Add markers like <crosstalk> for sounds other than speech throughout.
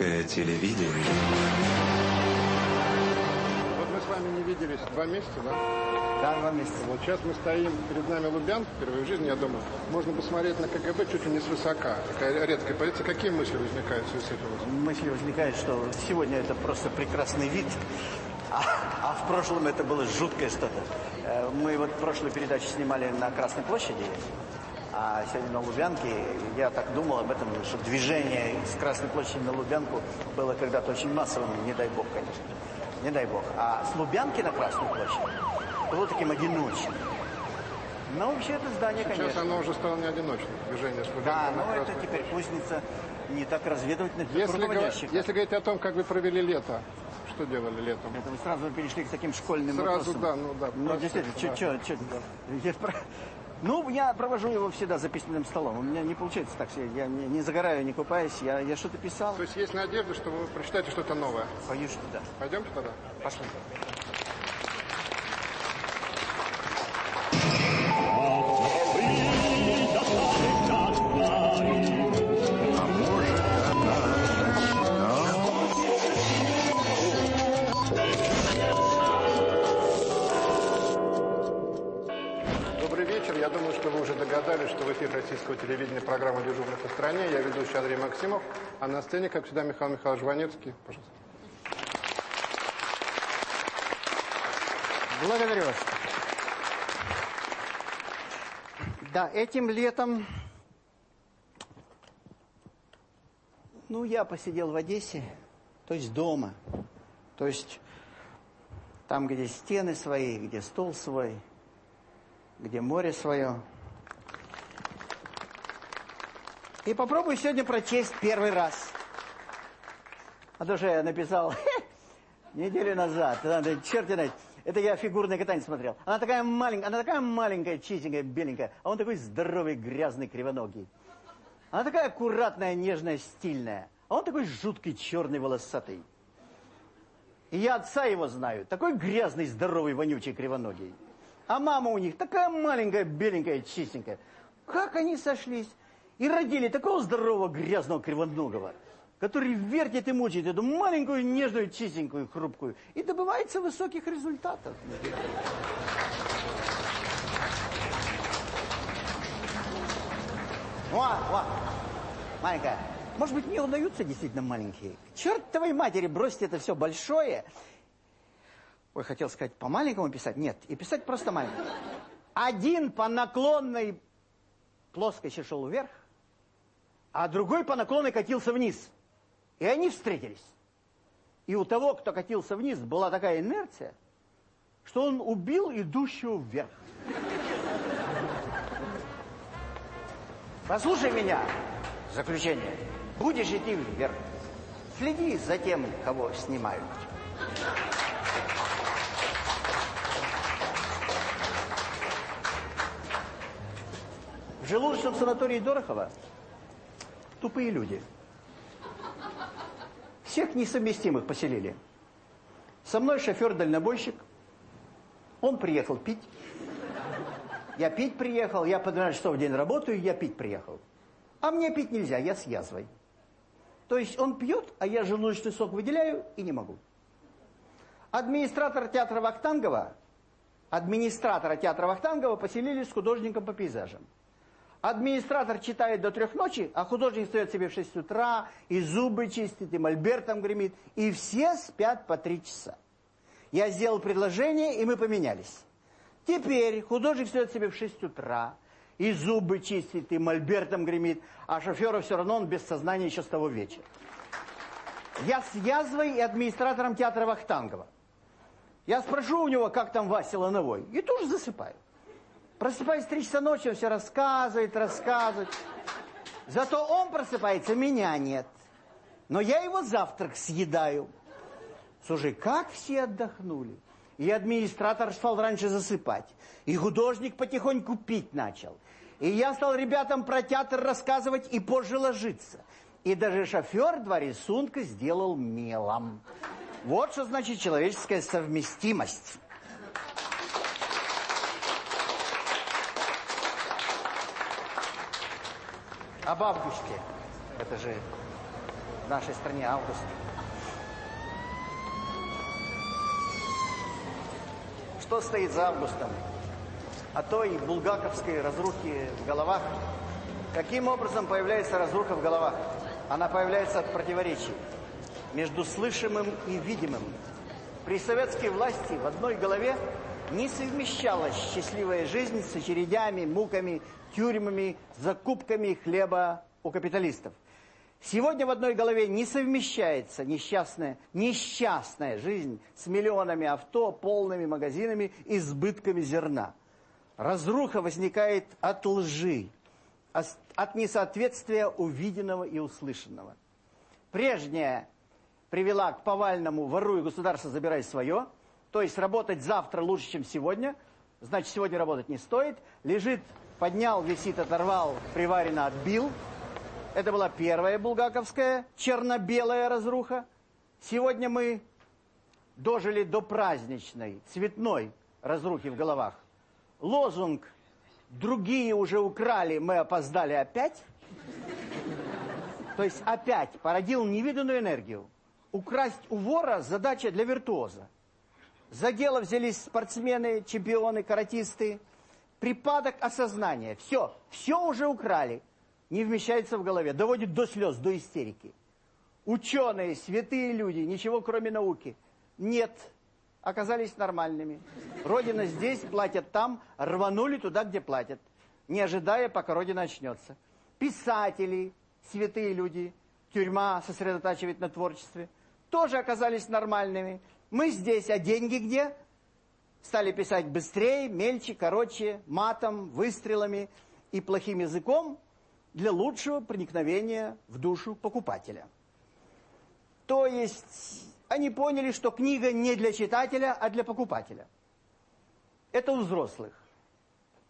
Советское телевидение. Вот мы с вами не виделись два месяца, да? Да, два месяца. Вот сейчас мы стоим, перед нами Лубянка, впервые в жизни, я думаю, можно посмотреть на КГБ чуть ли не свысока. Такая редкая позиция. Какие мысли возникают в связи с этим? Мысли возникает, что сегодня это просто прекрасный вид, а, а в прошлом это было жуткое что-то. Э, Мы вот прошлую передачу снимали на Красной площади, а сегодня на Лубянке. Я так думал об этом, что движение с Красной площади на Лубянку было когда-то очень массовым, не дай бог, конечно. Не дай бог. А с Лубянки на Красную площадь было таким одиночным. Но вообще это здание, Сейчас конечно. оно уже стало не одиночным, движение с Лубянки Да, но это Красную теперь площадь. кузница не так разведывательных, Если, руководящих. если говорить о том, как вы провели лето, что делали летом? Это мы сразу перешли к таким школьным Сразу, вопросам. да, ну да, Ну, просто, действительно, да. чё, я про- Ну, я провожу его всегда за письменным столом. У меня не получается так, что я не, не загораю, не купаюсь, я, я что-то писал. То есть есть надежда, что вы прочитаете что-то новое. Боюсь, что да. Пойдемте тогда? Пошли. Телевидения программа «Дежурный по стране». Я ведущий Андрей Максимов. А на сцене, как всегда, Михаил Михайлович Жванецкий. Пожалуйста. Благодарю вас. Да, этим летом... Ну, я посидел в Одессе, то есть дома. То есть там, где стены свои, где стол свой, где море свое. И попробую сегодня прочесть первый раз. А то, что я написал <laughs> неделю назад. Черт знает. Это я фигурное катание смотрел. Она такая маленькая, она такая маленькая, чистенькая, беленькая. А он такой здоровый, грязный, кривоногий. Она такая аккуратная, нежная, стильная. А он такой жуткий, черный, волосатый. И я отца его знаю. Такой грязный, здоровый, вонючий, кривоногий. А мама у них такая маленькая, беленькая, чистенькая. Как они сошлись? И родили такого здорового, грязного, кривоногого, который вертит и мучает эту маленькую, нежную, чистенькую, хрупкую. И добивается высоких результатов. О, о, маленькая. Может быть, мне удаются действительно маленькие. Черт твоей матери, бросьте это все большое. Ой, хотел сказать, по-маленькому писать? Нет, и писать просто маленько. Один по наклонной плоскости шел вверх, а другой по наклонной катился вниз. И они встретились. И у того, кто катился вниз, была такая инерция, что он убил идущего вверх. Послушай меня, заключение. Будешь идти вверх, следи за тем, кого снимают. В желудочном санатории Дорохова тупые люди. Всех несовместимых поселили. Со мной шофер-дальнобойщик. Он приехал пить. Я пить приехал, я по 12 часов в день работаю, я пить приехал. А мне пить нельзя, я с язвой. То есть он пьет, а я желудочный сок выделяю и не могу. Администратор театра Вахтангова, администратора театра Вахтангова поселили с художником по пейзажам. Администратор читает до трех ночи, а художник встает себе в 6 утра, и зубы чистит, и мольбертом гремит, и все спят по три часа. Я сделал предложение, и мы поменялись. Теперь художник встает себе в 6 утра, и зубы чистит, и мольбертом гремит, а шофера все равно он без сознания еще с того вечера. Я с язвой и администратором театра Вахтангова. Я спрошу у него, как там Вася Лановой, и тоже засыпаю. Просыпаюсь в 3 часа ночи, он все рассказывает, рассказывает. Зато он просыпается, меня нет. Но я его завтрак съедаю. Слушай, как все отдохнули. И администратор стал раньше засыпать. И художник потихоньку пить начал. И я стал ребятам про театр рассказывать и позже ложиться. И даже шофер два рисунка сделал мелом. Вот что значит человеческая совместимость. А бабушке, это же нашей стране август. Что стоит за августом? А то и булгаковской разрухи в головах. Каким образом появляется разруха в головах? Она появляется от противоречий между слышимым и видимым. При советской власти в одной голове не совмещалась счастливая жизнь с очередями, муками, тюрьмами, закупками хлеба у капиталистов. Сегодня в одной голове не совмещается несчастная, несчастная жизнь с миллионами авто, полными магазинами, избытками зерна. Разруха возникает от лжи, от несоответствия увиденного и услышанного. Прежняя привела к повальному «воруй государство, забирай свое», то есть работать завтра лучше, чем сегодня, значит, сегодня работать не стоит, лежит, поднял, висит, оторвал, приварено, отбил. Это была первая булгаковская черно-белая разруха. Сегодня мы дожили до праздничной, цветной разрухи в головах. Лозунг «Другие уже украли, мы опоздали опять» то есть опять породил невиданную энергию. Украсть у вора задача для виртуоза. За дело взялись спортсмены, чемпионы, каратисты. Припадок осознания. Все, все уже украли. Не вмещается в голове. Доводит до слез, до истерики. Ученые, святые люди, ничего кроме науки. Нет, оказались нормальными. Родина здесь, платят там, рванули туда, где платят. Не ожидая, пока Родина очнется. Писатели, святые люди, тюрьма сосредотачивает на творчестве – тоже оказались нормальными. Мы здесь, а деньги где? Стали писать быстрее, мельче, короче, матом, выстрелами и плохим языком для лучшего проникновения в душу покупателя. То есть они поняли, что книга не для читателя, а для покупателя. Это у взрослых.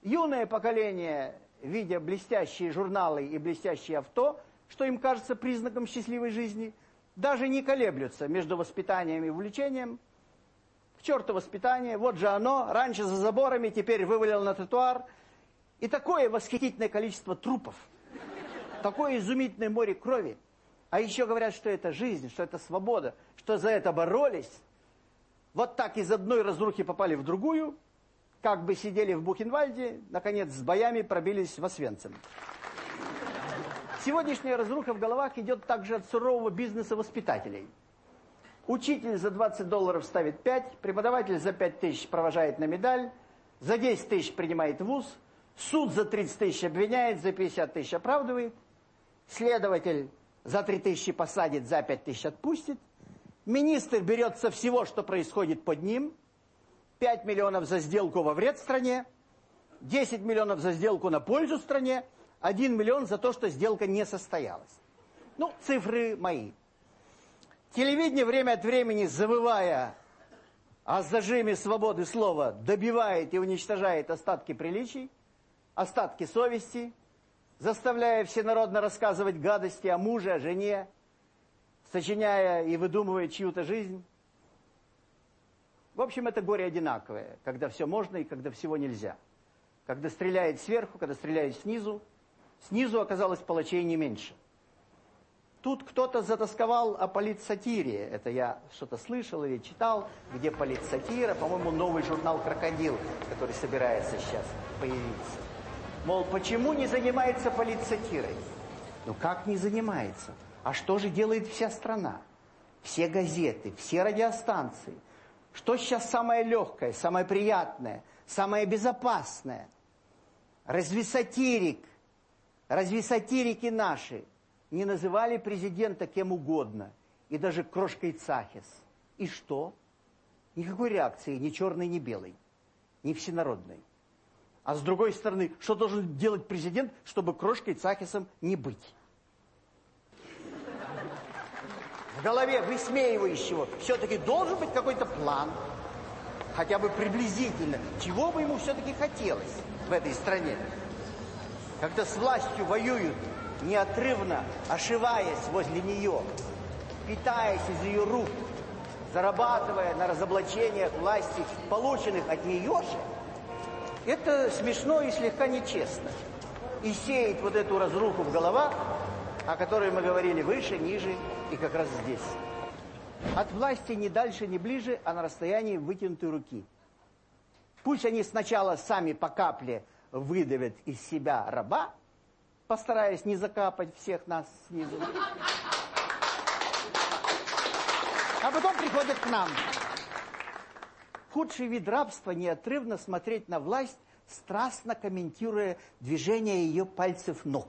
Юное поколение, видя блестящие журналы и блестящие авто, что им кажется признаком счастливой жизни – даже не колеблются между воспитанием и увлечением. К черту воспитание, вот же оно, раньше за заборами, теперь вывалил на тротуар. И такое восхитительное количество трупов, такое изумительное море крови. А еще говорят, что это жизнь, что это свобода, что за это боролись. Вот так из одной разрухи попали в другую, как бы сидели в Бухенвальде, наконец с боями пробились в Освенцим. Сегодняшняя разруха в головах идет также от сурового бизнеса воспитателей. Учитель за 20 долларов ставит 5, преподаватель за 5 тысяч провожает на медаль, за 10 тысяч принимает вуз, суд за 30 тысяч обвиняет, за 50 тысяч оправдывает, следователь за 3 тысячи посадит, за 5 тысяч отпустит, министр берет со всего, что происходит под ним, 5 миллионов за сделку во вред стране, 10 миллионов за сделку на пользу стране – 1 миллион за то, что сделка не состоялась. Ну, цифры мои. Телевидение время от времени, завывая о зажиме свободы слова, добивает и уничтожает остатки приличий, остатки совести, заставляя всенародно рассказывать гадости о муже, о жене, сочиняя и выдумывая чью-то жизнь. В общем, это горе одинаковое, когда все можно и когда всего нельзя. Когда стреляет сверху, когда стреляет снизу, Снизу оказалось палачей не меньше. Тут кто-то затасковал о политсатире. Это я что-то слышал или читал, где политсатира, по-моему, новый журнал «Крокодил», который собирается сейчас появиться. Мол, почему не занимается политсатирой? Ну как не занимается? А что же делает вся страна? Все газеты, все радиостанции. Что сейчас самое легкое, самое приятное, самое безопасное? Разве сатирик Разве сатирики наши не называли президента кем угодно, и даже крошкой Цахис? И что? Никакой реакции, ни черной, ни белой, ни всенародной. А с другой стороны, что должен делать президент, чтобы крошкой Цахисом не быть? В голове высмеивающего все-таки должен быть какой-то план, хотя бы приблизительно, чего бы ему все-таки хотелось в этой стране когда с властью воюют, неотрывно ошиваясь возле нее, питаясь из ее рук, зарабатывая на разоблачениях власти, полученных от нее же, это смешно и слегка нечестно. И сеять вот эту разруху в головах, о которой мы говорили выше, ниже и как раз здесь. От власти ни дальше, ни ближе, а на расстоянии вытянутой руки. Пусть они сначала сами по капле выдавят из себя раба, постараясь не закапать всех нас снизу. А потом приходят к нам. Худший вид рабства неотрывно смотреть на власть, страстно комментируя движение ее пальцев ног.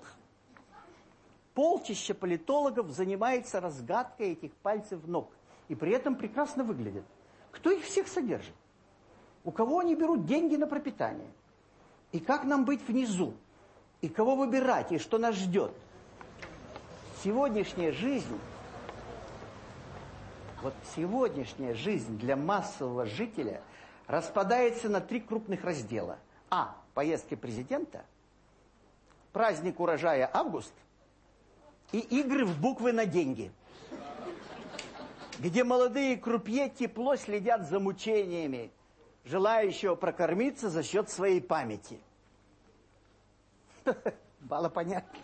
Полчища политологов занимается разгадкой этих пальцев ног. И при этом прекрасно выглядят. Кто их всех содержит? У кого они берут деньги на пропитание? И как нам быть внизу? И кого выбирать? И что нас ждет? Сегодняшняя жизнь вот сегодняшняя жизнь для массового жителя распадается на три крупных раздела. А. Поездки президента, праздник урожая август и игры в буквы на деньги. Где молодые крупье тепло следят за мучениями, желающего прокормиться за счет своей памяти. <laughs> Мало понятно.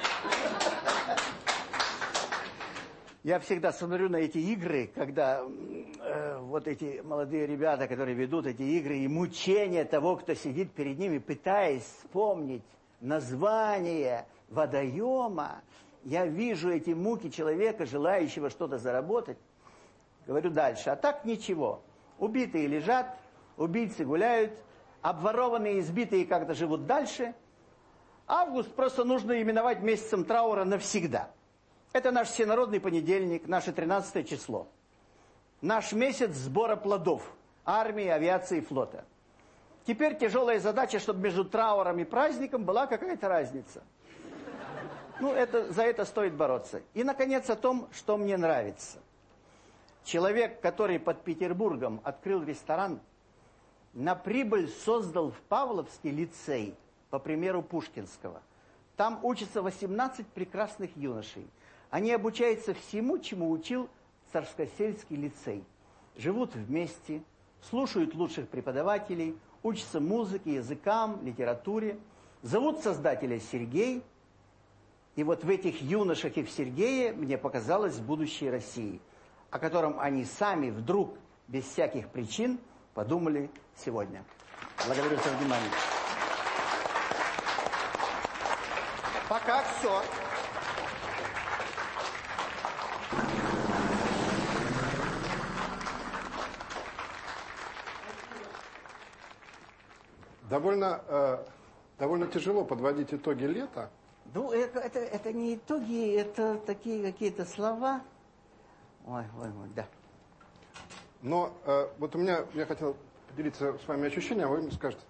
Я всегда смотрю на эти игры, когда э, вот эти молодые ребята, которые ведут эти игры, и мучение того, кто сидит перед ними, пытаясь вспомнить название водоема, я вижу эти муки человека, желающего что-то заработать. Говорю дальше. А так ничего. Убитые лежат, убийцы гуляют, обворованные, избитые как-то живут дальше. Август просто нужно именовать месяцем траура навсегда. Это наш всенародный понедельник, наше 13 число. Наш месяц сбора плодов армии, авиации флота. Теперь тяжелая задача, чтобы между трауром и праздником была какая-то разница. Ну, это, за это стоит бороться. И, наконец, о том, что мне нравится. Человек, который под Петербургом открыл ресторан, на прибыль создал в Павловске лицей, по примеру Пушкинского. Там учатся 18 прекрасных юношей. Они обучаются всему, чему учил Царскосельский лицей. Живут вместе, слушают лучших преподавателей, учатся музыке, языкам, литературе. Зовут создателя Сергей. И вот в этих юношах и в Сергее мне показалось будущее России, о котором они сами вдруг, без всяких причин, подумали сегодня. Благодарю за внимание. Пока все. Довольно, э, довольно тяжело подводить итоги лета. Ну, это, это, это не итоги, это такие какие-то слова. Ой, ой, ой, да. Но э, вот у меня, я хотел поделиться с вами ощущением, а вы мне скажете.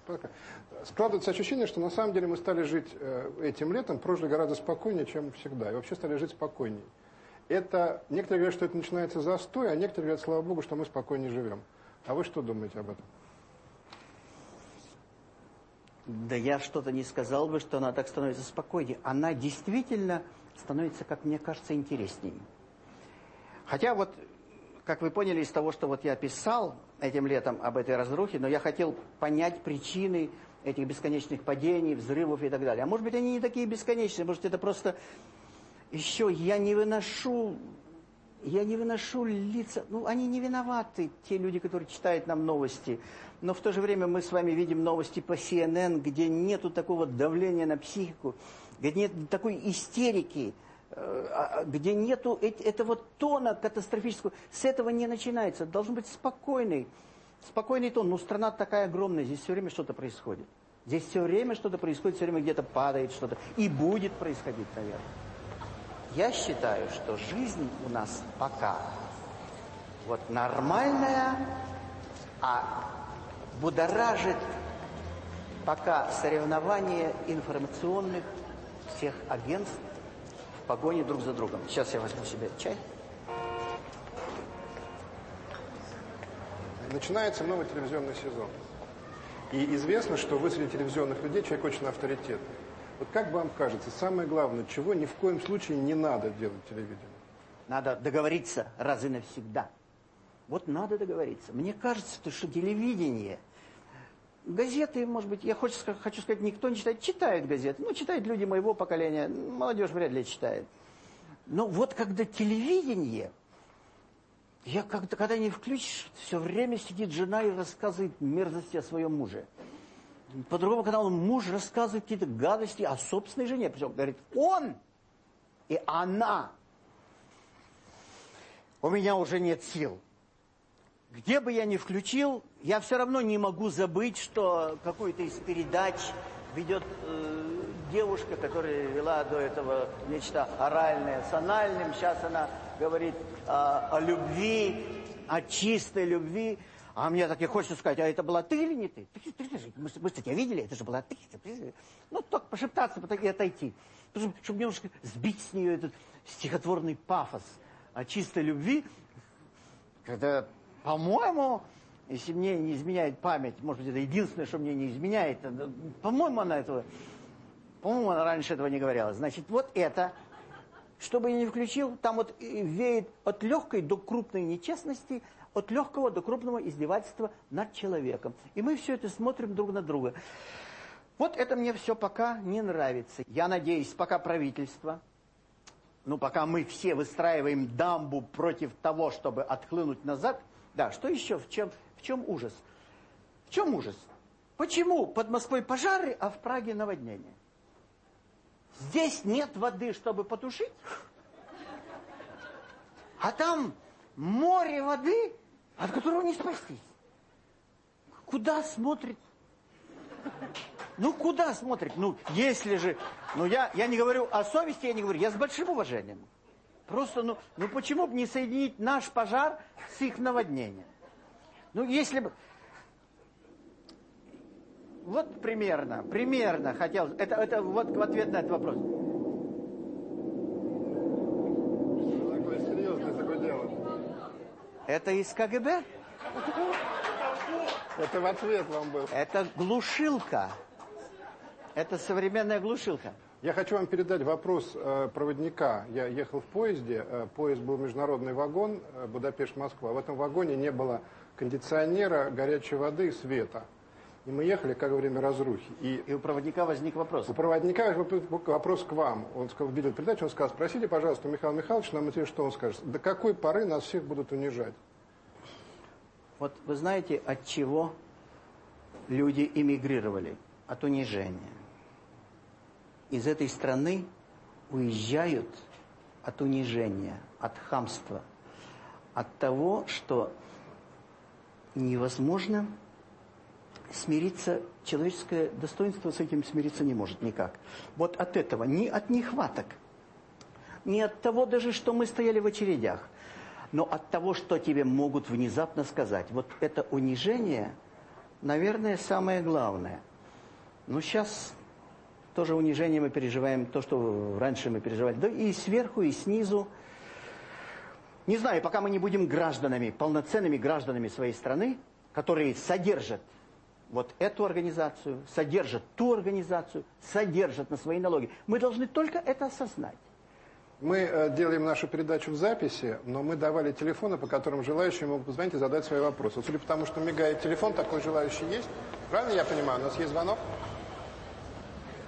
Складывается ощущение, что на самом деле мы стали жить э, этим летом, прожили гораздо спокойнее, чем всегда. И вообще стали жить спокойнее. Это, некоторые говорят, что это начинается застой, а некоторые говорят, слава богу, что мы спокойнее живем. А вы что думаете об этом? Да я что-то не сказал бы, что она так становится спокойнее. Она действительно становится, как мне кажется, интереснее. Хотя вот, как вы поняли из того, что вот я писал этим летом об этой разрухе, но я хотел понять причины этих бесконечных падений, взрывов и так далее. А может быть, они не такие бесконечные, может, это просто еще я не выношу я не выношу лица, ну, они не виноваты, те люди, которые читают нам новости. Но в то же время мы с вами видим новости по CNN, где нету такого давления на психику, где нет такой истерики, где нету этого тона катастрофического. С этого не начинается. Должен быть спокойный, спокойный тон. Ну, страна такая огромная, здесь все время что-то происходит. Здесь все время что-то происходит, все время где-то падает что-то. И будет происходить, наверное. Я считаю, что жизнь у нас пока вот нормальная, а будоражит пока соревнования информационных всех агентств погоне друг за другом. Сейчас я возьму себе чай. Начинается новый телевизионный сезон. И известно, что вы среди телевизионных людей человек очень авторитетный. Вот как вам кажется, самое главное, чего ни в коем случае не надо делать телевидение? Надо договориться раз и навсегда. Вот надо договориться. Мне кажется, что телевидение, газеты, может быть, я хочу, хочу сказать, никто не читает. Читают газеты. Ну, читают люди моего поколения. Молодежь вряд ли читает. Но вот когда телевидение, я когда, когда не включишь, все время сидит жена и рассказывает мерзости о своем муже. По другому каналу муж рассказывает какие-то гадости о собственной жене. Причем говорит, он и она. У меня уже нет сил. Где бы я ни включил, я все равно не могу забыть, что какую-то из передач ведет э, девушка, которая вела до этого нечто оральное с анальным. Сейчас она говорит э, о любви, о чистой любви. А мне так и хочется сказать, а это была ты или не ты? ты, ты, ты мы, мы тебя видели, это же была ты. ты. Ну, только пошептаться и отойти. Чтобы, чтобы немножко сбить с нее этот стихотворный пафос о чистой любви, когда по-моему, если мне не изменяет память, может быть, это единственное, что мне не изменяет, по-моему, она этого, по-моему, она раньше этого не говорила. Значит, вот это, чтобы я не включил, там вот веет от легкой до крупной нечестности, от легкого до крупного издевательства над человеком. И мы все это смотрим друг на друга. Вот это мне все пока не нравится. Я надеюсь, пока правительство, ну, пока мы все выстраиваем дамбу против того, чтобы отхлынуть назад – да, что еще? В чем, в чем ужас? В чем ужас? Почему под Москвой пожары, а в Праге наводнение? Здесь нет воды, чтобы потушить, а там море воды, от которого не спастись. Куда смотрит? Ну, куда смотрит? Ну, если же... Ну, я, я не говорю о совести, я не говорю, я с большим уважением. Просто, ну, ну почему бы не соединить наш пожар с их наводнением? Ну, если бы... Вот примерно, примерно хотел... Это, это вот в ответ на этот вопрос. Такое серьезное такое дело. Это из КГБ? Это в ответ вам был. Это глушилка. Это современная глушилка. Я хочу вам передать вопрос э, проводника. Я ехал в поезде, э, поезд был международный вагон э, Будапешт-Москва. В этом вагоне не было кондиционера, горячей воды и света. И мы ехали как во время разрухи. И, и у проводника возник вопрос. У проводника вопрос к вам. Он сказал, видел передачу, он сказал, спросите, пожалуйста, у Михаила Михайловича, нам интересно, что он скажет. До какой поры нас всех будут унижать? Вот вы знаете, от чего люди эмигрировали? От унижения из этой страны уезжают от унижения, от хамства, от того, что невозможно смириться, человеческое достоинство с этим смириться не может никак. Вот от этого, не от нехваток, не от того даже, что мы стояли в очередях, но от того, что тебе могут внезапно сказать. Вот это унижение, наверное, самое главное. Ну, сейчас тоже унижение мы переживаем, то, что раньше мы переживали. Да и сверху, и снизу. Не знаю, пока мы не будем гражданами, полноценными гражданами своей страны, которые содержат вот эту организацию, содержат ту организацию, содержат на свои налоги. Мы должны только это осознать. Мы э, делаем нашу передачу в записи, но мы давали телефоны, по которым желающие могут позвонить и задать свои вопросы. Судя по тому, что мигает телефон, такой желающий есть. Правильно я понимаю? У нас есть звонок?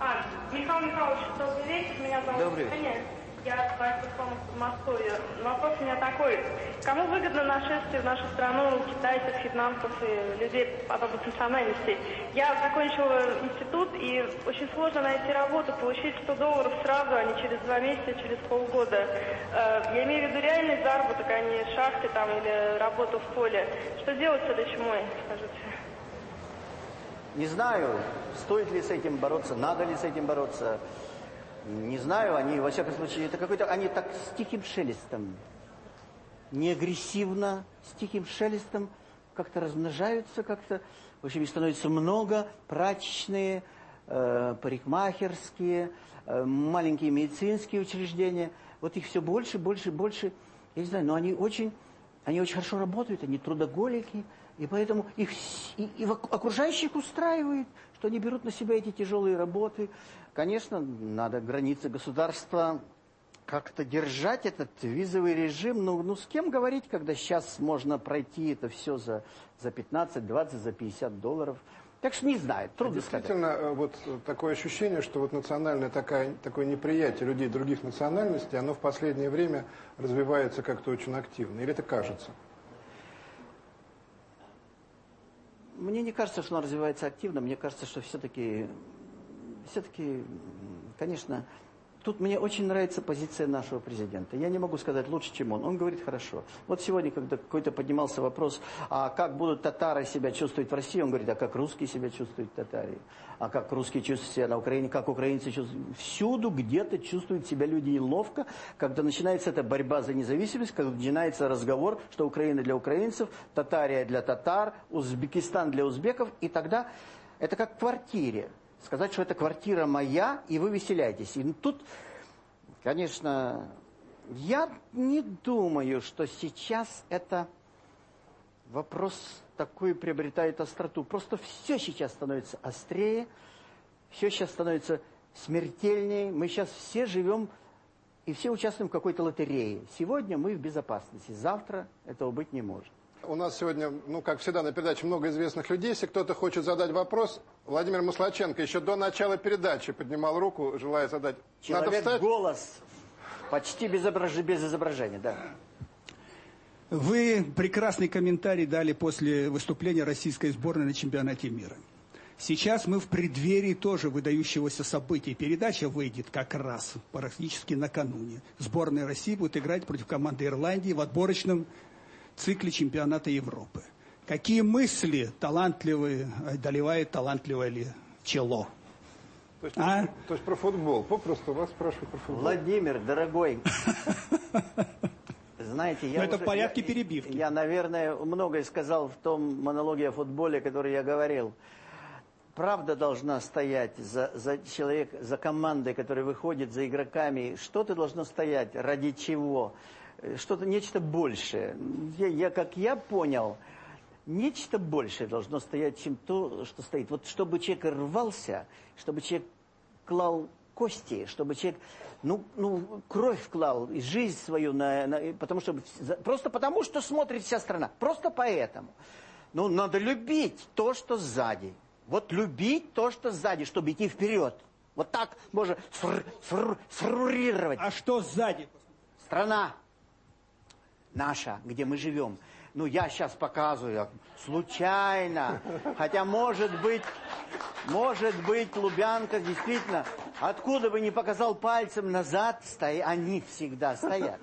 А, Михаил Михайлович, добрый вечер. Меня зовут Добрый. Таня. Я от в Москве. Вопрос у меня такой. Кому выгодно нашествие в нашу страну китайцев, вьетнамцев и людей подобных национальностей? Я закончила институт, и очень сложно найти работу, получить 100 долларов сразу, а не через два месяца, через полгода. Э, я имею в виду реальный заработок, а не шахты там или работу в поле. Что делать с этой чумой, скажите? Не знаю, стоит ли с этим бороться, надо ли с этим бороться. Не знаю, они, во всяком случае, это какой-то, они так с тихим шелестом, не агрессивно, с тихим шелестом как-то размножаются, как-то, в общем, их становится много, прачечные, э, парикмахерские, э, маленькие медицинские учреждения. Вот их все больше, больше, больше. Я не знаю, но они очень, они очень хорошо работают, они трудоголики, и поэтому их и, и окружающих устраивает, что они берут на себя эти тяжелые работы. Конечно, надо границы государства как-то держать этот визовый режим. Ну, ну, с кем говорить, когда сейчас можно пройти это все за, за 15, 20, за 50 долларов? Так что не знаю, трудно сказать. Действительно, э, вот такое ощущение, что вот национальное такое, такое неприятие людей других национальностей, оно в последнее время развивается как-то очень активно. Или это кажется? Мне не кажется, что оно развивается активно. Мне кажется, что все-таки, все-таки, конечно, Тут мне очень нравится позиция нашего президента. Я не могу сказать лучше, чем он. Он говорит хорошо. Вот сегодня, когда какой-то поднимался вопрос, а как будут татары себя чувствовать в России, он говорит, а как русские себя чувствуют в Татарии? А как русские чувствуют себя на Украине, как украинцы чувствуют? Всюду где-то чувствуют себя люди неловко, когда начинается эта борьба за независимость, когда начинается разговор, что Украина для украинцев, Татария для татар, Узбекистан для узбеков, и тогда это как в квартире сказать, что это квартира моя, и вы веселяетесь. И тут, конечно, я не думаю, что сейчас это вопрос такой приобретает остроту. Просто все сейчас становится острее, все сейчас становится смертельнее. Мы сейчас все живем и все участвуем в какой-то лотерее. Сегодня мы в безопасности, завтра этого быть не может. У нас сегодня, ну, как всегда, на передаче много известных людей. Если кто-то хочет задать вопрос, Владимир Маслаченко еще до начала передачи поднимал руку, желая задать. Человек-голос. Почти без, изображ... без изображения, да. Вы прекрасный комментарий дали после выступления российской сборной на чемпионате мира. Сейчас мы в преддверии тоже выдающегося события. Передача выйдет как раз практически накануне. Сборная России будет играть против команды Ирландии в отборочном цикле чемпионата Европы. Какие мысли талантливые, одолевает талантливое ли чело? То есть, а? то есть про футбол. Попросту вас спрашивают про футбол. Владимир, дорогой, <laughs> знаете, я Но это уже, в порядке я, перебивки. Я, наверное, многое сказал в том монологе о футболе, который я говорил. Правда должна стоять за, за человек, за командой, которая выходит, за игроками. Что-то должно стоять, ради чего? Что-то, нечто большее. Я, я, как я понял, нечто большее должно стоять, чем то, что стоит. Вот чтобы человек рвался, чтобы человек клал кости, чтобы человек, ну, ну кровь вклал, и жизнь свою, на, на, потому что, просто потому, что смотрит вся страна. Просто поэтому. Ну, надо любить то, что сзади. Вот любить то, что сзади, чтобы идти вперед. Вот так можно сфр, сфр, сфрурировать. А что сзади? Страна наша, где мы живем. Ну, я сейчас показываю, случайно. Хотя, может быть, может быть, Лубянка действительно, откуда бы не показал пальцем назад, стоя, они всегда стоят.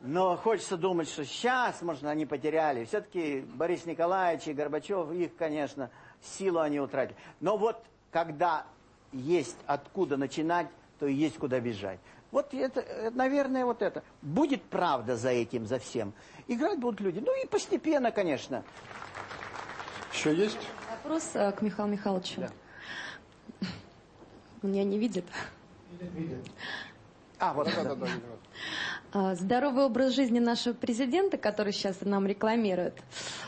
Но хочется думать, что сейчас, может, они потеряли. Все-таки Борис Николаевич и Горбачев, их, конечно, силу они утратили. Но вот когда есть откуда начинать, то и есть куда бежать. Вот это, наверное, вот это. Будет правда за этим, за всем. Играть будут люди. Ну и постепенно, конечно. Еще есть? Вопрос э, к Михаилу Михайловичу. Да. Он меня не видит. Видит. А, вот да, да, да, да. Здоровый образ жизни нашего президента, который сейчас нам рекламирует,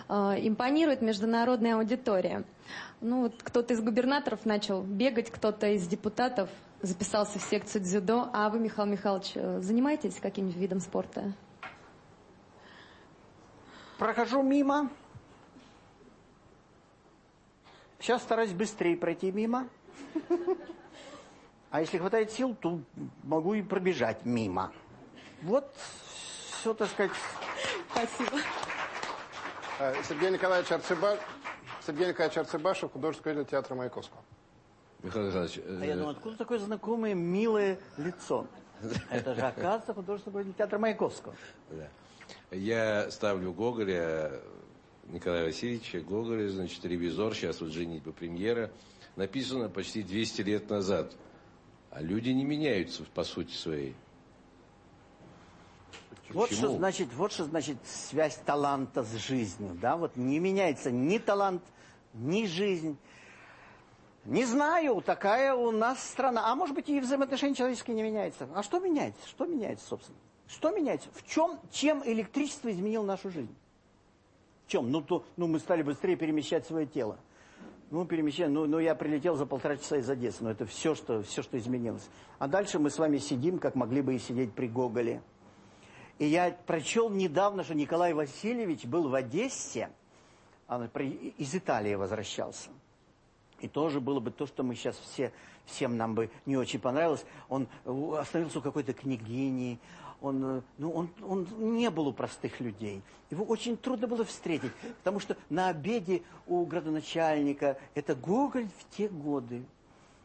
э, импонирует международная аудитория. Ну вот кто-то из губернаторов начал бегать, кто-то из депутатов записался в секцию дзюдо. А вы, Михаил Михайлович, э, занимаетесь каким-нибудь видом спорта? Прохожу мимо. Сейчас стараюсь быстрее пройти мимо. А если хватает сил, то могу и пробежать мимо. Вот все, так сказать. Спасибо. Э, Сергей Николаевич Арцебаш, Сергей Николаевич Арцебашев, художественный театра Маяковского. Михаил Александрович... А я э, думаю, откуда такое знакомое, милое лицо? Это же, оказывается, художественный театр Маяковского. Да. Я ставлю Гоголя, Николая Васильевича, Гоголя, значит, «Ревизор», сейчас вот «Женитьба премьера». Написано почти 200 лет назад. А люди не меняются по сути своей. Вот что, значит, вот что значит связь таланта с жизнью. Да? Вот не меняется ни талант, ни жизнь. Не знаю, такая у нас страна. А может быть и взаимоотношения человеческие не меняются. А что меняется? Что меняется, собственно? Что меняется? В чем, чем электричество изменило нашу жизнь? В чем? Ну, то, ну мы стали быстрее перемещать свое тело. Ну, перемещаем, ну, ну я прилетел за полтора часа из Одессы, но это все что, все, что изменилось. А дальше мы с вами сидим, как могли бы и сидеть при Гоголе. И я прочел недавно, что Николай Васильевич был в Одессе, он из Италии возвращался. И тоже было бы то, что мы сейчас все, всем нам бы не очень понравилось. Он э, остановился у какой-то княгини, он, э, ну, он, он не был у простых людей. Его очень трудно было встретить, потому что на обеде у градоначальника это Гоголь в те годы.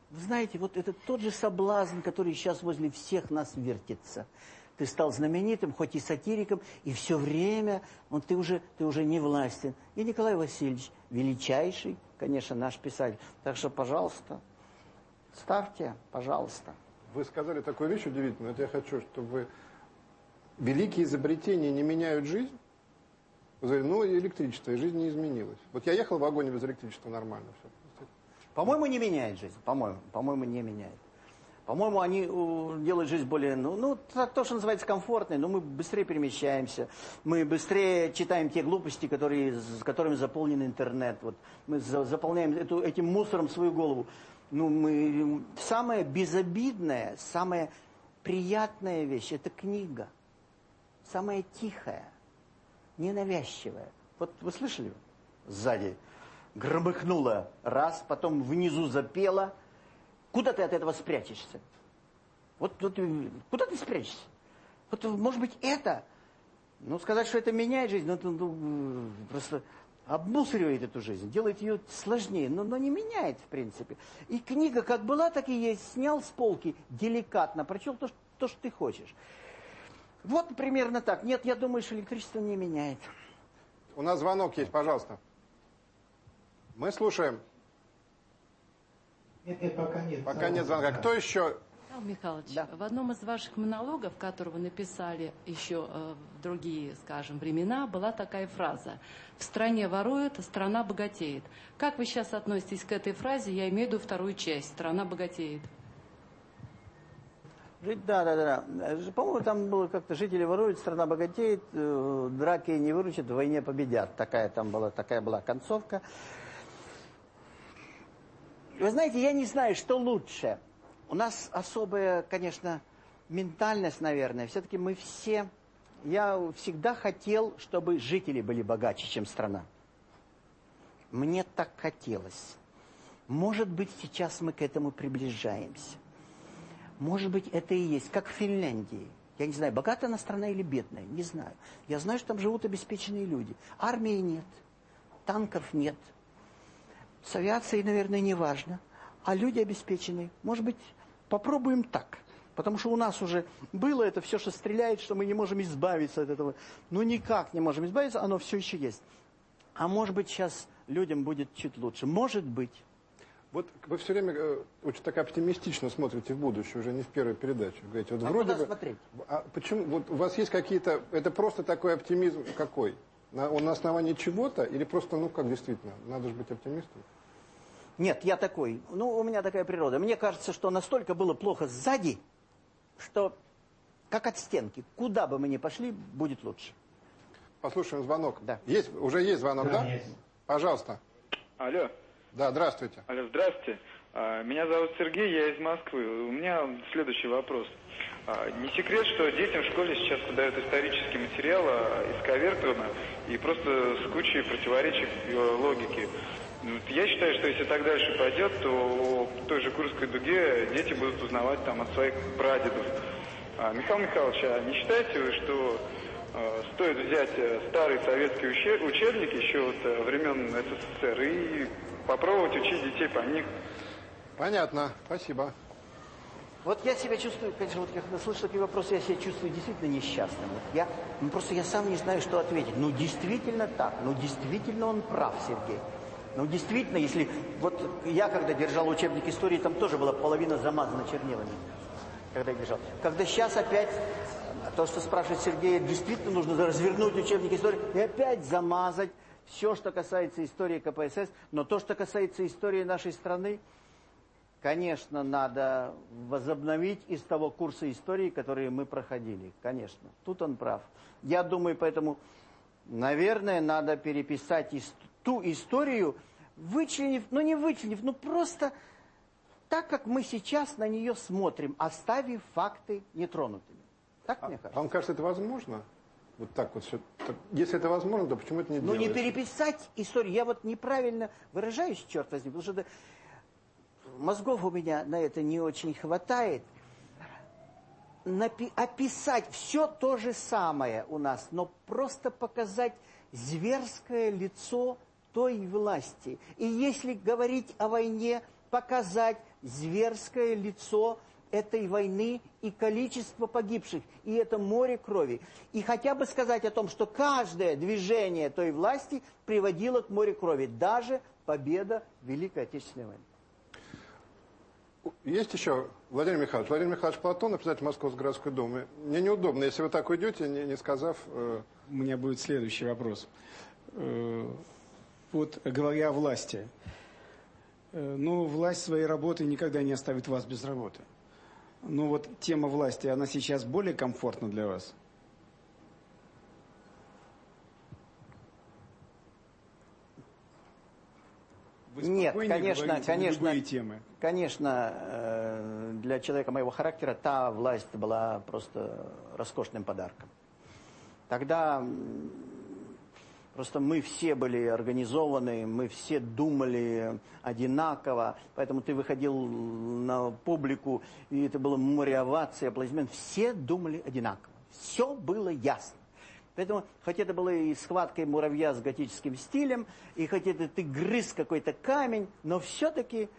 Вы знаете, вот это тот же соблазн, который сейчас возле всех нас вертится. Ты стал знаменитым, хоть и сатириком, и все время он, ты, уже, ты уже не властен. И Николай Васильевич, величайший, конечно, наш писатель. Так что, пожалуйста, ставьте, пожалуйста. Вы сказали такую вещь удивительную. Это я хочу, чтобы вы... Великие изобретения не меняют жизнь? Вы ну, электричество, и жизнь не изменилась. Вот я ехал в вагоне без электричества, нормально все. По-моему, не меняет жизнь. По-моему, по-моему, не меняет. По-моему, они делают жизнь более, ну, ну то, что называется комфортной, но мы быстрее перемещаемся, мы быстрее читаем те глупости, которые, с которыми заполнен интернет. Вот мы заполняем эту, этим мусором свою голову. Ну, мы, самая безобидная, самая приятная вещь – это книга. Самая тихая, ненавязчивая. Вот вы слышали сзади? громыхнула раз, потом внизу запела. Куда ты от этого спрячешься? Вот, вот куда ты спрячешься? Вот, может быть, это, ну, сказать, что это меняет жизнь, ну, это ну, просто обмусоривает эту жизнь, делает ее сложнее, но, но не меняет, в принципе. И книга как была, так и есть. Снял с полки деликатно, прочел то, то что ты хочешь. Вот примерно так. Нет, я думаю, что электричество не меняет. У нас звонок есть, пожалуйста. Мы слушаем. Нет, нет, пока нет. Пока нет звонка. Кто еще? Михаил Михайлович, да. в одном из ваших монологов, который вы написали еще э, в другие, скажем, времена, была такая фраза «В стране воруют, а страна богатеет». Как вы сейчас относитесь к этой фразе? Я имею в виду вторую часть «Страна богатеет». Да, да, да. да. По-моему, там было как-то «Жители воруют, страна богатеет, э, драки не выручат, в войне победят». Такая там была, такая была концовка. Вы знаете, я не знаю, что лучше. У нас особая, конечно, ментальность, наверное. Все-таки мы все... Я всегда хотел, чтобы жители были богаче, чем страна. Мне так хотелось. Может быть, сейчас мы к этому приближаемся. Может быть, это и есть, как в Финляндии. Я не знаю, богатая она страна или бедная, не знаю. Я знаю, что там живут обеспеченные люди. Армии нет, танков нет, с авиацией, наверное, не важно. А люди обеспечены. Может быть, попробуем так. Потому что у нас уже было это все, что стреляет, что мы не можем избавиться от этого. Ну, никак не можем избавиться, оно все еще есть. А может быть, сейчас людям будет чуть лучше. Может быть. Вот вы все время э, очень так оптимистично смотрите в будущее, уже не в первой передаче. Говорите, вот а вроде куда бы, смотреть? А почему? Вот у вас есть какие-то... Это просто такой оптимизм какой? На, он на основании чего-то или просто, ну как действительно, надо же быть оптимистом? Нет, я такой. Ну, у меня такая природа. Мне кажется, что настолько было плохо сзади, что как от стенки. Куда бы мы ни пошли, будет лучше. Послушаем звонок. Да. Есть, уже есть звонок, да? да? Есть. Пожалуйста. Алло. Да, здравствуйте. Алло, здравствуйте. А, меня зовут Сергей, я из Москвы. У меня следующий вопрос. А, не секрет, что детям в школе сейчас подают исторический материал а, исковерканно и просто с кучей противоречий логики. Ну, я считаю, что если так дальше пойдет, то о той же Курской дуге дети будут узнавать там от своих прадедов. А, Михаил Михайлович, а не считаете вы, что э, стоит взять э, старый советский учебник еще вот э, времен СССР и попробовать учить детей по них? Понятно, спасибо. Вот я себя чувствую, конечно, вот когда слышу такие вопросы, я себя чувствую действительно несчастным. Вот я, ну, просто я сам не знаю, что ответить. Ну, действительно так, ну, действительно он прав, Сергей. Ну, действительно, если... Вот я, когда держал учебник истории, там тоже была половина замазана чернилами. Когда я держал. Когда сейчас опять, то, что спрашивает Сергей, действительно нужно развернуть учебник истории и опять замазать все, что касается истории КПСС. Но то, что касается истории нашей страны, конечно, надо возобновить из того курса истории, который мы проходили. Конечно, тут он прав. Я думаю, поэтому, наверное, надо переписать ту историю, вычленив, ну не вычленив, ну просто так, как мы сейчас на нее смотрим, оставив факты нетронутыми. Так а, мне кажется. Вам кажется, это возможно? Вот так вот все. Если это возможно, то почему это не Ну делается? не переписать историю. Я вот неправильно выражаюсь, черт возьми, потому что это, мозгов у меня на это не очень хватает, описать все то же самое у нас, но просто показать зверское лицо той власти. И если говорить о войне, показать зверское лицо этой войны и количество погибших, и это море крови. И хотя бы сказать о том, что каждое движение той власти приводило к море крови, даже победа Великой Отечественной войне. Есть еще Владимир Михайлович. Владимир Михайлович Платонов, председатель Московской городской думы. Мне неудобно, если вы так уйдете, не, не сказав... Э... У меня будет следующий вопрос. Э, вот говоря о власти. Э, ну, власть своей работы никогда не оставит вас без работы. Ну вот тема власти, она сейчас более комфортна для вас? Вы Нет, конечно, конечно, темы. конечно, э, для человека моего характера та власть была просто роскошным подарком. Тогда просто мы все были организованы, мы все думали одинаково, поэтому ты выходил на публику, и это было море оваций, аплодисментов, все думали одинаково, все было ясно. Поэтому, хоть это было и схваткой муравья с готическим стилем, и хоть это ты грыз какой-то камень, но все-таки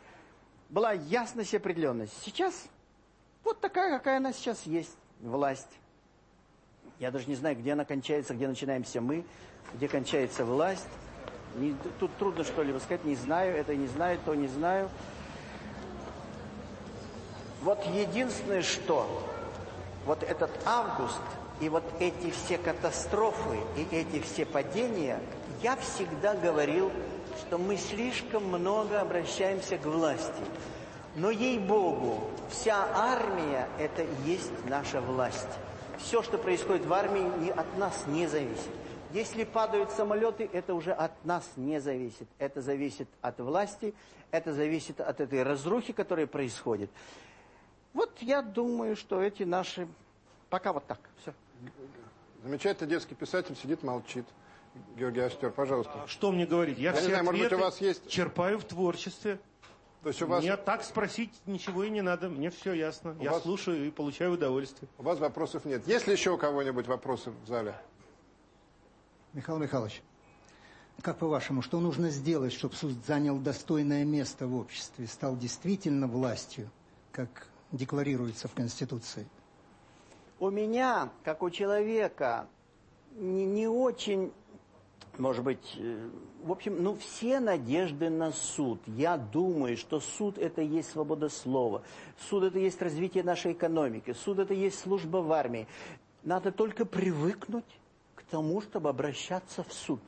была ясность и определенность. Сейчас вот такая, какая она сейчас есть, власть. Я даже не знаю, где она кончается, где начинаемся мы, где кончается власть. Не, тут трудно что-либо сказать, не знаю, это не знаю, то не знаю. Вот единственное, что вот этот август – и вот эти все катастрофы и эти все падения, я всегда говорил, что мы слишком много обращаемся к власти. Но, ей-богу, вся армия – это есть наша власть. Все, что происходит в армии, от нас не зависит. Если падают самолеты, это уже от нас не зависит. Это зависит от власти, это зависит от этой разрухи, которая происходит. Вот я думаю, что эти наши... Пока вот так. Все. Замечательный детский писатель сидит, молчит. Георгий Остер, пожалуйста. А что мне говорить? Я, Я все не знаю, может быть, у вас есть... черпаю в творчестве. То есть у вас... Мне так спросить ничего и не надо, мне все ясно. У Я вас... слушаю и получаю удовольствие. У вас вопросов нет. Есть ли еще у кого-нибудь вопросы в зале? Михаил Михайлович, как по-вашему, что нужно сделать, чтобы суд занял достойное место в обществе, стал действительно властью, как декларируется в Конституции? У меня, как у человека, не, не очень, может быть, э, в общем, ну, все надежды на суд. Я думаю, что суд – это есть свобода слова. Суд – это есть развитие нашей экономики. Суд – это есть служба в армии. Надо только привыкнуть к тому, чтобы обращаться в суд.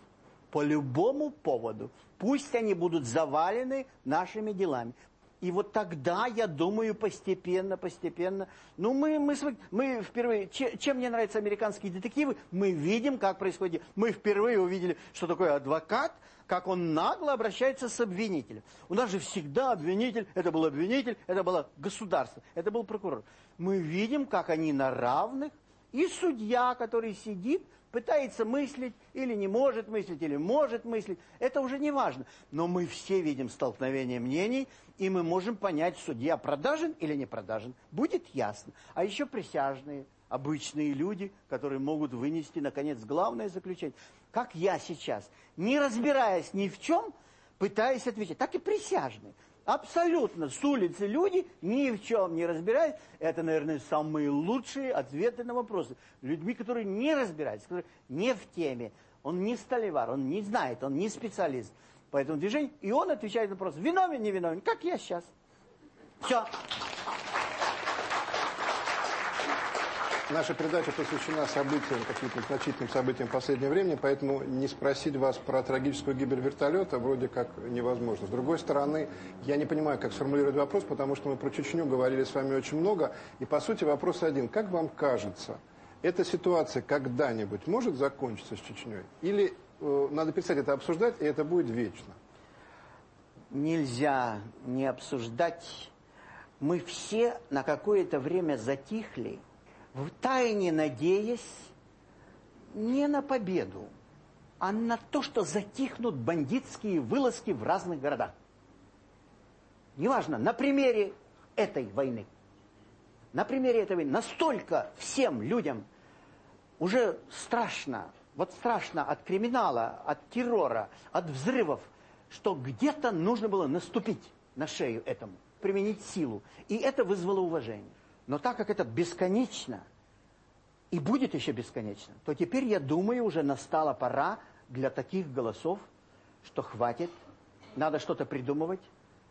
По любому поводу. Пусть они будут завалены нашими делами. И вот тогда, я думаю, постепенно, постепенно... Ну, мы, мы, мы впервые... Чем мне нравятся американские детективы? Мы видим, как происходит... Мы впервые увидели, что такое адвокат, как он нагло обращается с обвинителем. У нас же всегда обвинитель, это был обвинитель, это было государство, это был прокурор. Мы видим, как они на равных, и судья, который сидит, пытается мыслить, или не может мыслить, или может мыслить. Это уже не важно. Но мы все видим столкновение мнений, и мы можем понять, судья продажен или не продажен. Будет ясно. А еще присяжные, обычные люди, которые могут вынести, наконец, главное заключение. Как я сейчас, не разбираясь ни в чем, пытаюсь отвечать. Так и присяжные. Абсолютно с улицы люди, ни в чем не разбираясь. Это, наверное, самые лучшие ответы на вопросы. Людьми, которые не разбираются, которые не в теме. Он не столевар, он не знает, он не специалист по этому движению, и он отвечает на вопрос, виновен, не виновен, как я сейчас. Все. Наша передача посвящена событиям, каким-то значительным событиям последнего времени, поэтому не спросить вас про трагическую гибель вертолета вроде как невозможно. С другой стороны, я не понимаю, как сформулировать вопрос, потому что мы про Чечню говорили с вами очень много, и по сути вопрос один. Как вам кажется, эта ситуация когда-нибудь может закончиться с Чечней? Или надо перестать это обсуждать, и это будет вечно. Нельзя не обсуждать. Мы все на какое-то время затихли, в тайне надеясь не на победу, а на то, что затихнут бандитские вылазки в разных городах. неважно, на примере этой войны, на примере этой войны, настолько всем людям уже страшно, вот страшно от криминала, от террора, от взрывов, что где-то нужно было наступить на шею этому, применить силу. И это вызвало уважение. Но так как это бесконечно, и будет еще бесконечно, то теперь, я думаю, уже настала пора для таких голосов, что хватит, надо что-то придумывать,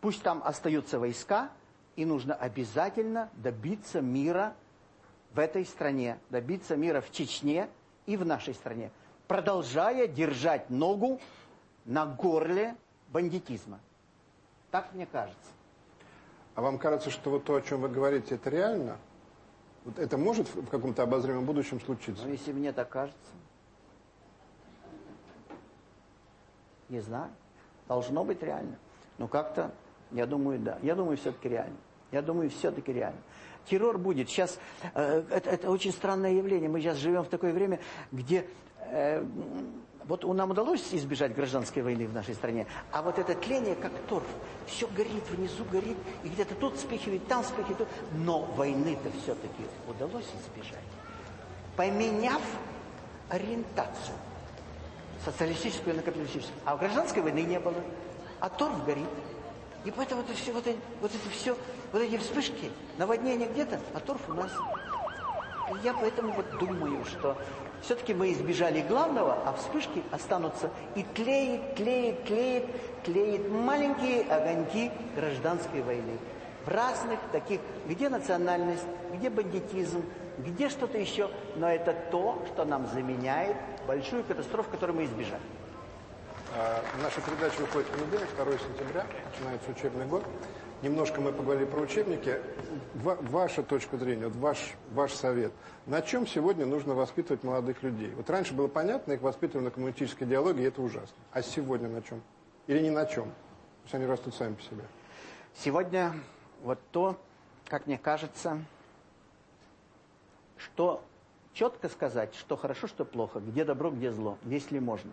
пусть там остаются войска, и нужно обязательно добиться мира в этой стране, добиться мира в Чечне и в нашей стране, продолжая держать ногу на горле бандитизма. Так мне кажется. А вам кажется, что вот то, о чем вы говорите, это реально? Вот это может в каком-то обозримом будущем случиться? Ну, если мне так кажется. Не знаю. Должно быть реально. Но как-то, я думаю, да. Я думаю, все-таки реально. Я думаю, все-таки реально. Террор будет. Сейчас, э, это, это очень странное явление. Мы сейчас живем в такое время, где... Э, вот нам удалось избежать гражданской войны в нашей стране, а вот это тление, как торф, все горит, внизу горит, и где-то тут вспыхивает, там вспыхивает. Но войны-то все-таки удалось избежать, поменяв ориентацию социалистическую на капиталистическую. А в гражданской войны не было. А торф горит. И поэтому это все, вот, это, вот это все, вот эти вспышки, наводнение где-то, а торф у нас. Я поэтому вот думаю, что все-таки мы избежали главного, а вспышки останутся. И тлеет, тлеет, тлеет, тлеет маленькие огоньки гражданской войны. В разных таких, где национальность, где бандитизм, где что-то еще. Но это то, что нам заменяет большую катастрофу, которую мы избежали. А, наша передача выходит в понедельник, 2 сентября, начинается учебный год. Немножко мы поговорили про учебники. Ваша точка зрения, вот ваш, ваш совет. На чем сегодня нужно воспитывать молодых людей? Вот раньше было понятно, их воспитывали на коммунистической идеологии, и это ужасно. А сегодня на чем? Или не на чем? То они растут сами по себе. Сегодня вот то, как мне кажется, что четко сказать, что хорошо, что плохо, где добро, где зло, если можно.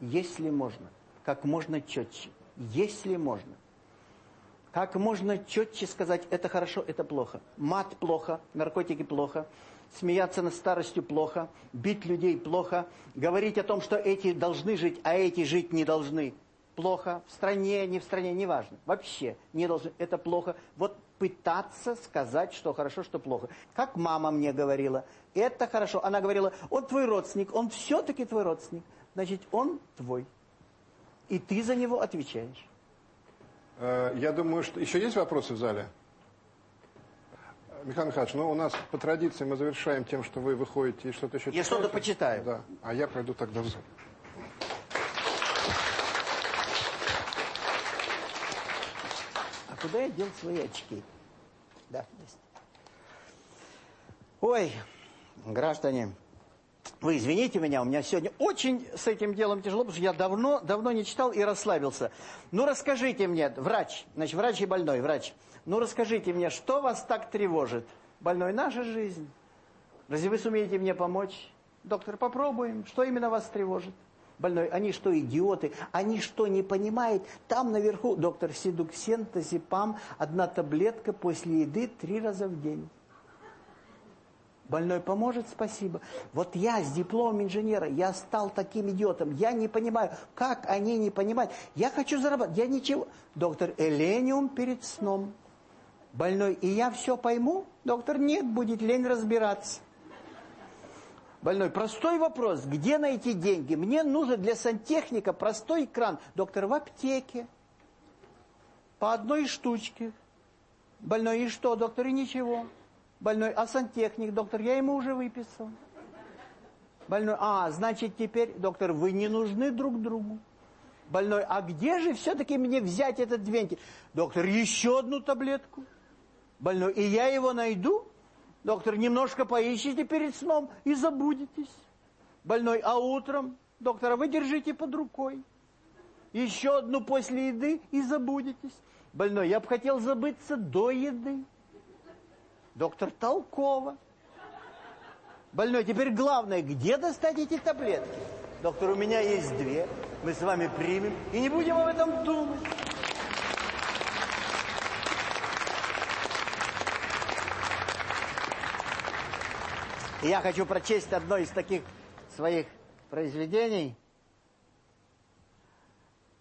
Если можно. Как можно четче. Если можно. Как можно четче сказать, это хорошо, это плохо. Мат плохо, наркотики плохо, смеяться над старостью плохо, бить людей плохо, говорить о том, что эти должны жить, а эти жить не должны. Плохо, в стране, не в стране, неважно. Вообще не должны, это плохо. Вот пытаться сказать, что хорошо, что плохо. Как мама мне говорила, это хорошо. Она говорила, он твой родственник, он все-таки твой родственник. Значит, он твой. И ты за него отвечаешь. Э, я думаю, что... Еще есть вопросы в зале? Михаил Михайлович, ну у нас по традиции мы завершаем тем, что вы выходите и что-то еще Я что-то почитаю. Да, а я пойду тогда в зал. А куда я дел свои очки? Да, есть. Ой, граждане, вы извините меня, у меня сегодня очень с этим делом тяжело, потому что я давно, давно не читал и расслабился. Ну, расскажите мне, врач, значит, врач и больной, врач, ну, расскажите мне, что вас так тревожит? Больной, наша жизнь. Разве вы сумеете мне помочь? Доктор, попробуем. Что именно вас тревожит? Больной, они что, идиоты? Они что, не понимают? Там наверху, доктор, седуксен, тазепам, одна таблетка после еды три раза в день. Больной поможет, спасибо. Вот я с дипломом инженера, я стал таким идиотом. Я не понимаю, как они не понимают. Я хочу зарабатывать, я ничего. Доктор, элениум перед сном. Больной, и я все пойму? Доктор, нет, будет лень разбираться. Больной, простой вопрос, где найти деньги? Мне нужен для сантехника простой кран. Доктор, в аптеке. По одной штучке. Больной, и что, доктор, и ничего. Больной, а сантехник, доктор, я ему уже выписал. Больной, а, значит теперь, доктор, вы не нужны друг другу. Больной, а где же все-таки мне взять этот вентиль? Доктор, еще одну таблетку. Больной, и я его найду? Доктор, немножко поищите перед сном и забудетесь. Больной, а утром? Доктор, а вы держите под рукой. Еще одну после еды и забудетесь. Больной, я бы хотел забыться до еды. Доктор Толково, Больной, теперь главное, где достать эти таблетки? Доктор, у меня есть две. Мы с вами примем и не будем об этом думать. И я хочу прочесть одно из таких своих произведений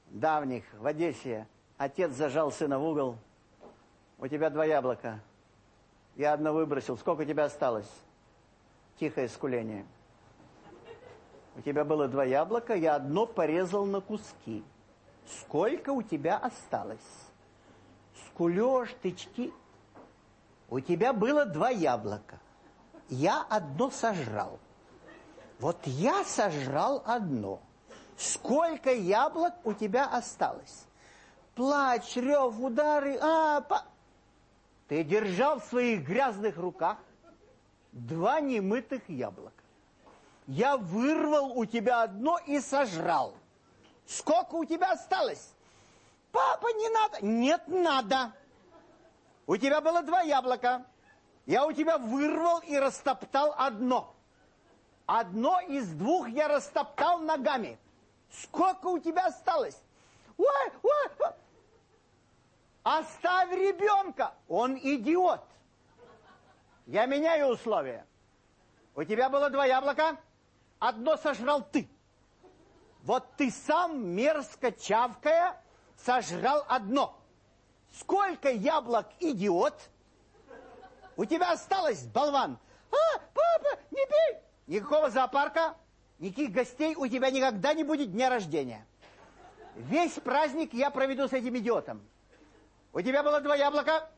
давних в Одессе. Отец зажал сына в угол. У тебя два яблока. Я одно выбросил. Сколько у тебя осталось? Тихое скуление. У тебя было два яблока, я одно порезал на куски. Сколько у тебя осталось? Скулеж, тычки. У тебя было два яблока. Я одно сожрал. Вот я сожрал одно. Сколько яблок у тебя осталось? Плач, рев, удары. А, па... Ты держал в своих грязных руках два немытых яблока. Я вырвал у тебя одно и сожрал. Сколько у тебя осталось? Папа, не надо. Нет, надо. У тебя было два яблока. Я у тебя вырвал и растоптал одно. Одно из двух я растоптал ногами. Сколько у тебя осталось? Ой, ой, ой. Оставь ребенка. Он идиот. Я меняю условия. У тебя было два яблока. Одно сожрал ты. Вот ты сам, мерзко чавкая, сожрал одно. Сколько яблок, идиот? У тебя осталось, болван. А, папа, не бей! Никакого зоопарка, никаких гостей у тебя никогда не будет дня рождения. Весь праздник я проведу с этим идиотом. У тебя было два яблока.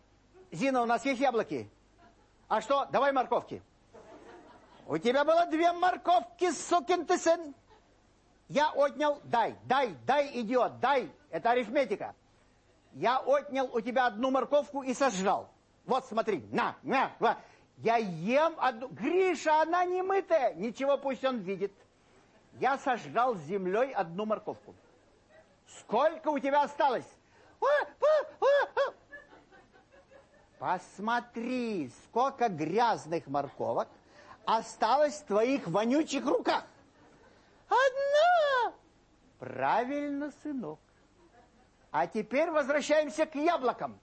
Зина, у нас есть яблоки? А что? Давай морковки. У тебя было две морковки, сукин ты сын. Я отнял, дай, дай, дай, идиот, дай. Это арифметика. Я отнял у тебя одну морковку и сожрал. Вот смотри, на, на, на. Я ем одну... Гриша, она не мытая. Ничего, пусть он видит. Я сожрал землей одну морковку. Сколько у тебя осталось? Посмотри, сколько грязных морковок осталось в твоих вонючих руках. Одна! Правильно, сынок. А теперь возвращаемся к яблокам.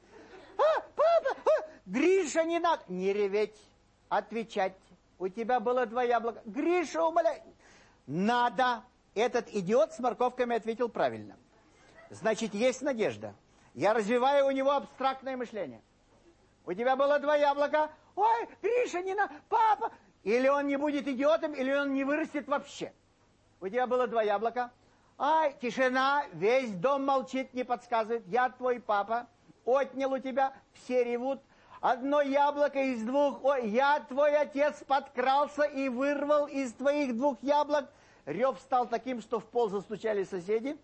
А, папа, а, Гриша, не надо. Не реветь, отвечать. У тебя было два яблока. Гриша, умоляй. Надо. Этот идиот с морковками ответил правильно. Значит, есть надежда. Я развиваю у него абстрактное мышление. У тебя было два яблока. Ой, Гриша, не надо. Папа. Или он не будет идиотом, или он не вырастет вообще. У тебя было два яблока. Ай, тишина, весь дом молчит, не подсказывает. Я твой папа, отнял у тебя, все ревут. Одно яблоко из двух. Ой, я твой отец подкрался и вырвал из твоих двух яблок. Рев стал таким, что в пол застучали соседи.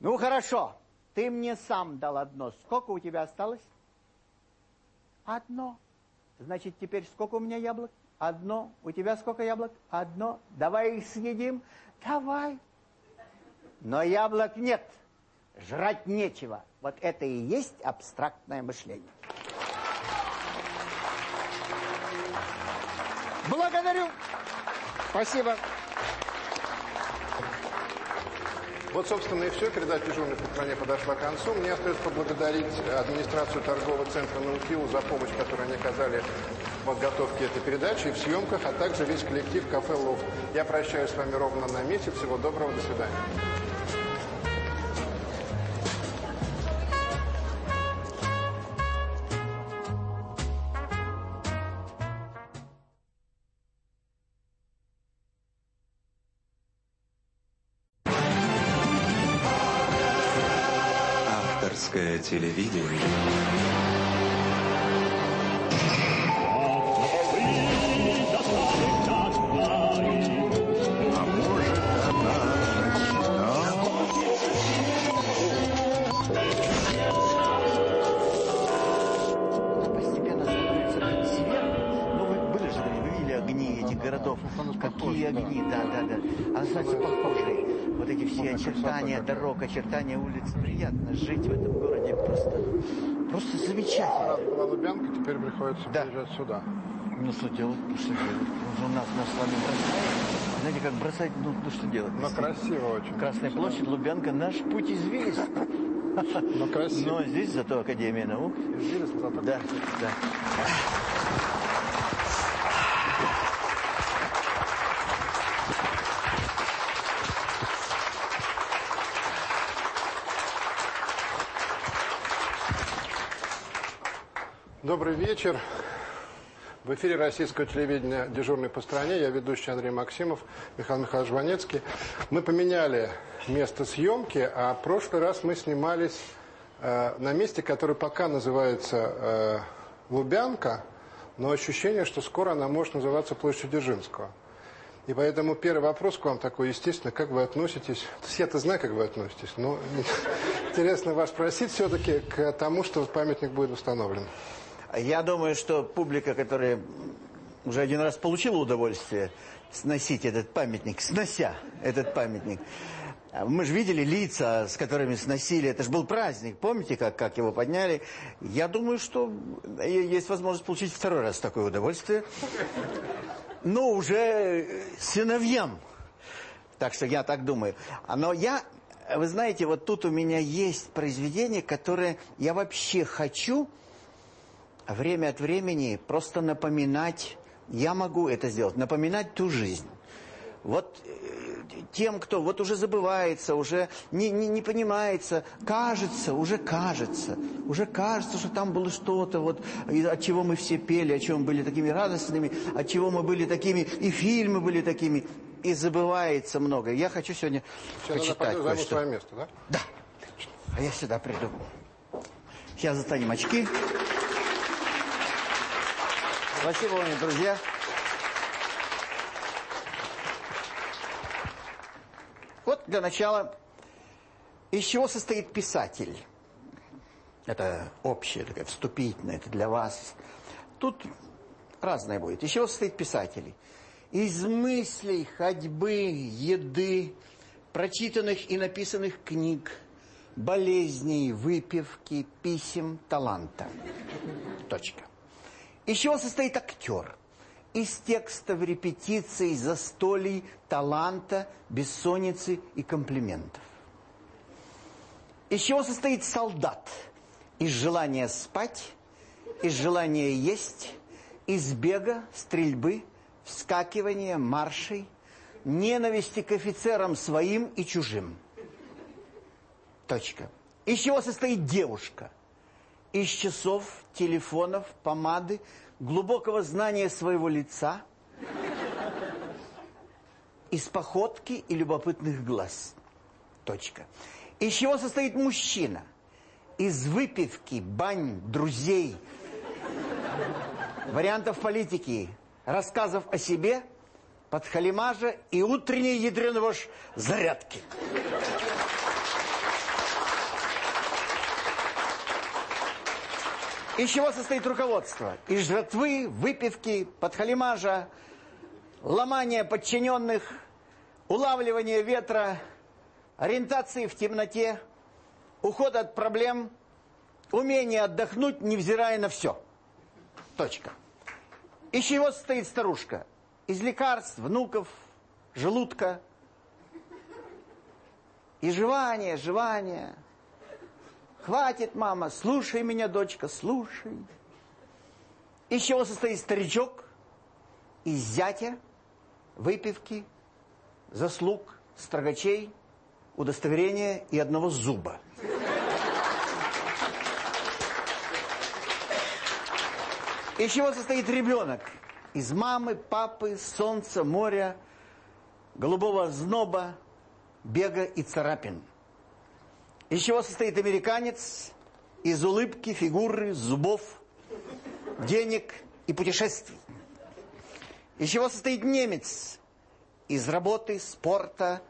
Ну, хорошо, ты мне сам дал одно. Сколько у тебя осталось? Одно. Значит, теперь сколько у меня яблок? Одно. У тебя сколько яблок? Одно. Давай их съедим. Давай. Но яблок нет. Жрать нечего. Вот это и есть абстрактное мышление. Благодарю. Спасибо. Вот, собственно, и все. Передача «Дежурных по стране» подошла к концу. Мне остается поблагодарить администрацию торгового центра «Наутил» за помощь, которую они оказали в подготовке этой передачи и в съемках, а также весь коллектив «Кафе Лофт». Я прощаюсь с вами ровно на месяц. Всего доброго. До свидания. А может, она Постепенно становится свет. Ну, вы были же, вы видели огни этих городов. Какие огни, да, да, да. Она становится похожей. Вот эти все очертания дорог, очертания улиц. Приятно жить в этом городе. Просто, просто У замечательно. нас была Лубянка, теперь приходится приезжать сюда. Ну, что делать? Ну, что делать? Он же у нас, нас с вами бросает. Знаете, как бросать, ну, ну что делать? Но красиво очень. Красная площадь, Лубянка, наш путь извилист. Но красиво. Но здесь зато Академия наук. Извилист, зато Да, да. Добрый вечер. В эфире российского телевидения «Дежурный по стране». Я ведущий Андрей Максимов, Михаил Михайлович Жванецкий. Мы поменяли место съемки, а в прошлый раз мы снимались э, на месте, которое пока называется э, Лубянка, но ощущение, что скоро она может называться Площадь Дзержинского. И поэтому первый вопрос к вам такой, естественно, как вы относитесь, я-то знаю, как вы относитесь, но <laughs> интересно вас спросить все-таки к тому, что памятник будет установлен. Я думаю, что публика, которая уже один раз получила удовольствие сносить этот памятник, снося этот памятник, мы же видели лица, с которыми сносили, это же был праздник, помните, как, как его подняли? Я думаю, что есть возможность получить второй раз такое удовольствие, но уже сыновьям. Так что я так думаю. Но я, вы знаете, вот тут у меня есть произведение, которое я вообще хочу время от времени просто напоминать, я могу это сделать, напоминать ту жизнь. Вот э, тем, кто вот уже забывается, уже не, не, не понимается, кажется, уже кажется, уже кажется, что там было что-то, вот, от чего мы все пели, от чего мы были такими радостными, от чего мы были такими, и фильмы были такими, и забывается много. Я хочу сегодня Сейчас почитать надо кое-что. свое место, да? Да. А я сюда приду. Сейчас застанем очки. Спасибо вам, друзья. Вот для начала, из чего состоит писатель? Это общее, такое вступительное, это для вас. Тут разное будет. Из чего состоит писатель? Из мыслей, ходьбы, еды, прочитанных и написанных книг, болезней, выпивки, писем, таланта. Точка. Из чего состоит актер? Из текстов, репетиций, застолий, таланта, бессонницы и комплиментов. Из чего состоит солдат? Из желания спать, из желания есть, из бега, стрельбы, вскакивания, маршей, ненависти к офицерам своим и чужим. Точка. Из чего состоит девушка? Из часов, телефонов, помады, глубокого знания своего лица, из походки и любопытных глаз. Точка. Из чего состоит мужчина? Из выпивки, бань, друзей, вариантов политики, рассказов о себе, подхалимажа и утренней ядреного зарядки. Из чего состоит руководство? Из жратвы, выпивки, подхалимажа, ломания подчиненных, улавливания ветра, ориентации в темноте, ухода от проблем, умение отдохнуть, невзирая на все. Точка. Из чего состоит старушка? Из лекарств, внуков, желудка. И жевание, жевание. Хватит, мама, слушай меня, дочка, слушай. Из чего состоит старичок? Из зятя, выпивки, заслуг, строгачей, удостоверения и одного зуба. Из чего состоит ребенок? Из мамы, папы, солнца, моря, голубого зноба, бега и царапин. Из чего состоит американец? Из улыбки, фигуры, зубов, денег и путешествий. Из чего состоит немец? Из работы, спорта,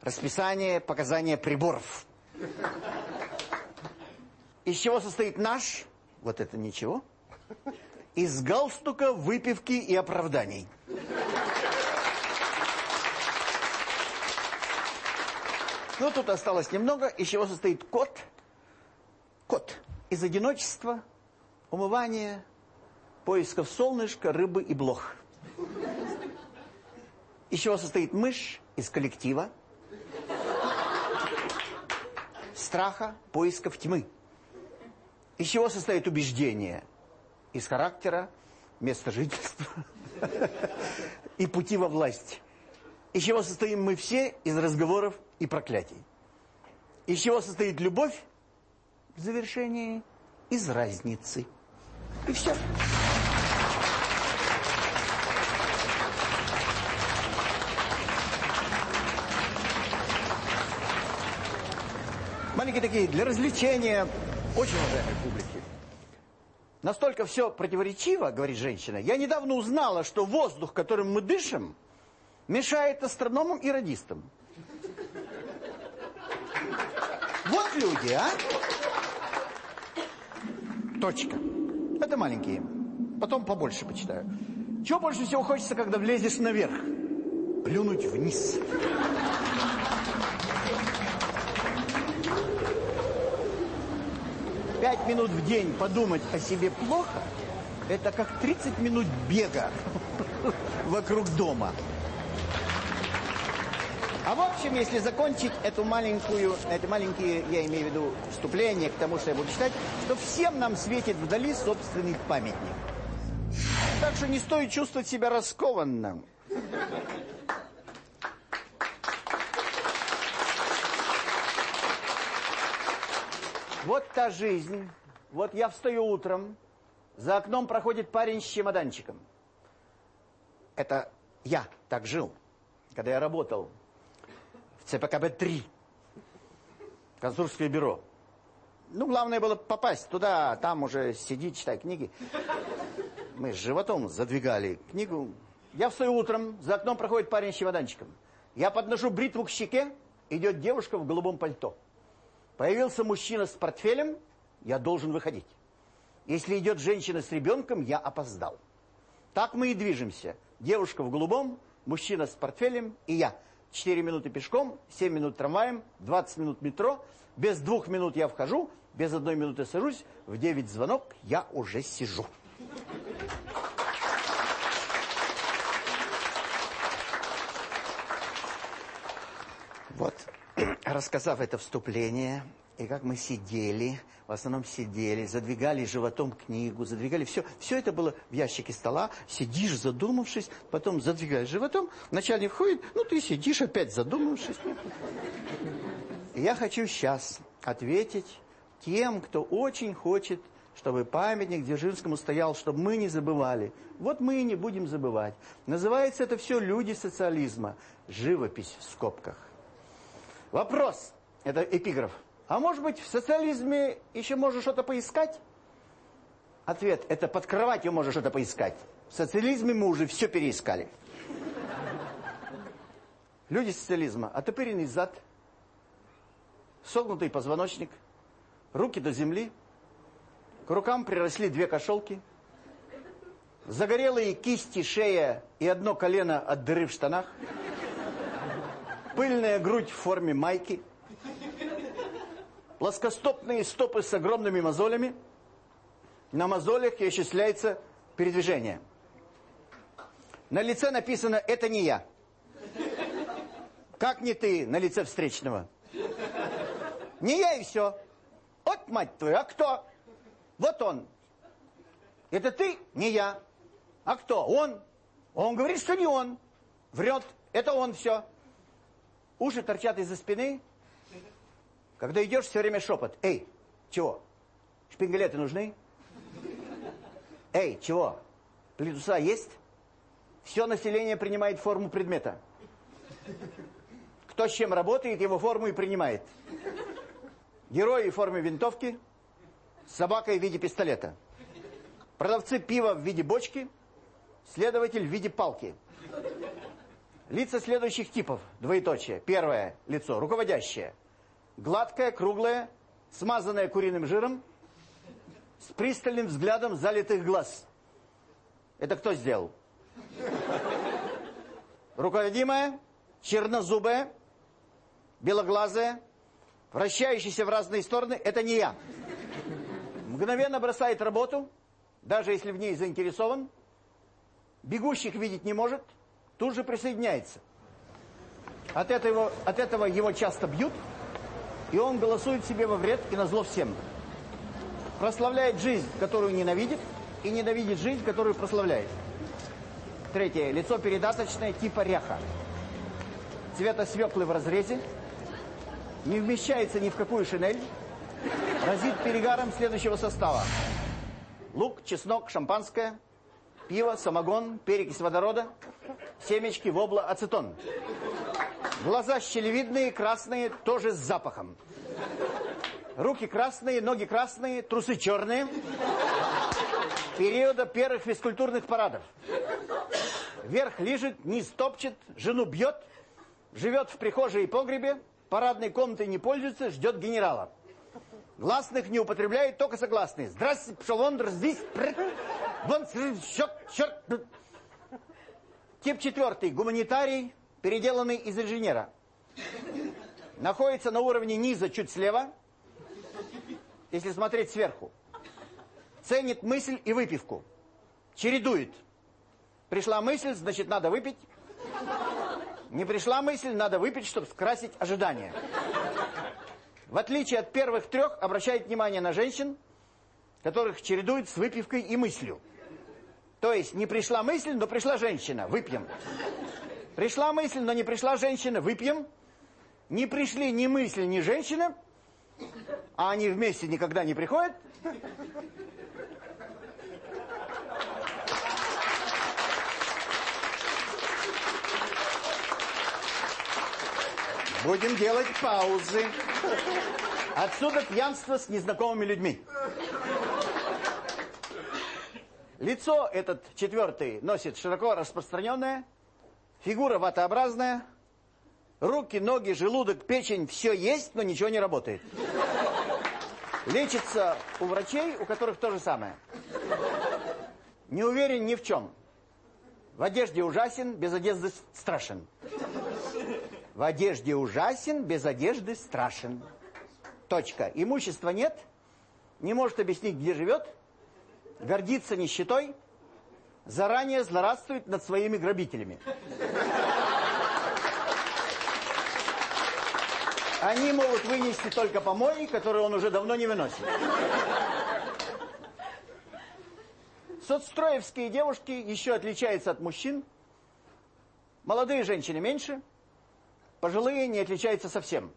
расписания, показания приборов. Из чего состоит наш? Вот это ничего. Из галстука, выпивки и оправданий. Ну, тут осталось немного. Из чего состоит кот? Кот. Из одиночества, умывания, поисков солнышка, рыбы и блох. Из чего состоит мышь? Из коллектива, страха, поисков тьмы. Из чего состоит убеждение? Из характера, места жительства <laughs> и пути во власть. Из чего состоим мы все? Из разговоров и проклятий. Из чего состоит любовь? В завершении из разницы. И все. Маленькие такие, для развлечения, очень уважаемой публики. Настолько все противоречиво, говорит женщина. Я недавно узнала, что воздух, которым мы дышим, мешает астрономам и радистам. Вот люди, а? Точка. Это маленькие. Потом побольше почитаю. Чего больше всего хочется, когда влезешь наверх? Плюнуть вниз. Пять минут в день подумать о себе плохо, это как 30 минут бега вокруг дома. А в общем, если закончить эту маленькую, это маленькие, я имею в виду, вступление к тому, что я буду читать, то всем нам светит вдали собственный памятник. Так что не стоит чувствовать себя раскованным. Вот та жизнь. Вот я встаю утром, за окном проходит парень с чемоданчиком. Это я так жил, когда я работал ЦПКБ-3, консульское бюро. Ну, главное было попасть туда, там уже сиди, читай книги. Мы с животом задвигали книгу. Я встаю утром, за окном проходит парень с чемоданчиком. Я подношу бритву к щеке, идет девушка в голубом пальто. Появился мужчина с портфелем, я должен выходить. Если идет женщина с ребенком, я опоздал. Так мы и движемся. Девушка в голубом, мужчина с портфелем и я. Четыре минуты пешком, семь минут трамваем, 20 минут метро. Без двух минут я вхожу, без одной минуты сажусь. В девять звонок я уже сижу. Вот, <clears throat> рассказав это вступление, и как мы сидели, в основном сидели, задвигали животом книгу, задвигали все. Все это было в ящике стола. Сидишь, задумавшись, потом задвигаешь животом. Начальник входит, ну ты сидишь опять задумавшись. И я хочу сейчас ответить тем, кто очень хочет, чтобы памятник Дзержинскому стоял, чтобы мы не забывали. Вот мы и не будем забывать. Называется это все «Люди социализма». Живопись в скобках. Вопрос. Это эпиграф. А может быть, в социализме еще можно что-то поискать? Ответ. Это под кроватью можно что-то поискать. В социализме мы уже все переискали. Люди социализма. Отопыренный зад, согнутый позвоночник, руки до земли, к рукам приросли две кошелки, загорелые кисти, шея и одно колено от дыры в штанах, пыльная грудь в форме майки, плоскостопные стопы с огромными мозолями. На мозолях и исчисляется передвижение. На лице написано «это не я». Как не ты на лице встречного? Не я и все. Вот мать твою, а кто? Вот он. Это ты? Не я. А кто? Он. Он говорит, что не он. Врет. Это он все. Уши торчат из-за спины. Когда идешь, все время шепот. Эй, чего? Шпингалеты нужны? Эй, чего? Плинтуса есть? Все население принимает форму предмета. Кто с чем работает, его форму и принимает. Герои в форме винтовки, собака в виде пистолета. Продавцы пива в виде бочки, следователь в виде палки. Лица следующих типов, двоеточие. Первое лицо, руководящее. Гладкое, круглое, смазанное куриным жиром, с пристальным взглядом залитых глаз. Это кто сделал? Руководимая, чернозубая, белоглазая, вращающаяся в разные стороны, это не я. Мгновенно бросает работу, даже если в ней заинтересован, бегущих видеть не может, тут же присоединяется. От этого, от этого его часто бьют, и он голосует себе во вред и на зло всем. Прославляет жизнь, которую ненавидит, и ненавидит жизнь, которую прославляет. Третье. Лицо передаточное типа ряха. Цвета свеклы в разрезе. Не вмещается ни в какую шинель. Разит перегаром следующего состава. Лук, чеснок, шампанское, пиво, самогон, перекись водорода, семечки, вобла, ацетон. Глаза щелевидные, красные, тоже с запахом. Руки красные, ноги красные, трусы черные. Периода первых физкультурных парадов. Верх лежит, низ топчет, жену бьет, живет в прихожей и погребе, парадной комнатой не пользуется, ждет генерала. Гласных не употребляет, только согласные. Здравствуйте, пошел вон, здесь, вон, счет, счет. Тип четвертый, гуманитарий, переделанный из инженера. Находится на уровне низа чуть слева, если смотреть сверху. Ценит мысль и выпивку. Чередует. Пришла мысль, значит, надо выпить. Не пришла мысль, надо выпить, чтобы скрасить ожидания. В отличие от первых трех, обращает внимание на женщин, которых чередует с выпивкой и мыслью. То есть не пришла мысль, но пришла женщина, выпьем. Пришла мысль, но не пришла женщина, выпьем. Не пришли ни мысль, ни женщина, а они вместе никогда не приходят. Будем делать паузы. Отсюда пьянство с незнакомыми людьми. Лицо этот четвертый носит широко распространенное, фигура ватообразная, руки, ноги, желудок, печень, все есть, но ничего не работает. Лечится у врачей, у которых то же самое. Не уверен ни в чем. В одежде ужасен, без одежды страшен. В одежде ужасен, без одежды страшен. Точка. Имущества нет, не может объяснить, где живет, гордится нищетой, заранее злорадствует над своими грабителями. Они могут вынести только помой, который он уже давно не выносит. Соцстроевские девушки еще отличаются от мужчин. Молодые женщины меньше, пожилые не отличаются совсем.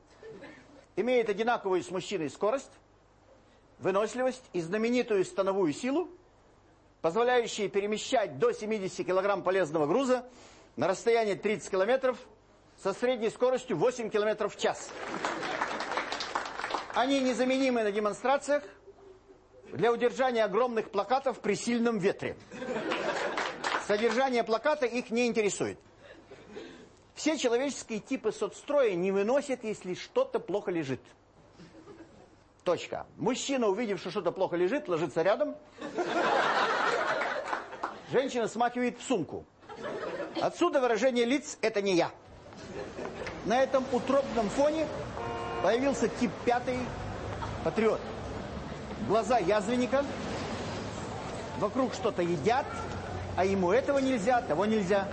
Имеют одинаковую с мужчиной скорость, выносливость и знаменитую становую силу, позволяющие перемещать до 70 килограмм полезного груза на расстояние 30 километров со средней скоростью 8 километров в час. Они незаменимы на демонстрациях для удержания огромных плакатов при сильном ветре. Содержание плаката их не интересует. Все человеческие типы соцстроя не выносят, если что-то плохо лежит. Точка. Мужчина, увидев, что что-то плохо лежит, ложится рядом. Женщина смахивает в сумку. Отсюда выражение лиц «это не я». На этом утробном фоне появился тип пятый патриот. Глаза язвенника, вокруг что-то едят, а ему этого нельзя, того нельзя.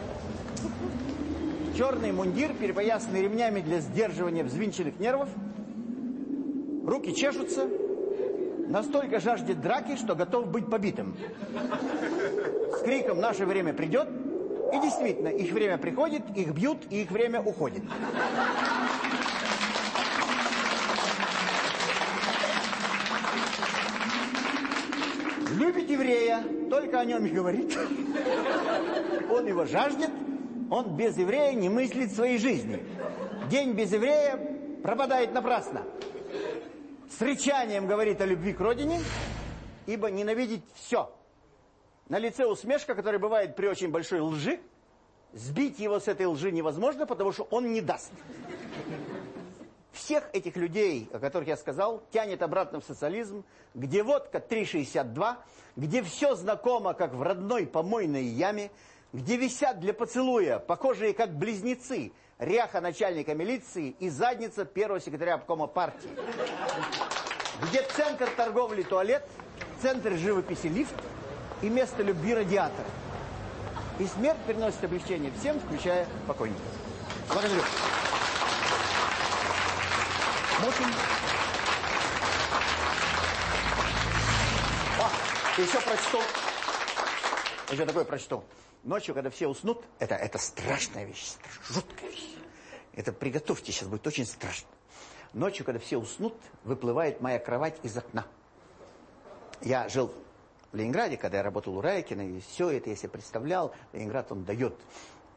Черный мундир, перепоясанный ремнями для сдерживания взвинченных нервов. Руки чешутся. Настолько жаждет драки, что готов быть побитым. С криком «Наше время придет!» И действительно, их время приходит, их бьют, и их время уходит. Любит еврея, только о нем и говорит. Он его жаждет, он без еврея не мыслит своей жизни. День без еврея пропадает напрасно. С рычанием говорит о любви к родине, ибо ненавидеть все. На лице усмешка, которая бывает при очень большой лжи. Сбить его с этой лжи невозможно, потому что он не даст. Всех этих людей, о которых я сказал, тянет обратно в социализм, где водка 3,62, где все знакомо, как в родной помойной яме, где висят для поцелуя, похожие как близнецы, ряха начальника милиции и задница первого секретаря обкома партии. Где центр торговли туалет, центр живописи лифт и место любви радиатор. И смерть приносит облегчение всем, включая покойников. Благодарю. Мутин. О, еще прочту. Еще такое прочту. Ночью, когда все уснут, это, это страшная вещь, жуткая вещь. Это приготовьте, сейчас будет очень страшно. Ночью, когда все уснут, выплывает моя кровать из окна. Я жил в Ленинграде, когда я работал у Райкина, и все это я себе представлял, Ленинград он дает,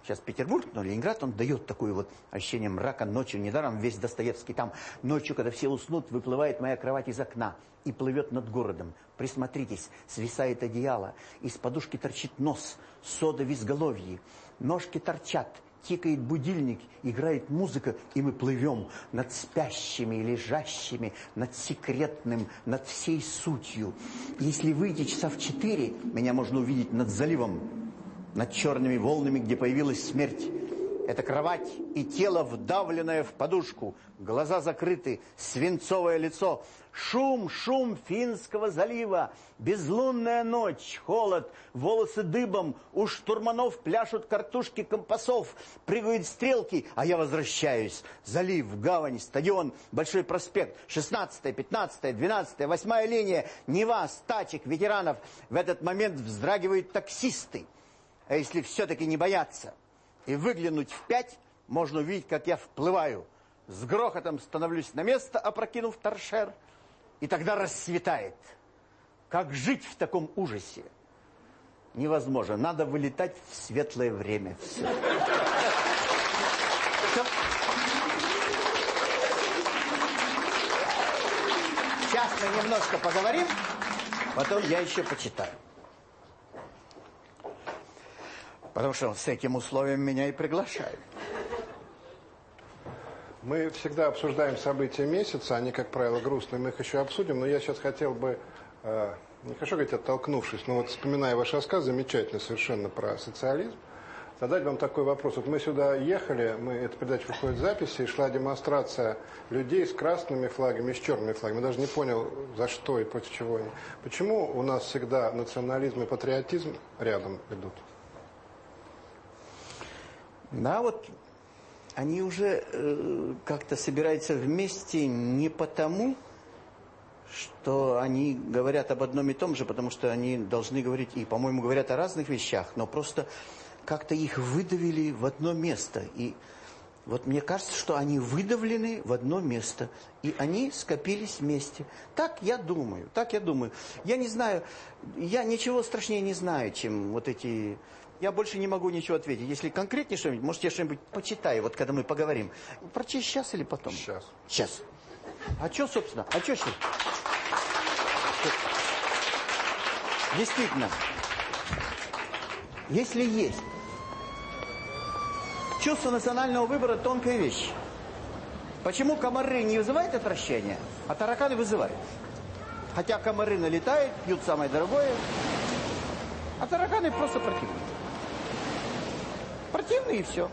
сейчас Петербург, но Ленинград он дает такое вот ощущение мрака ночью, недаром весь Достоевский там ночью, когда все уснут, выплывает моя кровать из окна и плывет над городом. Присмотритесь, свисает одеяло, из подушки торчит нос, сода в изголовье, ножки торчат, тикает будильник, играет музыка, и мы плывем над спящими лежащими, над секретным, над всей сутью. Если выйти часа в четыре, меня можно увидеть над заливом, над черными волнами, где появилась смерть. Это кровать и тело, вдавленное в подушку, глаза закрыты, свинцовое лицо. Шум, шум Финского залива, безлунная ночь, холод, волосы дыбом, у штурманов пляшут картушки компасов, прыгают стрелки, а я возвращаюсь. Залив, гавань, стадион, Большой проспект, 16 15 12 8 линия, Нева, стачек, ветеранов. В этот момент вздрагивают таксисты. А если все-таки не бояться и выглянуть в пять, можно увидеть, как я вплываю. С грохотом становлюсь на место, опрокинув торшер, и тогда рассветает. Как жить в таком ужасе? Невозможно. Надо вылетать в светлое время. Все. Сейчас мы немножко поговорим, потом я еще почитаю. Потому что с этим условием меня и приглашают. Мы всегда обсуждаем события месяца, они, как правило, грустные, мы их еще обсудим, но я сейчас хотел бы, э, не хочу говорить оттолкнувшись, но вот вспоминая ваш рассказ, замечательный совершенно про социализм, задать вам такой вопрос. Вот мы сюда ехали, мы, эта передача выходит в записи, и шла демонстрация людей с красными флагами с черными флагами. Я даже не понял, за что и против чего они. Почему у нас всегда национализм и патриотизм рядом идут? Да, вот они уже э, как-то собираются вместе не потому, что они говорят об одном и том же, потому что они должны говорить и, по-моему, говорят о разных вещах, но просто как-то их выдавили в одно место. И вот мне кажется, что они выдавлены в одно место, и они скопились вместе. Так я думаю, так я думаю. Я не знаю, я ничего страшнее не знаю, чем вот эти я больше не могу ничего ответить. Если конкретнее что-нибудь, может, я что-нибудь почитаю, вот когда мы поговорим. Прочесть сейчас или потом? Сейчас. Сейчас. А что, собственно? А что сейчас? Действительно. Если есть чувство национального выбора – тонкая вещь. Почему комары не вызывают отвращения, а тараканы вызывают? Хотя комары налетают, пьют самое дорогое, а тараканы просто противны. Противные и все.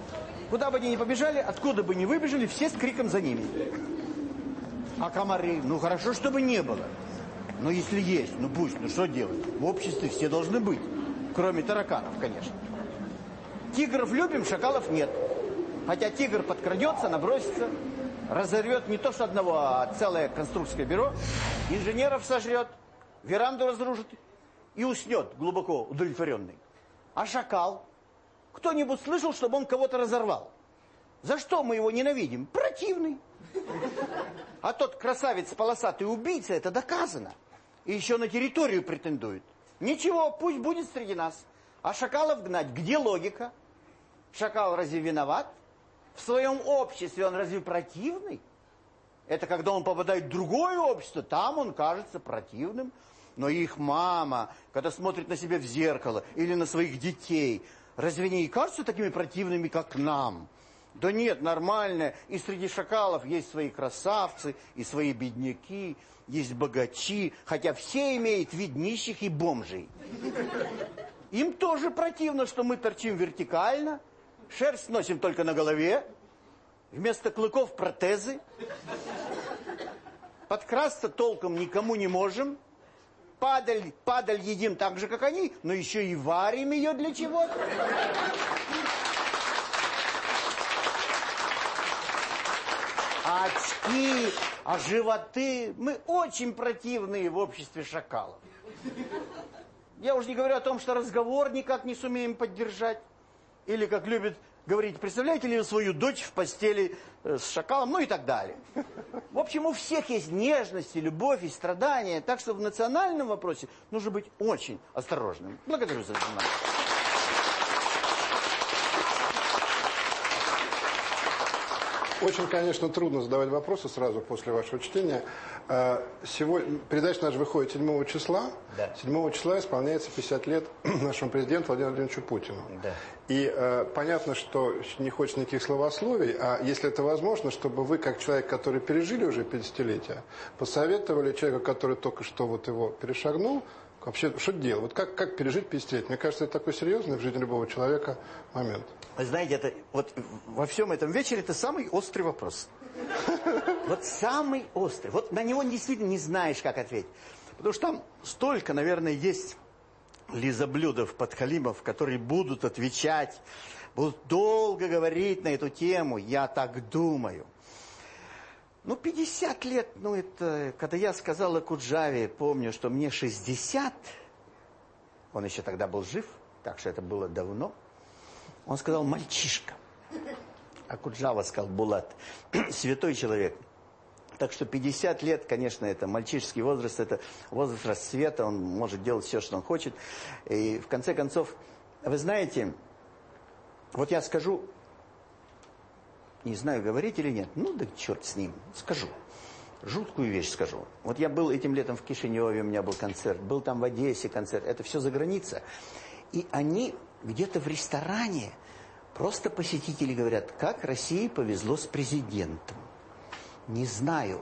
Куда бы они ни побежали, откуда бы ни выбежали, все с криком за ними. А комары, ну хорошо, чтобы не было. Но если есть, ну пусть, ну что делать? В обществе все должны быть. Кроме тараканов, конечно. Тигров любим, шакалов нет. Хотя тигр подкрадется, набросится, разорвет не то что одного, а целое конструкторское бюро, инженеров сожрет, веранду разрушит и уснет глубоко удовлетворенный. А шакал кто-нибудь слышал, чтобы он кого-то разорвал? За что мы его ненавидим? Противный. А тот красавец полосатый убийца, это доказано. И еще на территорию претендует. Ничего, пусть будет среди нас. А шакалов гнать, где логика? Шакал разве виноват? В своем обществе он разве противный? Это когда он попадает в другое общество, там он кажется противным. Но их мама, когда смотрит на себя в зеркало или на своих детей, Разве они и кажутся такими противными, как нам? Да нет, нормально. И среди шакалов есть свои красавцы, и свои бедняки, есть богачи, хотя все имеют вид нищих и бомжей. Им тоже противно, что мы торчим вертикально, шерсть носим только на голове, вместо клыков протезы, подкрасться толком никому не можем, падаль, падаль едим так же, как они, но еще и варим ее для чего-то. Очки, а животы. Мы очень противные в обществе шакалов. Я уже не говорю о том, что разговор никак не сумеем поддержать. Или, как любит говорить, представляете ли вы свою дочь в постели э, с шакалом, ну и так далее. В общем, у всех есть нежность, и любовь, и страдания. Так что в национальном вопросе нужно быть очень осторожным. Благодарю за внимание. Очень, конечно, трудно задавать вопросы сразу после вашего чтения. А, Сегодня, передача наша выходит 7 числа. Да. 7 числа исполняется 50 лет <clears throat> нашему президенту Владимиру Владимировичу Путину. Да. И э, понятно, что не хочется никаких словословий, а если это возможно, чтобы вы, как человек, который пережили уже 50-летие, посоветовали человеку, который только что вот его перешагнул, вообще, что делать? Вот как, как пережить 50 лет? Мне кажется, это такой серьезный в жизни любого человека момент. Знаете, это вот во всем этом вечере это самый острый вопрос. Вот самый острый. Вот на него действительно не знаешь, как ответить. Потому что там столько, наверное, есть лизоблюдов, подхалимов, которые будут отвечать, будут долго говорить на эту тему. Я так думаю. Ну, 50 лет, ну, это... Когда я сказал о Куджаве, помню, что мне 60, он еще тогда был жив, так что это было давно, он сказал «мальчишка». А Куджава сказал «Булат». <clears throat> Святой человек. Так что 50 лет, конечно, это мальчишеский возраст, это возраст расцвета, он может делать все, что он хочет. И в конце концов, вы знаете, вот я скажу, не знаю, говорить или нет, ну да черт с ним, скажу. Жуткую вещь скажу. Вот я был этим летом в Кишиневе, у меня был концерт, был там в Одессе концерт, это все за граница. И они где-то в ресторане, просто посетители говорят, как России повезло с президентом. Не знаю.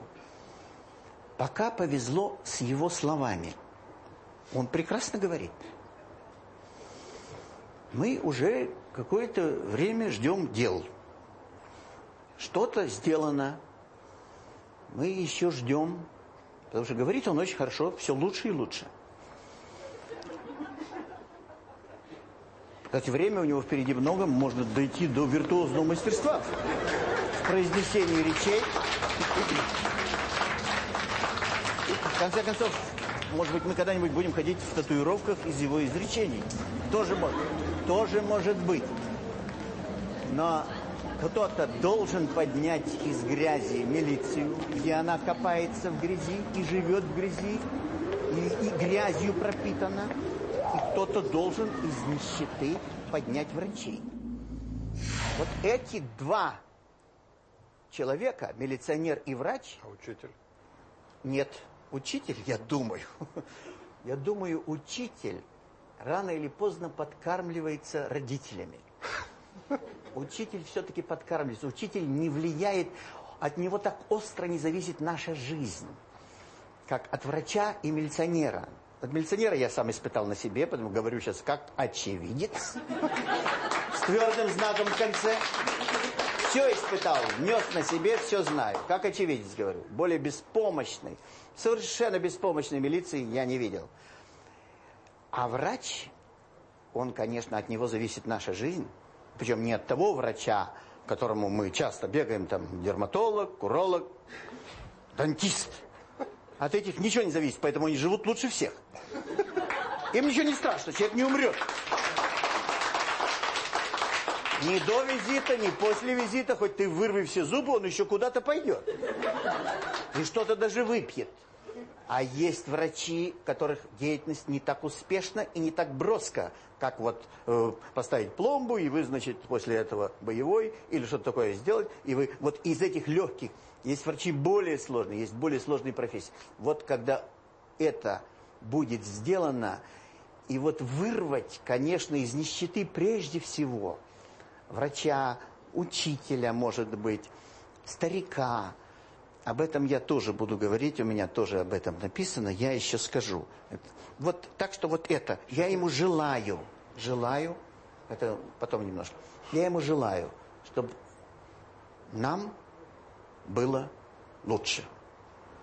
Пока повезло с его словами. Он прекрасно говорит. Мы уже какое-то время ждем дел. Что-то сделано. Мы еще ждем. Потому что говорит он очень хорошо, все лучше и лучше. Кстати, время у него впереди много, можно дойти до виртуозного мастерства в произнесении речей. В конце концов, может быть, мы когда-нибудь будем ходить в татуировках из его изречений. Тоже может, тоже может быть. Но кто-то должен поднять из грязи милицию, где она копается в грязи и живет в грязи, и, и грязью пропитана. И кто-то должен из нищеты поднять врачей. Вот эти два человека, милиционер и врач... А учитель? Нет, учитель, я думаю. Я думаю, учитель рано или поздно подкармливается родителями. Учитель все-таки подкармливается. Учитель не влияет, от него так остро не зависит наша жизнь, как от врача и милиционера. От милиционера я сам испытал на себе, поэтому говорю сейчас как очевидец. С твердым знаком в конце. Все испытал, нес на себе, все знаю. Как очевидец говорю. Более беспомощной, совершенно беспомощной милиции я не видел. А врач, он, конечно, от него зависит наша жизнь. Причем не от того врача, которому мы часто бегаем, там, дерматолог, куролог, дантист. От этих ничего не зависит, поэтому они живут лучше всех. Им ничего не страшно, человек не умрет. Ни до визита, ни после визита, хоть ты вырви все зубы, он еще куда-то пойдет. И что-то даже выпьет. А есть врачи, которых деятельность не так успешна и не так броско, как вот э, поставить пломбу, и вы, значит, после этого боевой, или что-то такое сделать, и вы... Вот из этих легких есть врачи более сложные, есть более сложные профессии. Вот когда это будет сделано, и вот вырвать, конечно, из нищеты прежде всего врача, учителя, может быть, старика, об этом я тоже буду говорить, у меня тоже об этом написано, я еще скажу. Вот так что вот это, я ему желаю, желаю, это потом немножко, я ему желаю, чтобы нам было лучше.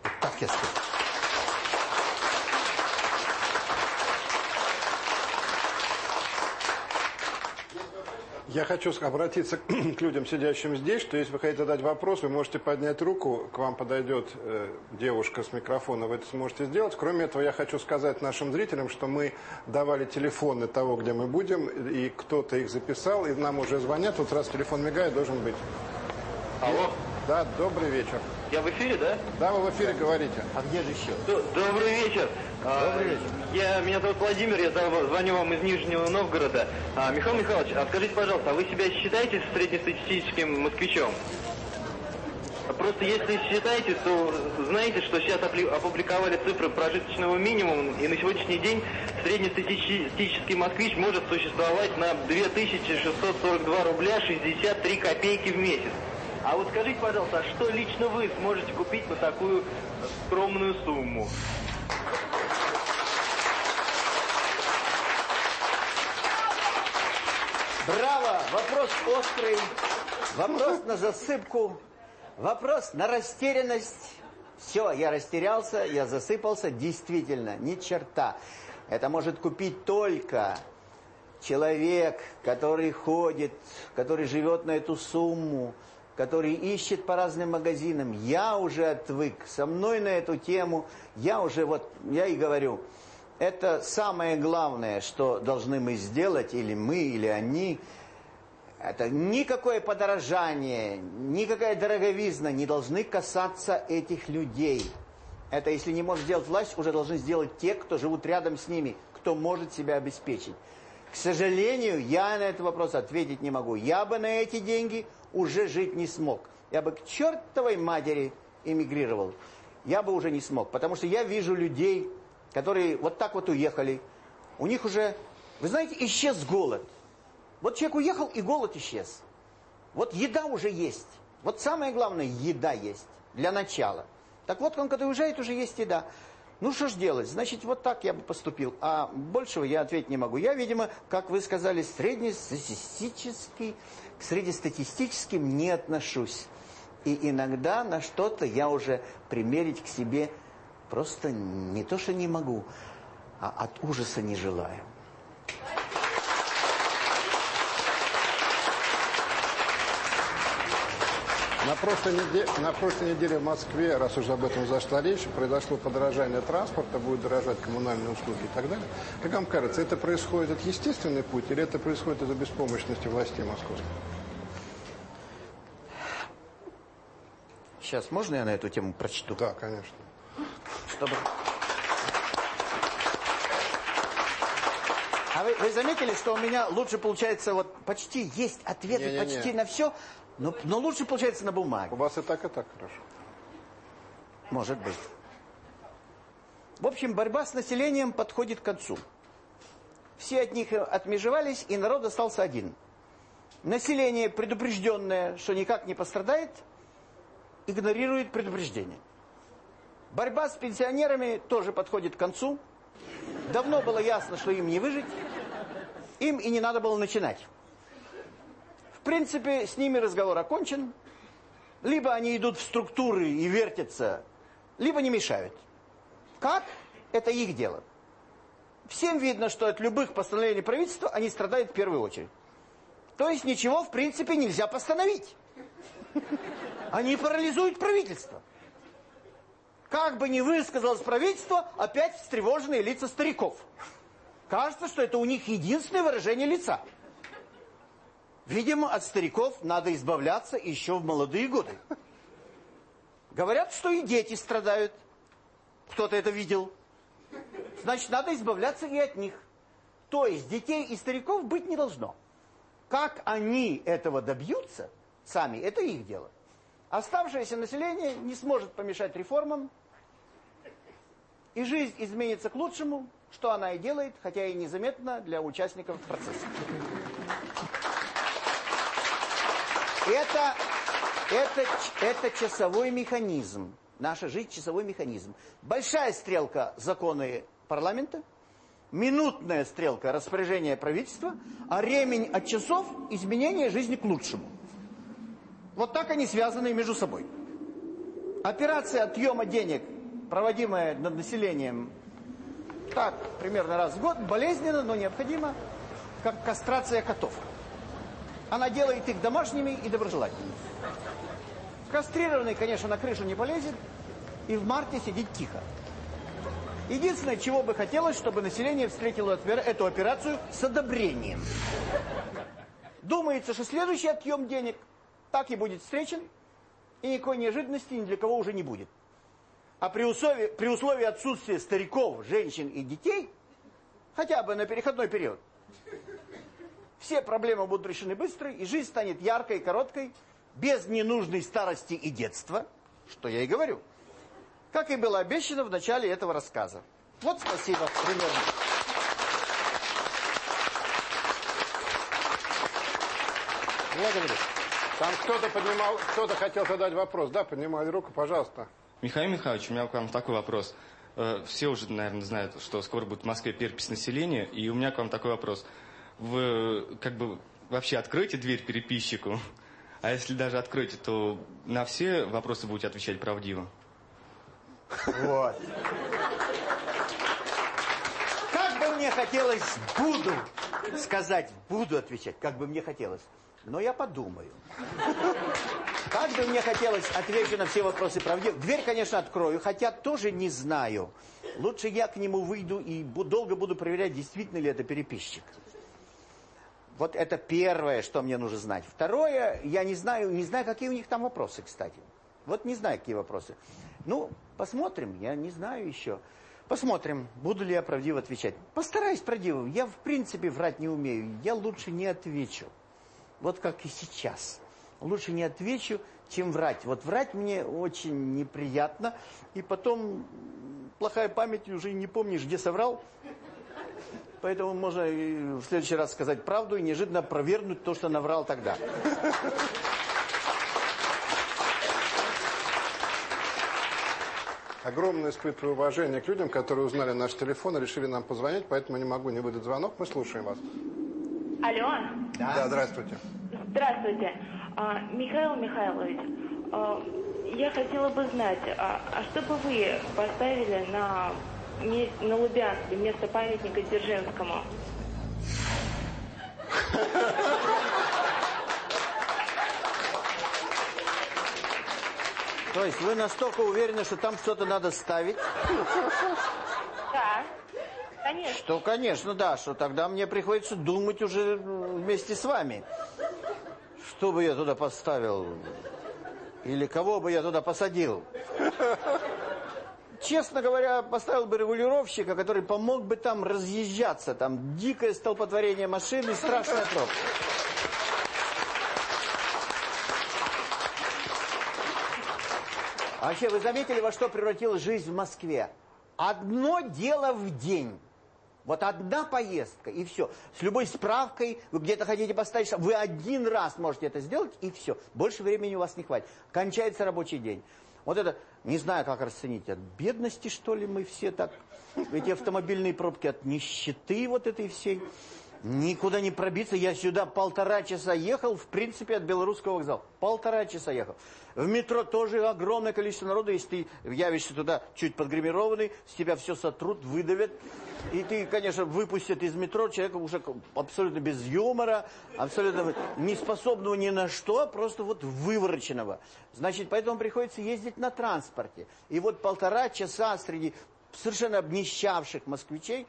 Вот так я скажу. Я хочу обратиться <clears throat> к людям, сидящим здесь, что если вы хотите задать вопрос, вы можете поднять руку, к вам подойдет э, девушка с микрофоном, вы это сможете сделать. Кроме этого, я хочу сказать нашим зрителям, что мы давали телефоны того, где мы будем, и кто-то их записал, и нам уже звонят, вот раз телефон мигает, должен быть. Алло. Да, добрый вечер. Я в эфире, да? Да, вы в эфире говорите. А где же еще? Д- Добрый вечер. Добрый вечер. Я, меня зовут Владимир, я звоню вам из Нижнего Новгорода. А, Михаил Михайлович, а скажите, пожалуйста, а вы себя считаете среднестатистическим москвичом? А Просто если считаете, то знаете, что сейчас опубликовали цифры прожиточного минимума, и на сегодняшний день среднестатистический москвич может существовать на 2642 рубля 63 копейки в месяц. А вот скажите, пожалуйста, а что лично вы сможете купить на такую скромную сумму? Браво! Вопрос острый, вопрос на засыпку, вопрос на растерянность. Все, я растерялся, я засыпался. Действительно, ни черта. Это может купить только человек, который ходит, который живет на эту сумму, который ищет по разным магазинам. Я уже отвык, со мной на эту тему, я уже вот, я и говорю, это самое главное, что должны мы сделать, или мы, или они. Это никакое подорожание, никакая дороговизна не должны касаться этих людей. Это если не может сделать власть, уже должны сделать те, кто живут рядом с ними, кто может себя обеспечить. К сожалению, я на этот вопрос ответить не могу. Я бы на эти деньги уже жить не смог. Я бы к чертовой матери эмигрировал. Я бы уже не смог, потому что я вижу людей, которые вот так вот уехали. У них уже, вы знаете, исчез голод. Вот человек уехал, и голод исчез. Вот еда уже есть. Вот самое главное, еда есть. Для начала. Так вот, он когда уезжает, уже есть еда. Ну, что ж делать? Значит, вот так я бы поступил. А большего я ответить не могу. Я, видимо, как вы сказали, среднестатистический, к среднестатистическим не отношусь. И иногда на что-то я уже примерить к себе просто не то, что не могу, а от ужаса не желаю. На прошлой, неделе, на прошлой неделе в Москве, раз уже об этом зашла речь, произошло подорожание транспорта, будет дорожать коммунальные услуги и так далее. Как вам кажется, это происходит от естественный путь или это происходит из-за беспомощности властей московских? Сейчас можно я на эту тему прочту? Да, конечно. Чтобы... А вы, вы заметили, что у меня лучше получается, вот почти есть ответы Не-не-не. почти на все, но, но лучше получается на бумаге. У вас и так, и так хорошо. Может быть. В общем, борьба с населением подходит к концу. Все от них отмежевались, и народ остался один. Население, предупрежденное, что никак не пострадает, игнорирует предупреждение. Борьба с пенсионерами тоже подходит к концу. Давно было ясно, что им не выжить. Им и не надо было начинать. Принципе, с ними разговор окончен. Либо они идут в структуры и вертятся, либо не мешают. Как? Это их дело. Всем видно, что от любых постановлений правительства они страдают в первую очередь. То есть ничего, в принципе, нельзя постановить. Они парализуют правительство. Как бы ни высказалось правительство, опять встревоженные лица стариков. Кажется, что это у них единственное выражение лица. Видимо, от стариков надо избавляться еще в молодые годы. Говорят, что и дети страдают. Кто-то это видел. Значит, надо избавляться и от них. То есть детей и стариков быть не должно. Как они этого добьются сами, это их дело. Оставшееся население не сможет помешать реформам, и жизнь изменится к лучшему, что она и делает, хотя и незаметно для участников процесса. Это, это, это часовой механизм. Наша жизнь часовой механизм. Большая стрелка законы парламента, минутная стрелка распоряжения правительства, а ремень от часов изменение жизни к лучшему. Вот так они связаны между собой. Операция отъема денег, проводимая над населением, так, примерно раз в год, болезненно, но необходимо, как кастрация котов. Она делает их домашними и доброжелательными. Кастрированный, конечно, на крышу не полезет, и в марте сидит тихо. Единственное, чего бы хотелось, чтобы население встретило эту операцию с одобрением. Думается, что следующий отъем денег так и будет встречен, и никакой неожиданности ни для кого уже не будет. А при условии, при условии отсутствия стариков, женщин и детей, хотя бы на переходной период, все проблемы будут решены быстро, и жизнь станет яркой и короткой, без ненужной старости и детства, что я и говорю. Как и было обещано в начале этого рассказа. Вот спасибо, примерно. Благодарю. Там кто-то поднимал, кто-то хотел задать вопрос. Да, поднимали руку, пожалуйста. Михаил Михайлович, у меня к вам такой вопрос. Э, все уже, наверное, знают, что скоро будет в Москве перепись населения, и у меня к вам такой вопрос. Вы как бы вообще откроете дверь переписчику? А если даже откроете, то на все вопросы будете отвечать правдиво? Вот. Как бы мне хотелось буду сказать, буду отвечать, как бы мне хотелось. Но я подумаю. Как бы мне хотелось, отвечу на все вопросы правдиво. Дверь, конечно, открою, хотя тоже не знаю. Лучше я к нему выйду и долго буду проверять, действительно ли это переписчик. Вот это первое, что мне нужно знать. Второе, я не знаю, не знаю, какие у них там вопросы, кстати. Вот не знаю, какие вопросы. Ну, посмотрим, я не знаю еще. Посмотрим, буду ли я правдиво отвечать. Постараюсь правдиво. Я, в принципе, врать не умею. Я лучше не отвечу. Вот как и сейчас. Лучше не отвечу, чем врать. Вот врать мне очень неприятно. И потом плохая память, уже не помнишь, где соврал. Поэтому можно в следующий раз сказать правду и неожиданно опровергнуть то, что наврал тогда. Огромное испытываю уважение к людям, которые узнали наш телефон и решили нам позвонить, поэтому не могу не выдать звонок. Мы слушаем вас. Алло. Да, да здравствуйте. Здравствуйте. А, Михаил Михайлович, а, я хотела бы знать, а, а что бы вы поставили на на Лубянске вместо памятника Дзержинскому. То есть вы настолько уверены, что там что-то надо ставить? Да, конечно. Что, конечно, да, что тогда мне приходится думать уже вместе с вами. Что бы я туда поставил? Или кого бы я туда посадил? Честно говоря, поставил бы регулировщика, который помог бы там разъезжаться. Там дикое столпотворение машин и страшная пробка. А вообще, вы заметили, во что превратилась жизнь в Москве? Одно дело в день. Вот одна поездка, и все. С любой справкой, вы где-то хотите поставить, вы один раз можете это сделать, и все. Больше времени у вас не хватит. Кончается рабочий день. Вот это, не знаю, как расценить, от бедности, что ли, мы все так... Эти автомобильные пробки от нищеты вот этой всей. Никуда не пробиться. Я сюда полтора часа ехал, в принципе, от Белорусского вокзала. Полтора часа ехал. В метро тоже огромное количество народу. Если ты явишься туда чуть подгримированный, с тебя все сотрут, выдавят. И ты, конечно, выпустят из метро человека уже абсолютно без юмора, абсолютно не способного ни на что, просто вот вывороченного. Значит, поэтому приходится ездить на транспорте. И вот полтора часа среди совершенно обнищавших москвичей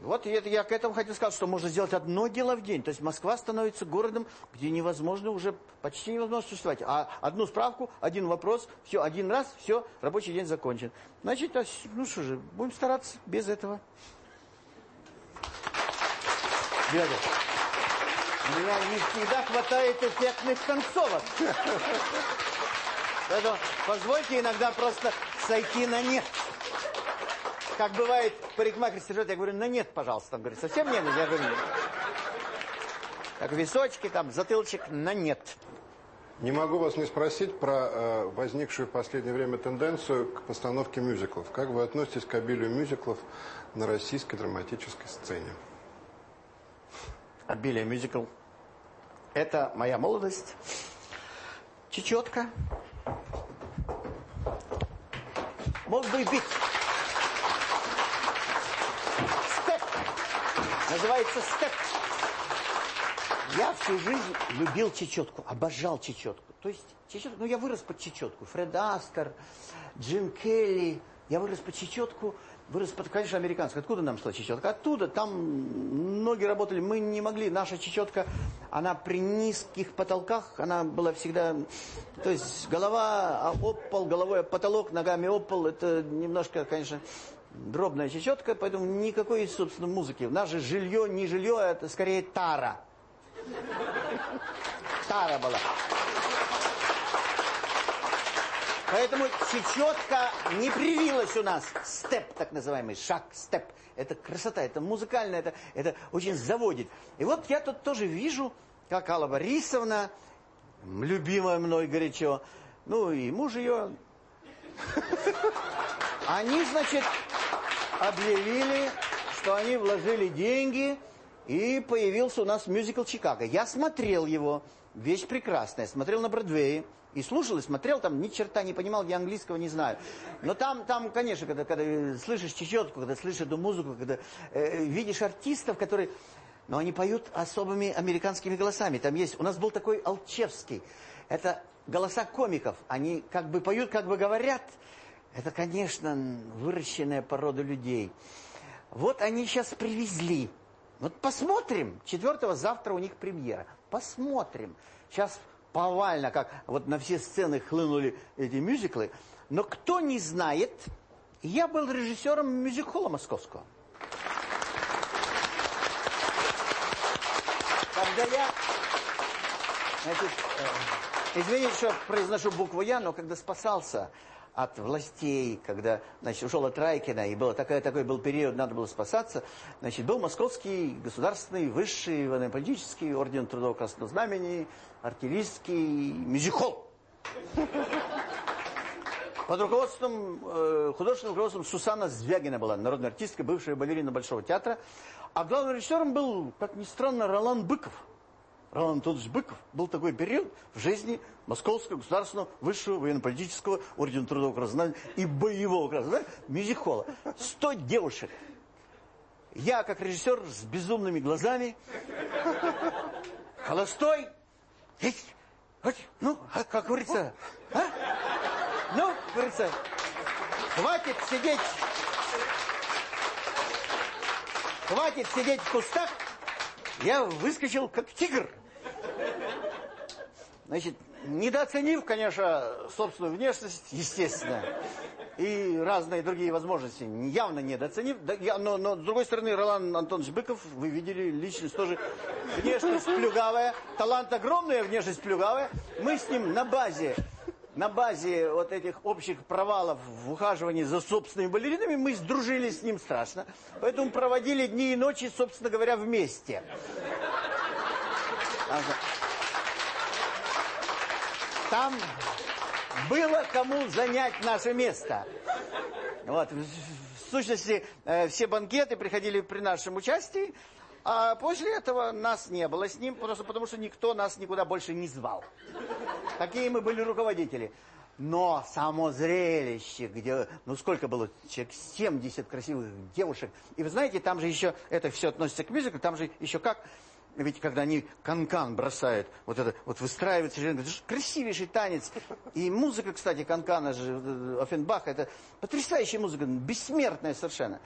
вот это, я к этому хотел сказать, что можно сделать одно дело в день. То есть Москва становится городом, где невозможно уже, почти невозможно существовать. А одну справку, один вопрос, все, один раз, все, рабочий день закончен. Значит, а ну что же, будем стараться без этого. Ребята, у меня не всегда хватает эффектных концовок. <laughs> Поэтому позвольте иногда просто сойти на нет. Как бывает, парикмахер стережет, я говорю, ну нет, пожалуйста. Он говорит, совсем нет? Я говорю, нет. Так, височки, там, затылочек, на нет. Не могу вас не спросить про э, возникшую в последнее время тенденцию к постановке мюзиклов. Как вы относитесь к обилию мюзиклов на российской драматической сцене? Обилие мюзикл. Это моя молодость. Чечетка. Мог бы и бить. Называется степ. Я всю жизнь любил чечетку, обожал чечетку. То есть чечетку, ну я вырос под чечетку. Фред Астер, Джим Келли. Я вырос под чечетку, вырос под, конечно, американскую. Откуда нам шла чечетка? Оттуда, там многие работали, мы не могли. Наша чечетка, она при низких потолках, она была всегда... То есть голова об пол, головой об потолок, ногами об пол. Это немножко, конечно, дробная чечетка, поэтому никакой, собственно, музыки. У нас же жилье, не жилье, а это скорее тара. Тара была. Поэтому чечетка не привилась у нас. Степ, так называемый, шаг, степ. Это красота, это музыкально, это, это очень заводит. И вот я тут тоже вижу, как Алла Борисовна, любимая мной горячо, ну и муж ее, они, значит, объявили, что они вложили деньги, и появился у нас мюзикл «Чикаго». Я смотрел его, вещь прекрасная, смотрел на Бродвее, и слушал, и смотрел, там ни черта не понимал, я английского не знаю. Но там, там конечно, когда, когда слышишь чечетку, когда слышишь эту музыку, когда э, видишь артистов, которые... Но они поют особыми американскими голосами. Там есть... У нас был такой Алчевский. Это голоса комиков. Они как бы поют, как бы говорят. Это, конечно, выращенная порода людей. Вот они сейчас привезли. Вот посмотрим. Четвертого завтра у них премьера. Посмотрим. Сейчас повально, как вот на все сцены хлынули эти мюзиклы. Но кто не знает, я был режиссером мюзик-холла московского. Когда я... Значит, э, извините, что произношу букву «Я», но когда спасался от властей, когда, значит, ушел от Райкина, и было такой, такой был период, надо было спасаться, значит, был Московский государственный высший военно-политический орден Трудового Красного Знамени, артиллерийский мюзикл. Под руководством, э, художественным руководством Сусана Звягина была, народная артистка, бывшая балерина Большого театра. А главным режиссером был, как ни странно, Ролан Быков. Ролан Анатольевич Быков был такой период в жизни Московского государственного высшего военно-политического ордена трудового краснознания и боевого краснознания мюзикола. Сто девушек. Я, как режиссер, с безумными глазами, холостой, ну, а, как говорится, а? ну, говорится, хватит сидеть, хватит сидеть в кустах, я выскочил как тигр. Значит, недооценив, конечно, собственную внешность, естественно, и разные другие возможности, явно недооценив, да, я, но, но, с другой стороны, Ролан Антонович Быков, вы видели, личность тоже, внешность плюгавая, талант огромный, внешность плюгавая. Мы с ним на базе, на базе вот этих общих провалов в ухаживании за собственными балеринами, мы сдружились с ним страшно, поэтому проводили дни и ночи, собственно говоря, вместе. Там было кому занять наше место. Вот. В сущности, э, все банкеты приходили при нашем участии, а после этого нас не было с ним, просто потому что никто нас никуда больше не звал. Такие мы были руководители. Но само зрелище, где, ну сколько было, человек 70 красивых девушек. И вы знаете, там же еще, это все относится к мюзиклу, там же еще как ведь когда они канкан бросают, вот это, вот выстраивается, это же красивейший танец. И музыка, кстати, канкана же, э, Офенбаха, это потрясающая музыка, бессмертная совершенно.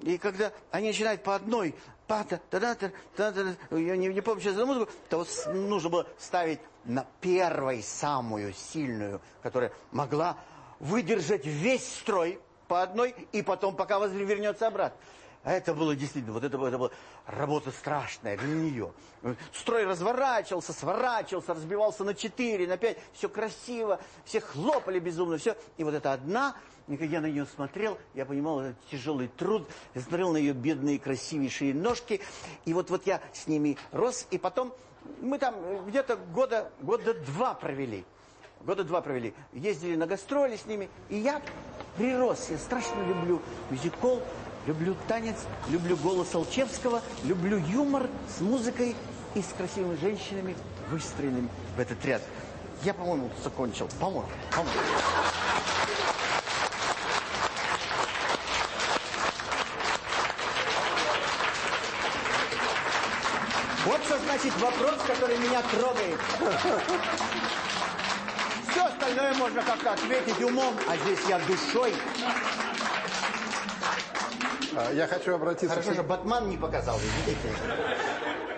И когда они начинают по одной, па та та та та та та я не, не помню сейчас эту музыку, то вот нужно было ставить на первой самую сильную, которая могла выдержать весь строй по одной, и потом, пока вернется обратно. А это было действительно, вот это, это была работа страшная для нее. Строй разворачивался, сворачивался, разбивался на четыре, на пять. Все красиво, все хлопали безумно, все. И вот эта одна, я на нее смотрел, я понимал, это тяжелый труд. Я смотрел на ее бедные, красивейшие ножки. И вот, вот я с ними рос. И потом мы там где-то года, года два провели. Года два провели. Ездили на гастроли с ними. И я прирос. Я страшно люблю мюзикл. Люблю танец, люблю голос Алчевского, люблю юмор с музыкой и с красивыми женщинами, выстроенными в этот ряд. Я, по-моему, закончил. По-моему. По-моему. Вот значит, вопрос, который меня трогает. Все остальное можно как-то ответить умом, а здесь я душой. А, Я хочу обратиться... Хорошо, к- что Батман не показал, видите?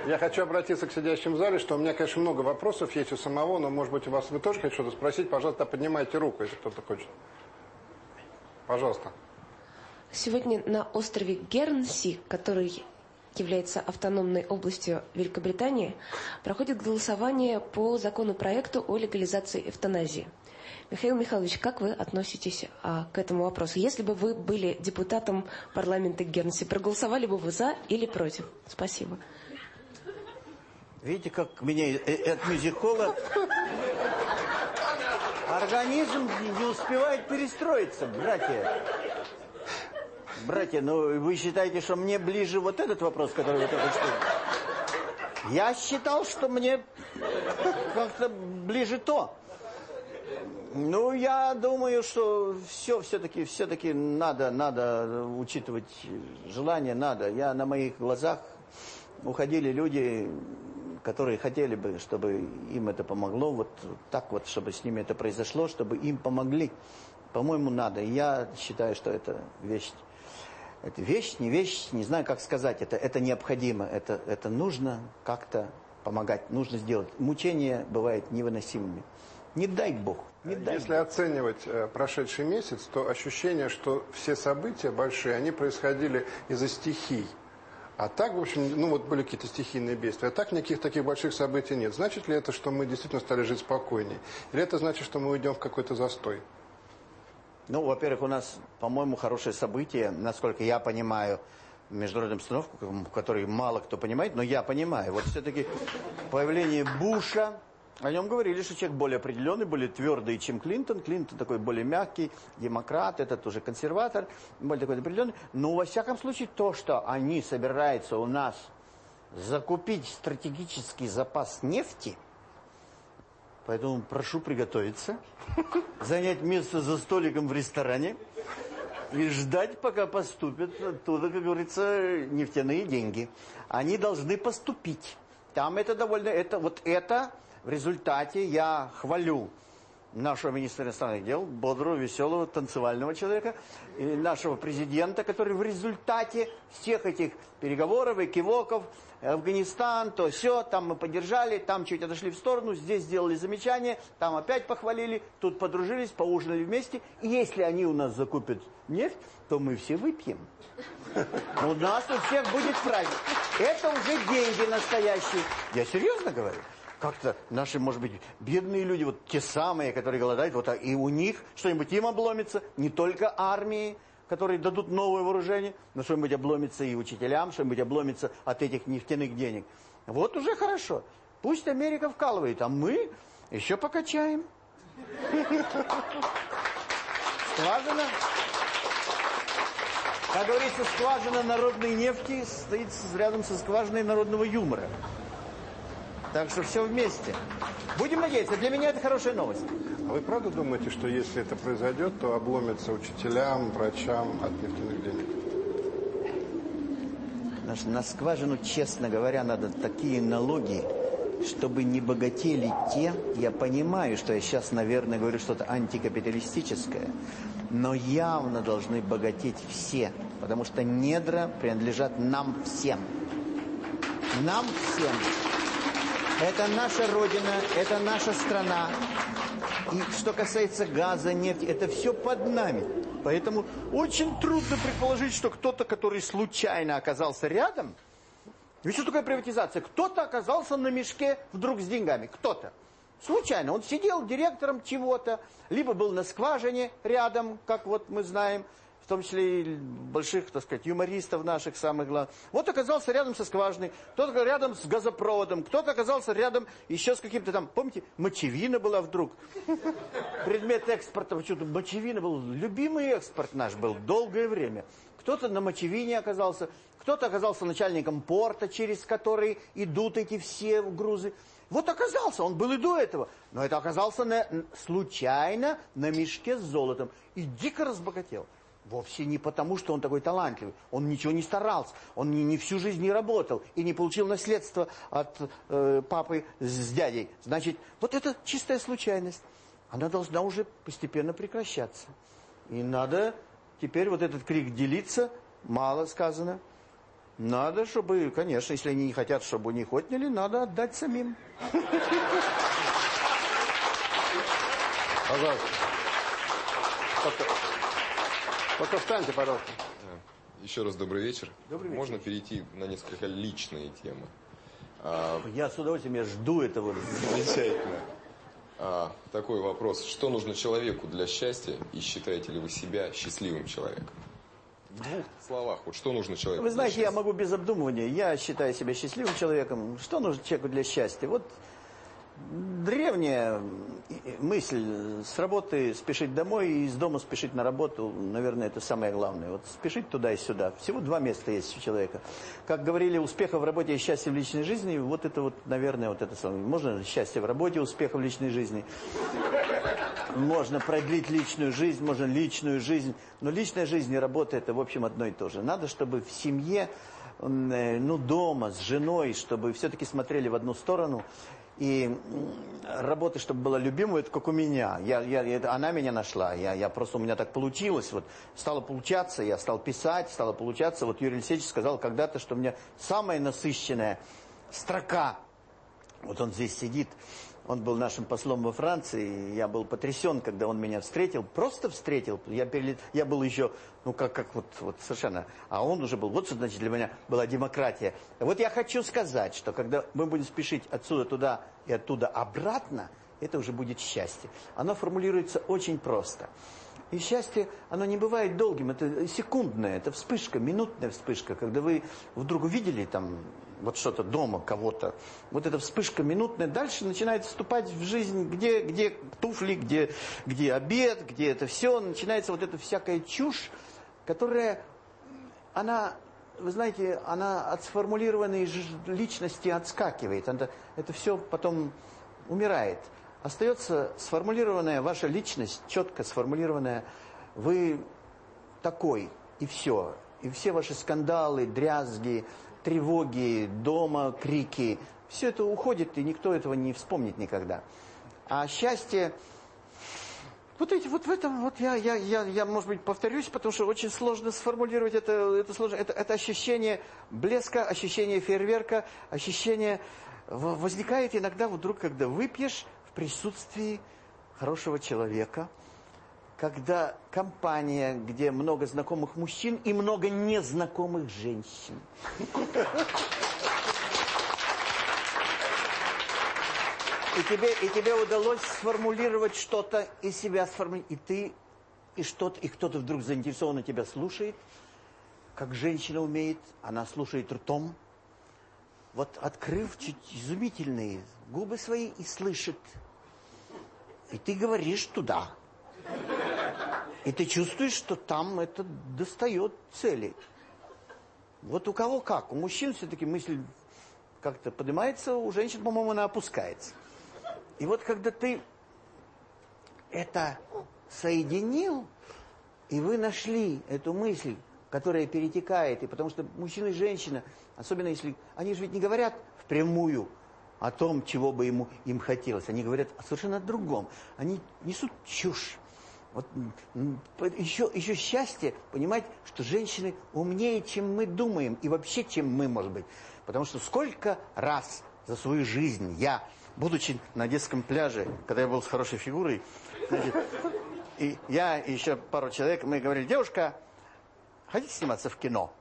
Я хочу обратиться к сидящим в зале, что у меня, конечно, много вопросов есть у самого, но, может быть, у вас вы тоже хотите что-то спросить. Пожалуйста, поднимайте руку, если кто-то хочет. Пожалуйста. Сегодня на острове Гернси, который является автономной областью Великобритании, проходит голосование по законопроекту о легализации эвтаназии. Михаил Михайлович, как вы относитесь а, к этому вопросу? Если бы вы были депутатом парламента Гернси, проголосовали бы вы за или против? Спасибо. Видите, как меня от мюзикола организм не успевает перестроиться, братья. Братья, ну вы считаете, что мне ближе вот этот вопрос, который вы только что... Я считал, что мне как-то ближе то. Ну, я думаю, что все все-таки все-таки надо, надо учитывать желание, надо. Я на моих глазах уходили люди, которые хотели бы, чтобы им это помогло, вот так вот, чтобы с ними это произошло, чтобы им помогли. По-моему, надо. Я считаю, что это вещь. Это вещь, не вещь, не знаю, как сказать. Это, это необходимо, это, это нужно как-то помогать, нужно сделать. Мучения бывают невыносимыми. Не дай Бог, не дай Если оценивать э, прошедший месяц, то ощущение, что все события большие, они происходили из-за стихий. А так, в общем, ну вот были какие-то стихийные бедствия. А так никаких таких больших событий нет. Значит ли это, что мы действительно стали жить спокойнее? Или это значит, что мы уйдем в какой-то застой? Ну, во-первых, у нас, по-моему, хорошее событие, насколько я понимаю, международную обстановку, в которой мало кто понимает, но я понимаю. Вот все-таки появление Буша, о нем говорили, что человек более определенный, более твердый, чем Клинтон. Клинтон такой более мягкий, демократ, этот уже консерватор, более такой определенный. Но, во всяком случае, то, что они собираются у нас закупить стратегический запас нефти, поэтому прошу приготовиться, <laughs> занять место за столиком в ресторане и ждать, пока поступят оттуда, как говорится, нефтяные деньги. Они должны поступить. Там это довольно, это вот это в результате я хвалю нашего министра иностранных дел, бодрого, веселого, танцевального человека, и нашего президента, который в результате всех этих переговоров и кивоков, Афганистан, то все, там мы поддержали, там чуть отошли в сторону, здесь сделали замечание, там опять похвалили, тут подружились, поужинали вместе. И если они у нас закупят нефть, то мы все выпьем. У нас у всех будет праздник. Это уже деньги настоящие. Я серьезно говорю. Как-то наши, может быть, бедные люди, вот те самые, которые голодают, вот а и у них что-нибудь им обломится, не только армии, которые дадут новое вооружение, но что-нибудь обломится и учителям, что-нибудь обломится от этих нефтяных денег. Вот уже хорошо. Пусть Америка вкалывает, а мы еще покачаем. Скважина. Как говорится, скважина народной нефти стоит рядом со скважиной народного юмора. Так что все вместе. Будем надеяться, для меня это хорошая новость. А вы правда думаете, что если это произойдет, то обломится учителям, врачам от нефтяных денег? Наш- На скважину, честно говоря, надо такие налоги, чтобы не богатели те, я понимаю, что я сейчас, наверное, говорю что-то антикапиталистическое, но явно должны богатеть все, потому что недра принадлежат нам всем. Нам всем. Это наша Родина, это наша страна. И что касается газа, нефти, это все под нами. Поэтому очень трудно предположить, что кто-то, который случайно оказался рядом, ведь что такое приватизация? Кто-то оказался на мешке вдруг с деньгами. Кто-то. Случайно. Он сидел директором чего-то, либо был на скважине рядом, как вот мы знаем, в том числе и больших, так сказать, юмористов наших самых главных. Вот оказался рядом со скважиной, кто-то рядом с газопроводом, кто-то оказался рядом еще с каким-то там, помните, мочевина была вдруг. Предмет экспорта, почему-то мочевина был, любимый экспорт наш был долгое время. Кто-то на мочевине оказался, кто-то оказался начальником порта, через который идут эти все грузы. Вот оказался, он был и до этого, но это оказался на, случайно на мешке с золотом и дико разбогател. Вовсе не потому, что он такой талантливый. Он ничего не старался. Он не, не всю жизнь не работал и не получил наследство от э, папы с дядей. Значит, вот это чистая случайность. Она должна уже постепенно прекращаться. И надо теперь вот этот крик делиться, мало сказано. Надо, чтобы, конечно, если они не хотят, чтобы у них надо отдать самим. <laughs> Пожалуйста. Только встаньте, пожалуйста. Еще раз добрый вечер. Добрый вечер. Можно перейти на несколько личные темы. Я с удовольствием, я жду этого. Замечательно. А, такой вопрос. Что нужно человеку для счастья и считаете ли вы себя счастливым человеком? В двух словах. Вот что нужно человеку Вы знаете, я могу без обдумывания. Я считаю себя счастливым человеком. Что нужно человеку для счастья? Вот древняя мысль с работы спешить домой и из дома спешить на работу, наверное, это самое главное. Вот спешить туда и сюда. Всего два места есть у человека. Как говорили, успеха в работе и счастья в личной жизни, вот это вот, наверное, вот это самое. Можно счастье в работе, успеха в личной жизни. Можно продлить личную жизнь, можно личную жизнь. Но личная жизнь и работа это, в общем, одно и то же. Надо, чтобы в семье, э, ну, дома, с женой, чтобы все-таки смотрели в одну сторону. И м, работа, чтобы была любимой, это как у меня. Я, я, это она меня нашла. Я, я просто, у меня так получилось. Вот стало получаться, я стал писать, стало получаться. Вот Юрий Алексеевич сказал когда-то, что у меня самая насыщенная строка вот он здесь сидит. Он был нашим послом во Франции. и Я был потрясен, когда он меня встретил. Просто встретил. Я, перелет... я был еще, ну как, как вот, вот совершенно. А он уже был. Вот что значит для меня была демократия. Вот я хочу сказать, что когда мы будем спешить отсюда туда и оттуда обратно, это уже будет счастье. Оно формулируется очень просто. И счастье, оно не бывает долгим, это секундное, это вспышка, минутная вспышка, когда вы вдруг увидели там вот что-то дома кого-то, вот эта вспышка минутная, дальше начинает вступать в жизнь, где, где туфли, где, где обед, где это все, начинается вот эта всякая чушь, которая, она, вы знаете, она от сформулированной личности отскакивает, это, это все потом умирает. Остается сформулированная ваша личность, четко сформулированная, вы такой, и все. И все ваши скандалы, дрязги, тревоги, дома, крики, все это уходит, и никто этого не вспомнит никогда. А счастье, вот эти, вот в этом, вот я, я, я, я, может быть, повторюсь, потому что очень сложно сформулировать это, это сложно, это, это ощущение блеска, ощущение фейерверка, ощущение возникает иногда вдруг, когда выпьешь в присутствии хорошего человека, когда компания, где много знакомых мужчин и много незнакомых женщин. И тебе, и тебе удалось сформулировать что-то из себя сформулировать. И ты, и что-то, и кто-то вдруг заинтересованно тебя слушает, как женщина умеет, она слушает ртом. Вот открыв чуть изумительные губы свои и слышит. И ты говоришь туда. И ты чувствуешь, что там это достает цели. Вот у кого как. У мужчин все-таки мысль как-то поднимается, у женщин, по-моему, она опускается. И вот когда ты это соединил, и вы нашли эту мысль, которая перетекает, и потому что мужчина и женщина, особенно если... Они же ведь не говорят впрямую о том, чего бы ему, им хотелось. Они говорят о совершенно другом. Они несут чушь. Вот еще, еще счастье понимать, что женщины умнее, чем мы думаем, и вообще, чем мы, может быть. Потому что сколько раз за свою жизнь я, будучи на детском пляже, когда я был с хорошей фигурой, значит, и я и еще пару человек, мы говорили, девушка, хотите сниматься в кино?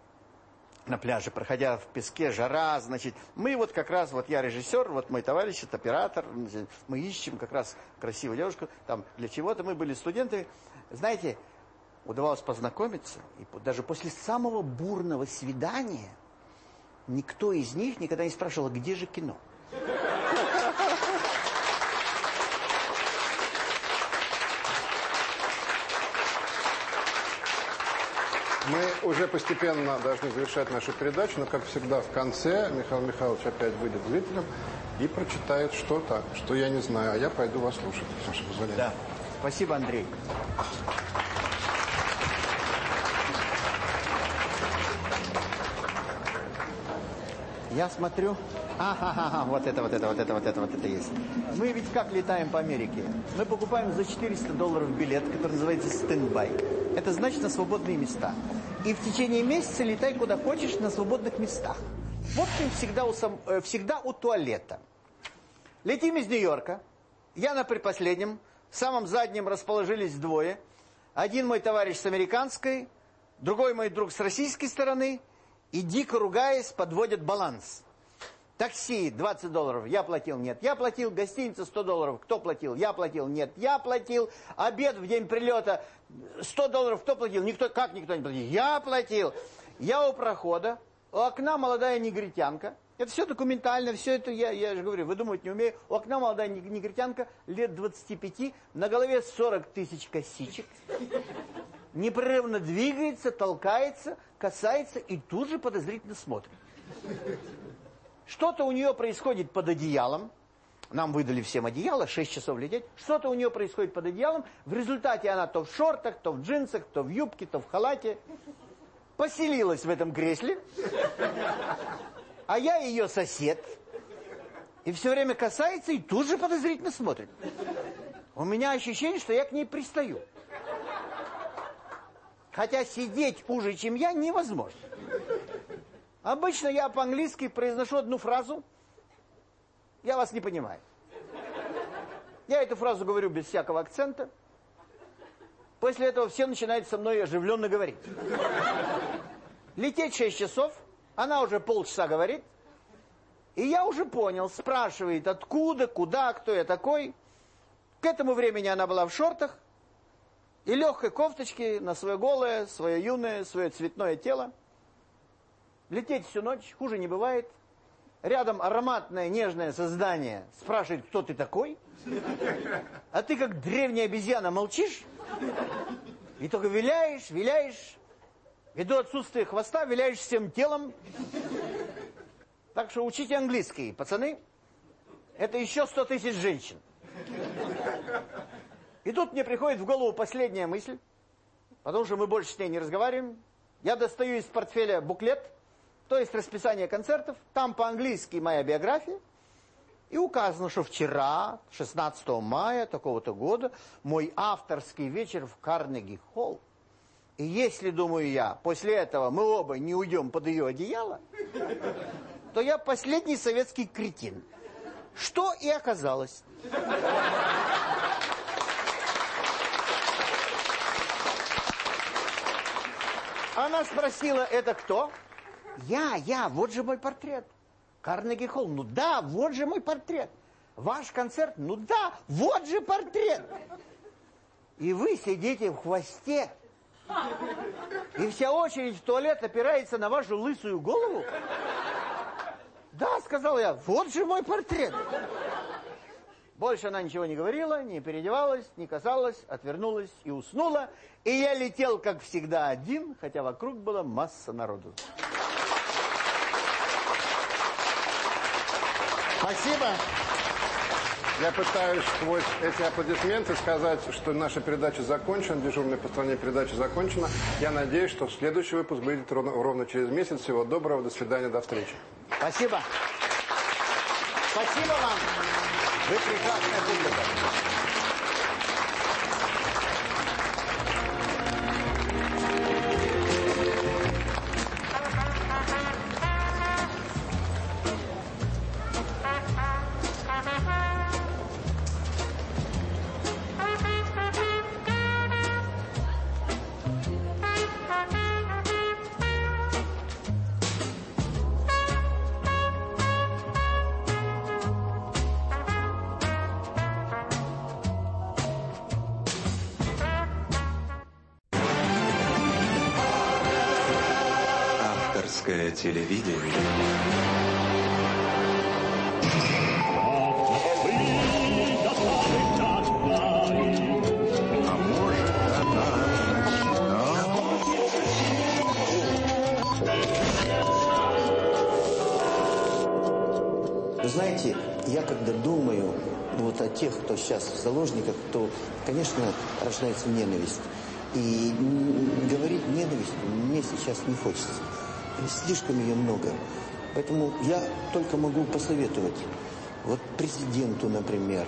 На пляже, проходя в песке, жара, значит, мы вот как раз, вот я режиссер, вот мой товарищ, это оператор, значит, мы ищем как раз красивую девушку, там для чего-то мы были студенты, знаете, удавалось познакомиться, и даже после самого бурного свидания никто из них никогда не спрашивал, «А где же кино. уже постепенно должны завершать нашу передачу, но, как всегда, в конце Михаил Михайлович опять выйдет к зрителям и прочитает что-то, что я не знаю, а я пойду вас слушать, с вашего. Да. Спасибо, Андрей. Я смотрю, Ага, вот это, вот это, вот это, вот это, вот это есть. Мы ведь как летаем по Америке? Мы покупаем за 400 долларов билет, который называется стендбай. Это значит на свободные места. И в течение месяца летай куда хочешь на свободных местах. В общем, всегда у, сам, э, всегда у туалета. Летим из Нью-Йорка. Я на предпоследнем. В самом заднем расположились двое. Один мой товарищ с американской, другой мой друг с российской стороны. И дико ругаясь, подводят баланс. Такси 20 долларов, я платил, нет. Я платил, гостиница 100 долларов, кто платил? Я платил, нет. Я платил, обед в день прилета 100 долларов, кто платил? Никто, как никто не платил? Я платил. Я у прохода, у окна молодая негритянка. Это все документально, все это, я, я же говорю, выдумывать не умею. У окна молодая негритянка, лет 25, на голове 40 тысяч косичек. Непрерывно двигается, толкается, касается и тут же подозрительно смотрит. Что-то у нее происходит под одеялом. Нам выдали всем одеяло, 6 часов лететь. Что-то у нее происходит под одеялом. В результате она то в шортах, то в джинсах, то в юбке, то в халате. Поселилась в этом кресле. А я ее сосед. И все время касается и тут же подозрительно смотрит. У меня ощущение, что я к ней пристаю. Хотя сидеть хуже, чем я, невозможно. Обычно я по-английски произношу одну фразу. Я вас не понимаю. Я эту фразу говорю без всякого акцента. После этого все начинают со мной оживленно говорить. Лететь 6 часов, она уже полчаса говорит. И я уже понял, спрашивает, откуда, куда, кто я такой. К этому времени она была в шортах и легкой кофточке на свое голое, свое юное, свое цветное тело. Лететь всю ночь, хуже не бывает. Рядом ароматное, нежное создание спрашивает, кто ты такой? А ты как древняя обезьяна молчишь? И только виляешь, виляешь. Ввиду отсутствия хвоста, виляешь всем телом. Так что учите английский, пацаны. Это еще сто тысяч женщин. И тут мне приходит в голову последняя мысль, потому что мы больше с ней не разговариваем. Я достаю из портфеля буклет, то есть расписание концертов, там по-английски моя биография, и указано, что вчера, 16 мая такого-то года, мой авторский вечер в Карнеги-холл. И если, думаю я, после этого мы оба не уйдем под ее одеяло, то я последний советский кретин. Что и оказалось. Она спросила, это кто? Я, я, вот же мой портрет. Карнеги Холл, ну да, вот же мой портрет. Ваш концерт, ну да, вот же портрет. И вы сидите в хвосте. И вся очередь в туалет опирается на вашу лысую голову? Да, сказал я, вот же мой портрет. Больше она ничего не говорила, не переодевалась, не касалась, отвернулась и уснула. И я летел, как всегда, один, хотя вокруг была масса народу. Спасибо. Я пытаюсь сквозь эти аплодисменты сказать, что наша передача закончена, дежурная по стране передача закончена. Я надеюсь, что следующий выпуск будет ровно, ровно через месяц. Всего доброго, до свидания, до встречи. Спасибо. Спасибо вам. Вы прекрасная публика. Рождается ненависть. И говорить ненависть мне сейчас не хочется. Слишком ее много. Поэтому я только могу посоветовать. Вот президенту, например,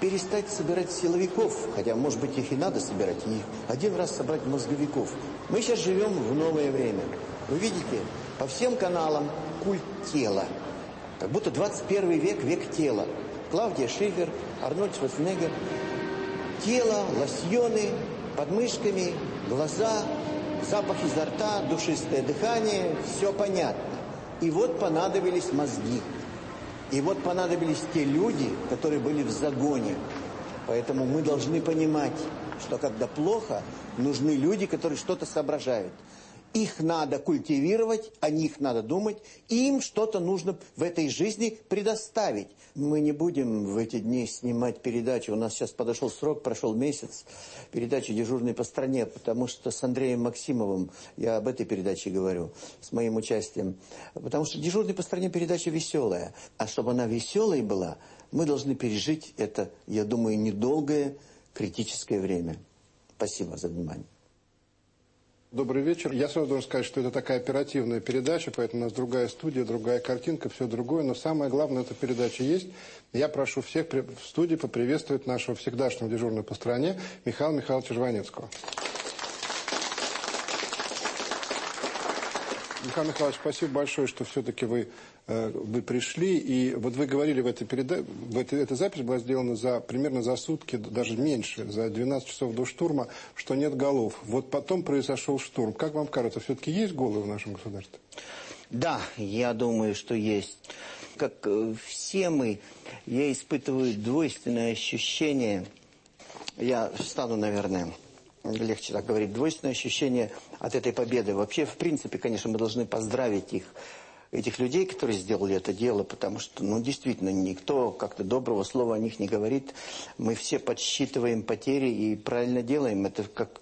перестать собирать силовиков, хотя, может быть, их и надо собирать, и один раз собрать мозговиков. Мы сейчас живем в новое время. Вы видите, по всем каналам культ тела. Как будто 21 век, век тела. Клавдия Шифер, Арнольд Шварценеггер. Тело, лосьоны, подмышками, глаза, запах изо рта, душистое дыхание, все понятно. И вот понадобились мозги. И вот понадобились те люди, которые были в загоне. Поэтому мы должны понимать, что когда плохо, нужны люди, которые что-то соображают. Их надо культивировать, о них надо думать, им что-то нужно в этой жизни предоставить. Мы не будем в эти дни снимать передачи. У нас сейчас подошел срок, прошел месяц передачи «Дежурный по стране», потому что с Андреем Максимовым, я об этой передаче говорю, с моим участием, потому что «Дежурный по стране» передача веселая. А чтобы она веселой была, мы должны пережить это, я думаю, недолгое критическое время. Спасибо за внимание. Добрый вечер. Я сразу должен сказать, что это такая оперативная передача, поэтому у нас другая студия, другая картинка, все другое. Но самое главное, эта передача есть. Я прошу всех в студии поприветствовать нашего всегдашнего дежурного по стране Михаила Михайловича Жванецкого. Михаил Михайлович, спасибо большое, что все-таки вы, э, вы пришли. И вот вы говорили, в этой, переда... в этой, эта запись была сделана за, примерно за сутки, даже меньше, за 12 часов до штурма, что нет голов. Вот потом произошел штурм. Как вам кажется, все-таки есть головы в нашем государстве? Да, я думаю, что есть. Как э, все мы, я испытываю двойственное ощущение. Я встану, наверное легче так говорить, двойственное ощущение от этой победы. Вообще, в принципе, конечно, мы должны поздравить их, этих людей, которые сделали это дело, потому что, ну, действительно, никто как-то доброго слова о них не говорит. Мы все подсчитываем потери и правильно делаем. Это как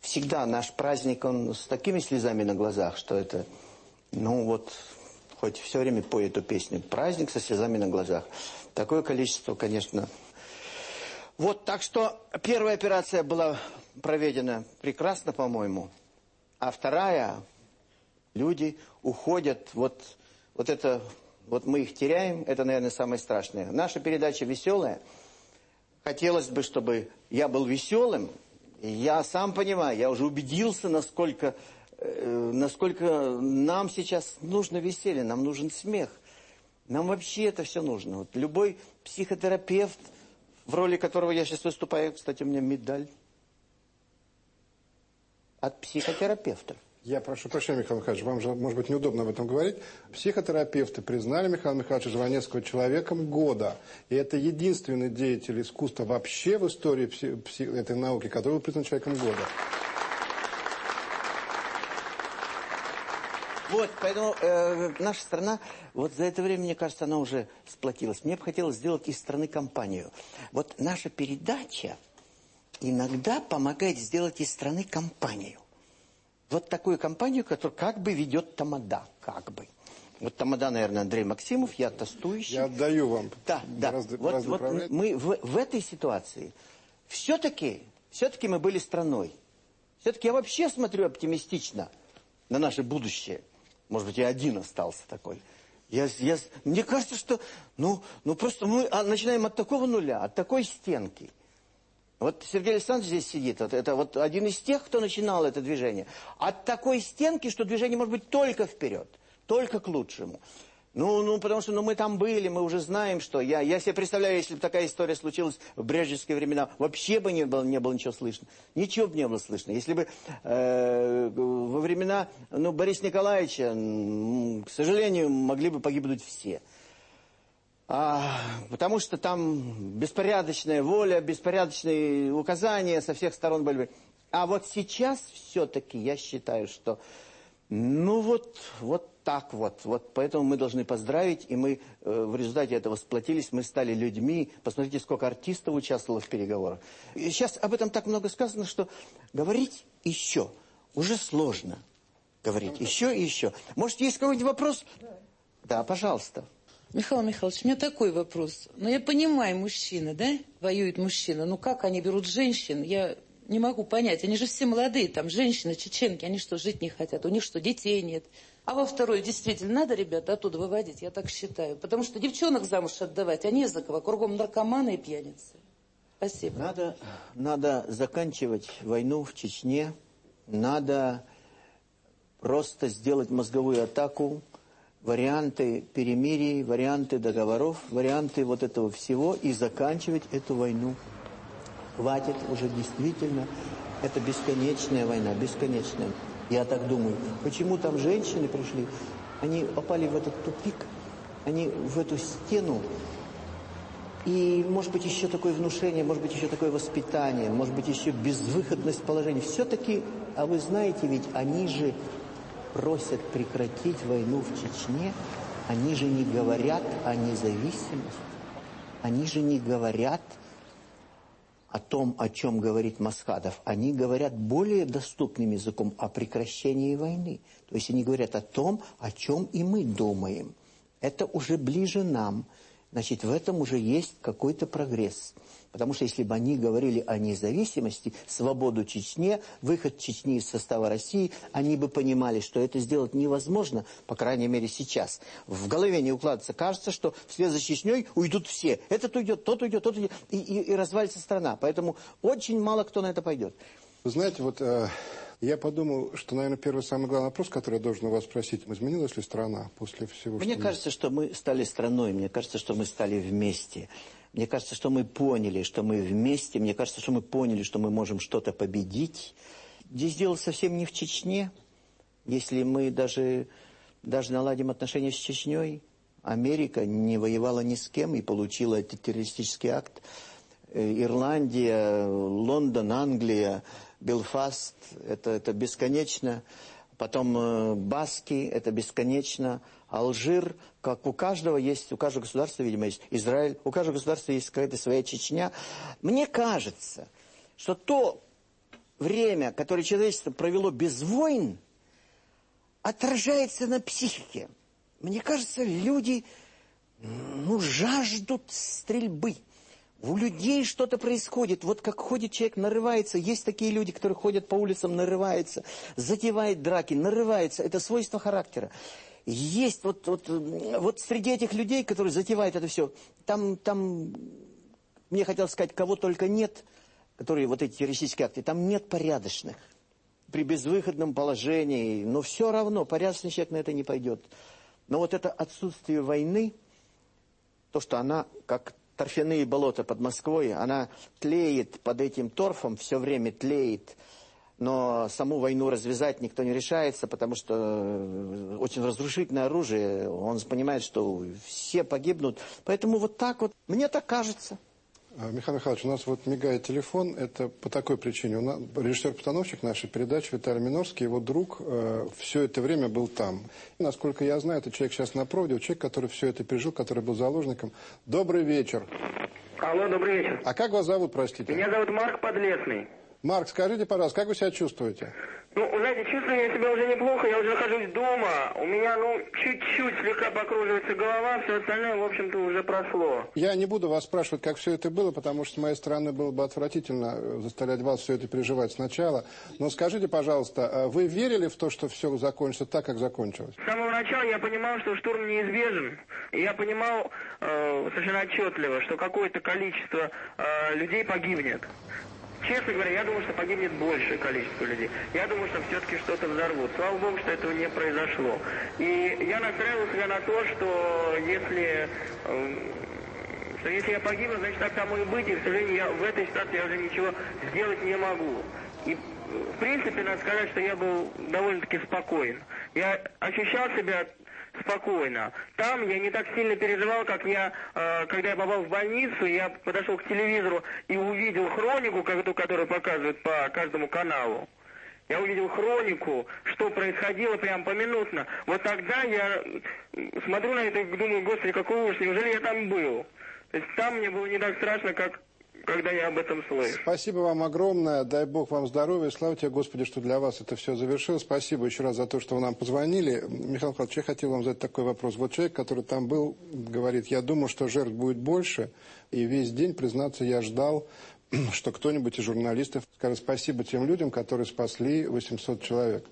всегда наш праздник, он с такими слезами на глазах, что это, ну, вот, хоть все время пой эту песню. Праздник со слезами на глазах. Такое количество, конечно... Вот, так что первая операция была проведена прекрасно, по-моему. А вторая, люди уходят, вот, вот это, вот мы их теряем, это, наверное, самое страшное. Наша передача веселая. Хотелось бы, чтобы я был веселым. И я сам понимаю, я уже убедился, насколько, э, насколько нам сейчас нужно веселье, нам нужен смех. Нам вообще это все нужно. Вот любой психотерапевт, в роли которого я сейчас выступаю, кстати, у меня медаль от психотерапевтов. Я прошу прощения, Михаил Михайлович, вам же, может быть, неудобно об этом говорить. Психотерапевты признали Михаила Михайловича Жванецкого человеком года. И это единственный деятель искусства вообще в истории пси, пси, этой науки, который был признан человеком года. Вот, поэтому э, наша страна, вот за это время, мне кажется, она уже сплотилась. Мне бы хотелось сделать из страны компанию. Вот наша передача иногда помогает сделать из страны компанию. Вот такую компанию, которую как бы ведет Тамада, как бы. Вот Тамада, наверное, Андрей Максимов, я тостующий. Я отдаю вам. Да, да. Разды, вот, разды вот мы в, в этой ситуации все-таки, все-таки мы были страной. Все-таки я вообще смотрю оптимистично на наше будущее. Может быть, я один остался такой. Я, я, мне кажется, что ну, ну просто мы а, начинаем от такого нуля, от такой стенки. Вот Сергей Александрович здесь сидит, вот, это вот один из тех, кто начинал это движение. От такой стенки, что движение может быть только вперед, только к лучшему. Ну, ну, потому что ну, мы там были, мы уже знаем, что... Я, я себе представляю, если бы такая история случилась в брежневские времена, вообще бы не было, не было ничего слышно. Ничего бы не было слышно. Если бы э, во времена ну, Бориса Николаевича, к сожалению, могли бы погибнуть все. А, потому что там беспорядочная воля, беспорядочные указания со всех сторон были. А вот сейчас все-таки я считаю, что ну вот, вот так вот. Вот поэтому мы должны поздравить, и мы э, в результате этого сплотились, мы стали людьми. Посмотрите, сколько артистов участвовало в переговорах. И сейчас об этом так много сказано, что говорить еще уже сложно. Говорить еще и еще. Может, есть какой-нибудь вопрос? Да, пожалуйста. Михаил Михайлович, у меня такой вопрос. Ну, я понимаю, мужчины, да, воюет мужчина. Ну, как они берут женщин, я не могу понять. Они же все молодые, там, женщины, чеченки, они что, жить не хотят? У них что, детей нет? А во второй, действительно, надо ребят оттуда выводить, я так считаю. Потому что девчонок замуж отдавать, а не за кого. Кругом наркоманы и пьяницы. Спасибо. Надо, надо заканчивать войну в Чечне. Надо просто сделать мозговую атаку, варианты перемирий, варианты договоров, варианты вот этого всего и заканчивать эту войну. Хватит уже действительно. Это бесконечная война, бесконечная. Я так думаю. Почему там женщины пришли? Они попали в этот тупик, они в эту стену. И, может быть, еще такое внушение, может быть, еще такое воспитание, может быть, еще безвыходность положения. Все-таки, а вы знаете, ведь они же просят прекратить войну в Чечне, они же не говорят о независимости, они же не говорят о том, о чем говорит Масхадов, они говорят более доступным языком о прекращении войны. То есть они говорят о том, о чем и мы думаем. Это уже ближе нам. Значит, в этом уже есть какой-то прогресс. Потому что если бы они говорили о независимости, свободу Чечне, выход Чечни из состава России, они бы понимали, что это сделать невозможно, по крайней мере сейчас. В голове не укладывается. Кажется, что вслед за Чечней уйдут все. Этот уйдет, тот уйдет, тот уйдет. И, и, и развалится страна. Поэтому очень мало кто на это пойдет. Вы знаете, вот э, я подумал, что, наверное, первый самый главный вопрос, который я должен у вас спросить, изменилась ли страна после всего, Мне что... кажется, что мы стали страной, мне кажется, что мы стали вместе. Мне кажется, что мы поняли, что мы вместе. Мне кажется, что мы поняли, что мы можем что-то победить. Здесь дело совсем не в Чечне. Если мы даже, даже наладим отношения с Чечней, Америка не воевала ни с кем и получила этот террористический акт. Э, Ирландия, Лондон, Англия, Белфаст – это, это бесконечно. Потом э, Баски – это бесконечно. Алжир, как у каждого есть, у каждого государства, видимо, есть Израиль, у каждого государства есть какая-то своя Чечня. Мне кажется, что то время, которое человечество провело без войн, отражается на психике. Мне кажется, люди ну, жаждут стрельбы. У людей что-то происходит. Вот как ходит человек, нарывается. Есть такие люди, которые ходят по улицам, нарывается, затевает драки, нарывается. Это свойство характера есть вот, вот, вот среди этих людей, которые затевают это все, там, там, мне хотелось сказать, кого только нет, которые вот эти террористические акты, там нет порядочных. При безвыходном положении, но все равно порядочный человек на это не пойдет. Но вот это отсутствие войны, то, что она, как торфяные болота под Москвой, она тлеет под этим торфом, все время тлеет, но саму войну развязать никто не решается, потому что э, очень разрушительное оружие, он понимает, что все погибнут. Поэтому вот так вот, мне так кажется. А, Михаил Михайлович, у нас вот мигает телефон, это по такой причине. Режиссер-постановщик нашей передачи Виталий Минорский, его друг, э, все это время был там. И, насколько я знаю, это человек сейчас на проводе, человек, который все это пережил, который был заложником. Добрый вечер. Алло, добрый вечер. А как вас зовут, простите? Меня зовут Марк Подлесный. Марк, скажите, пожалуйста, как вы себя чувствуете? Ну, знаете, чувствую я себя уже неплохо, я уже нахожусь дома. У меня, ну, чуть-чуть слегка покруживается голова, все остальное, в общем-то, уже прошло. Я не буду вас спрашивать, как все это было, потому что с моей стороны было бы отвратительно э, заставлять вас все это переживать сначала. Но скажите, пожалуйста, э, вы верили в то, что все закончится так, как закончилось? С самого начала я понимал, что штурм неизбежен. И я понимал э, совершенно отчетливо, что какое-то количество э, людей погибнет. Честно говоря, я думаю, что погибнет большее количество людей. Я думаю, что все-таки что-то взорвут. Слава Богу, что этого не произошло. И я настраивал себя на то, что если, э, что если я погибну, значит так тому и быть. И, к сожалению, я, в этой ситуации я уже ничего сделать не могу. И, в принципе, надо сказать, что я был довольно-таки спокоен. Я ощущал себя спокойно. Там я не так сильно переживал, как я, э, когда я попал в больницу, я подошел к телевизору и увидел хронику, которую показывают по каждому каналу. Я увидел хронику, что происходило прям поминутно. Вот тогда я смотрю на это и думаю, господи, какой ужас, неужели я там был? То есть там мне было не так страшно, как когда я об этом слышу. Спасибо вам огромное. Дай Бог вам здоровья. Слава тебе, Господи, что для вас это все завершилось. Спасибо еще раз за то, что вы нам позвонили. Михаил Михайлович, я хотел вам задать такой вопрос. Вот человек, который там был, говорит, я думаю, что жертв будет больше. И весь день, признаться, я ждал, <clears throat> что кто-нибудь из журналистов скажет спасибо тем людям, которые спасли 800 человек.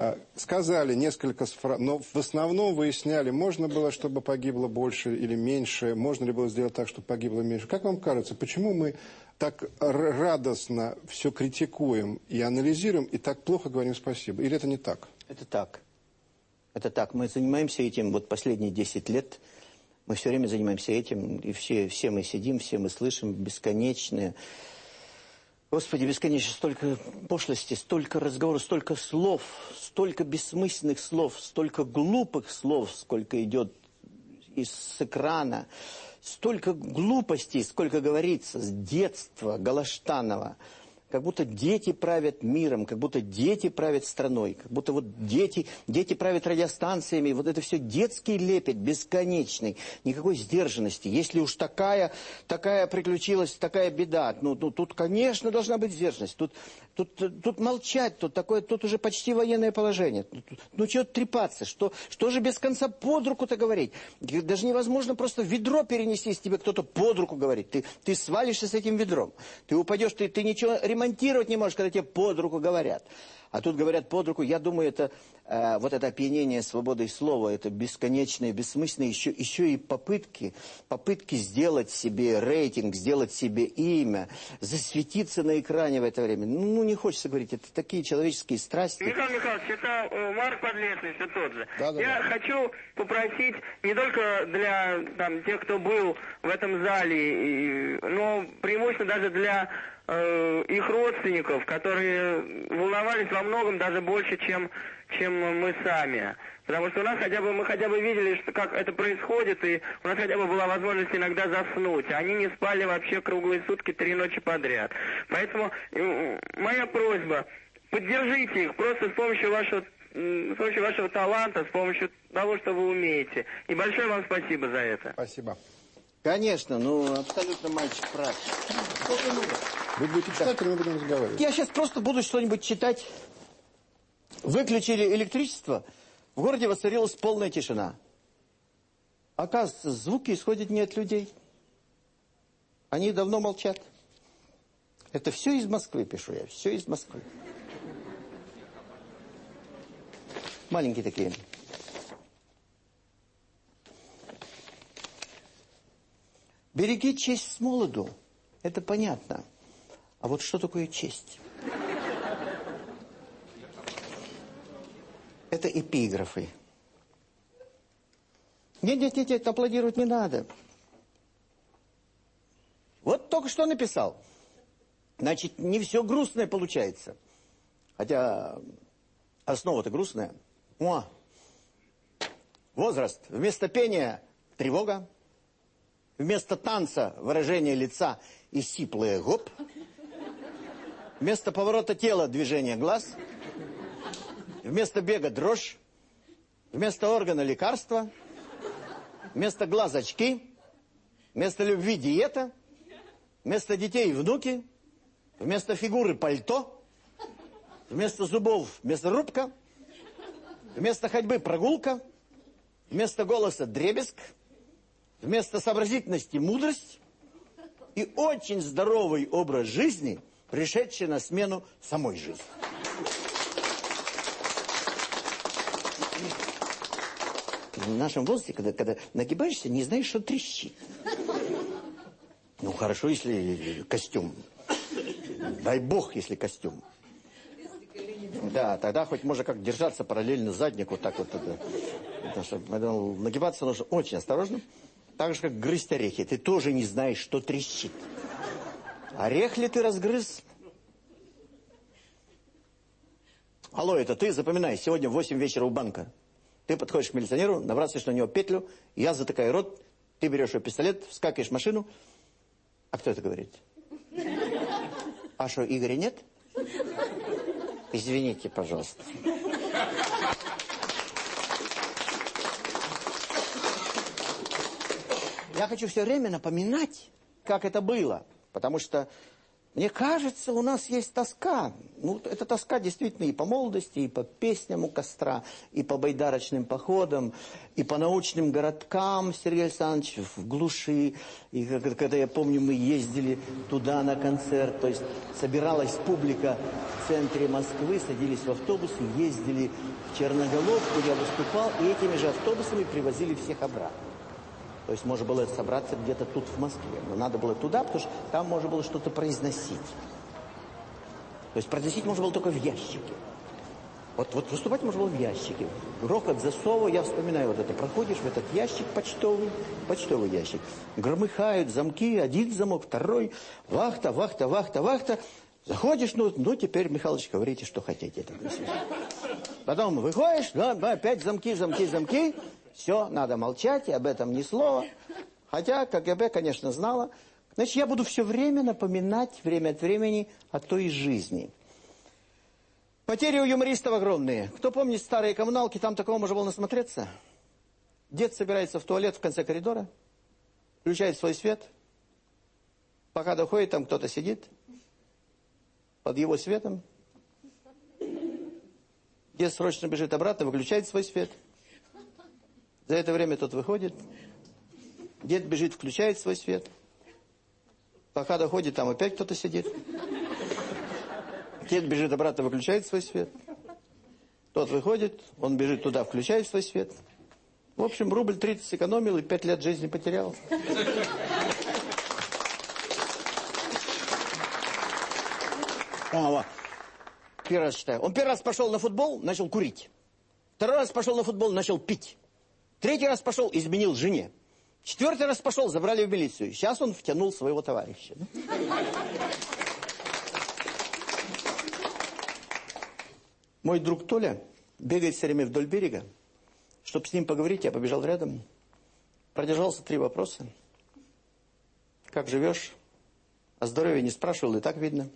А, Сказали несколько, сфра- но в основном выясняли, можно было, чтобы погибло больше или меньше, можно ли было сделать так, чтобы погибло меньше. Как вам кажется, почему мы так радостно все критикуем и анализируем, и так плохо говорим спасибо? Или это не так? Это так. Это так. Мы занимаемся этим вот последние 10 лет. Мы все время занимаемся этим. И все, все мы сидим, все мы слышим бесконечные... Господи, бесконечно столько пошлости, столько разговоров, столько слов, столько бессмысленных слов, столько глупых слов, сколько идет из с экрана, столько глупостей, сколько говорится с детства Галаштанова. Как будто дети правят миром, как будто дети правят страной, как будто вот дети, дети правят радиостанциями. Вот это все детский лепет, бесконечный, никакой сдержанности. Если уж такая, такая приключилась, такая беда, ну, ну тут, конечно, должна быть сдержанность. Тут, тут, тут молчать, тут такое, тут уже почти военное положение. Тут- Ну, чего трепаться, что, что же без конца под руку-то говорить? Даже невозможно просто ведро перенести, если тебе кто-то под руку говорит. Ты, ты свалишься с этим ведром. Ты упадешь, ты, ты ничего ремонтировать не можешь, когда тебе под руку говорят. А тут говорят под руку, я думаю, это э, вот это опьянение свободой слова, это бесконечное, бессмысленное, еще, еще и попытки, попытки сделать себе рейтинг, сделать себе имя, засветиться на экране в это время. Ну, не хочется говорить, это такие человеческие страсти. Михаил Михайлович, это э, Марк Подлесный, все тот же. Да-да-да. Я хочу попросить не только для там, тех, кто был в этом зале, и- но преимущественно даже для их родственников, которые волновались во многом даже больше, чем, чем мы сами. Потому что у нас хотя бы, мы хотя бы видели, что, как это происходит, и у нас хотя бы была возможность иногда заснуть. Они не спали вообще круглые сутки, три ночи подряд. Поэтому э, моя просьба, поддержите их просто с помощью вашего с помощью вашего таланта, с помощью того, что вы умеете. И большое вам спасибо за это. Спасибо. Конечно, ну, абсолютно мальчик прав. Вы будете читать, или мы будем разговаривать? Я сейчас просто буду что-нибудь читать. Выключили электричество, в городе воцарилась полная тишина. Оказывается, звуки исходят не от людей. Они давно молчат. Это все из Москвы, пишу я, все из Москвы. Маленькие такие. Береги честь с молоду. Это понятно. А вот что такое честь? Это эпиграфы. Нет, нет, нет, нет, аплодировать не надо. Вот только что написал. Значит, не все грустное получается. Хотя основа-то грустная. О, возраст. Вместо пения тревога. Вместо танца выражение лица и сиплые губ. Вместо поворота тела движение глаз. Вместо бега дрожь. Вместо органа лекарства. Вместо глаз очки. Вместо любви диета. Вместо детей внуки. Вместо фигуры пальто. Вместо зубов мясорубка. Вместо ходьбы прогулка. Вместо голоса дребезг. Вместо сообразительности мудрость. И очень здоровый образ жизни, пришедший на смену самой жизни. В нашем возрасте, когда, когда нагибаешься, не знаешь, что трещит. Ну, хорошо, если костюм. Дай бог, если костюм. Да, тогда хоть можно как держаться параллельно заднику, так вот. Чтобы, поэтому нагибаться нужно очень осторожно. Так же, как грызть орехи. Ты тоже не знаешь, что трещит. Орех ли ты разгрыз? Алло, это ты? Запоминай, сегодня в 8 вечера у банка. Ты подходишь к милиционеру, набрасываешь на него петлю, я затыкаю рот, ты берешь его пистолет, вскакиваешь в машину. А кто это говорит? А что, Игоря нет? Извините, пожалуйста. Я хочу все время напоминать, как это было. Потому что Мне кажется, у нас есть тоска. Ну, эта тоска действительно и по молодости, и по песням у костра, и по байдарочным походам, и по научным городкам, Сергей Александрович, в глуши. И когда, я помню, мы ездили туда на концерт, то есть собиралась публика в центре Москвы, садились в автобус и ездили в Черноголовку, я выступал, и этими же автобусами привозили всех обратно. То есть можно было собраться где-то тут, в Москве. Но надо было туда, потому что там можно было что-то произносить. То есть произносить можно было только в ящике. Вот, вот выступать можно было в ящике. Грохот засова, я вспоминаю вот это. Проходишь в этот ящик почтовый, почтовый ящик. Громыхают замки, один замок, второй. Вахта, вахта, вахта, вахта. Заходишь, ну, ну теперь, Михалыч, говорите, что хотите. Потом выходишь, да, да, опять замки, замки, замки. Все, надо молчать, и об этом ни слова. Хотя КГБ, конечно, знала. Значит, я буду все время напоминать, время от времени, о той жизни. Потери у юмористов огромные. Кто помнит старые коммуналки, там такого можно было насмотреться? Дед собирается в туалет в конце коридора, включает свой свет. Пока доходит, там кто-то сидит под его светом. Дед срочно бежит обратно, выключает свой свет. За это время тот выходит. Дед бежит, включает свой свет. Пока доходит, там опять кто-то сидит. Дед бежит обратно, выключает свой свет. Тот выходит, он бежит туда, включает свой свет. В общем, рубль 30 сэкономил и 5 лет жизни потерял. Вот. Первый раз читаю. Он первый раз пошел на футбол, начал курить. Второй раз пошел на футбол, начал пить. Третий раз пошел, изменил жене. Четвертый раз пошел, забрали в милицию. Сейчас он втянул своего товарища. Мой друг Толя бегает все время вдоль берега. Чтобы с ним поговорить, я побежал рядом. Продержался три вопроса. Как живешь? О здоровье не спрашивал, и так видно.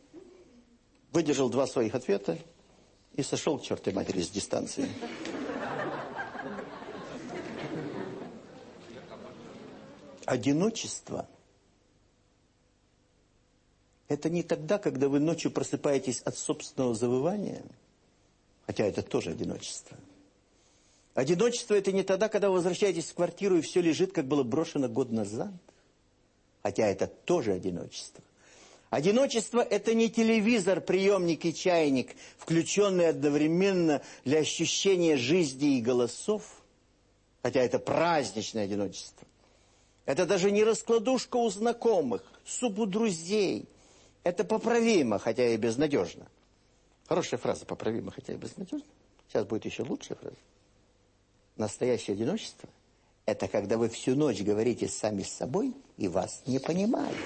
Выдержал два своих ответа и сошел к чертой матери с дистанции. Одиночество – это не тогда, когда вы ночью просыпаетесь от собственного завывания, хотя это тоже одиночество. Одиночество – это не тогда, когда вы возвращаетесь в квартиру, и все лежит, как было брошено год назад, хотя это тоже одиночество. Одиночество – это не телевизор, приемник и чайник, включенные одновременно для ощущения жизни и голосов, хотя это праздничное одиночество. Это даже не раскладушка у знакомых, суп у друзей. Это поправимо, хотя и безнадежно. Хорошая фраза «поправимо, хотя и безнадежно». Сейчас будет еще лучшая фраза. Настоящее одиночество – это когда вы всю ночь говорите сами с собой, и вас не понимают.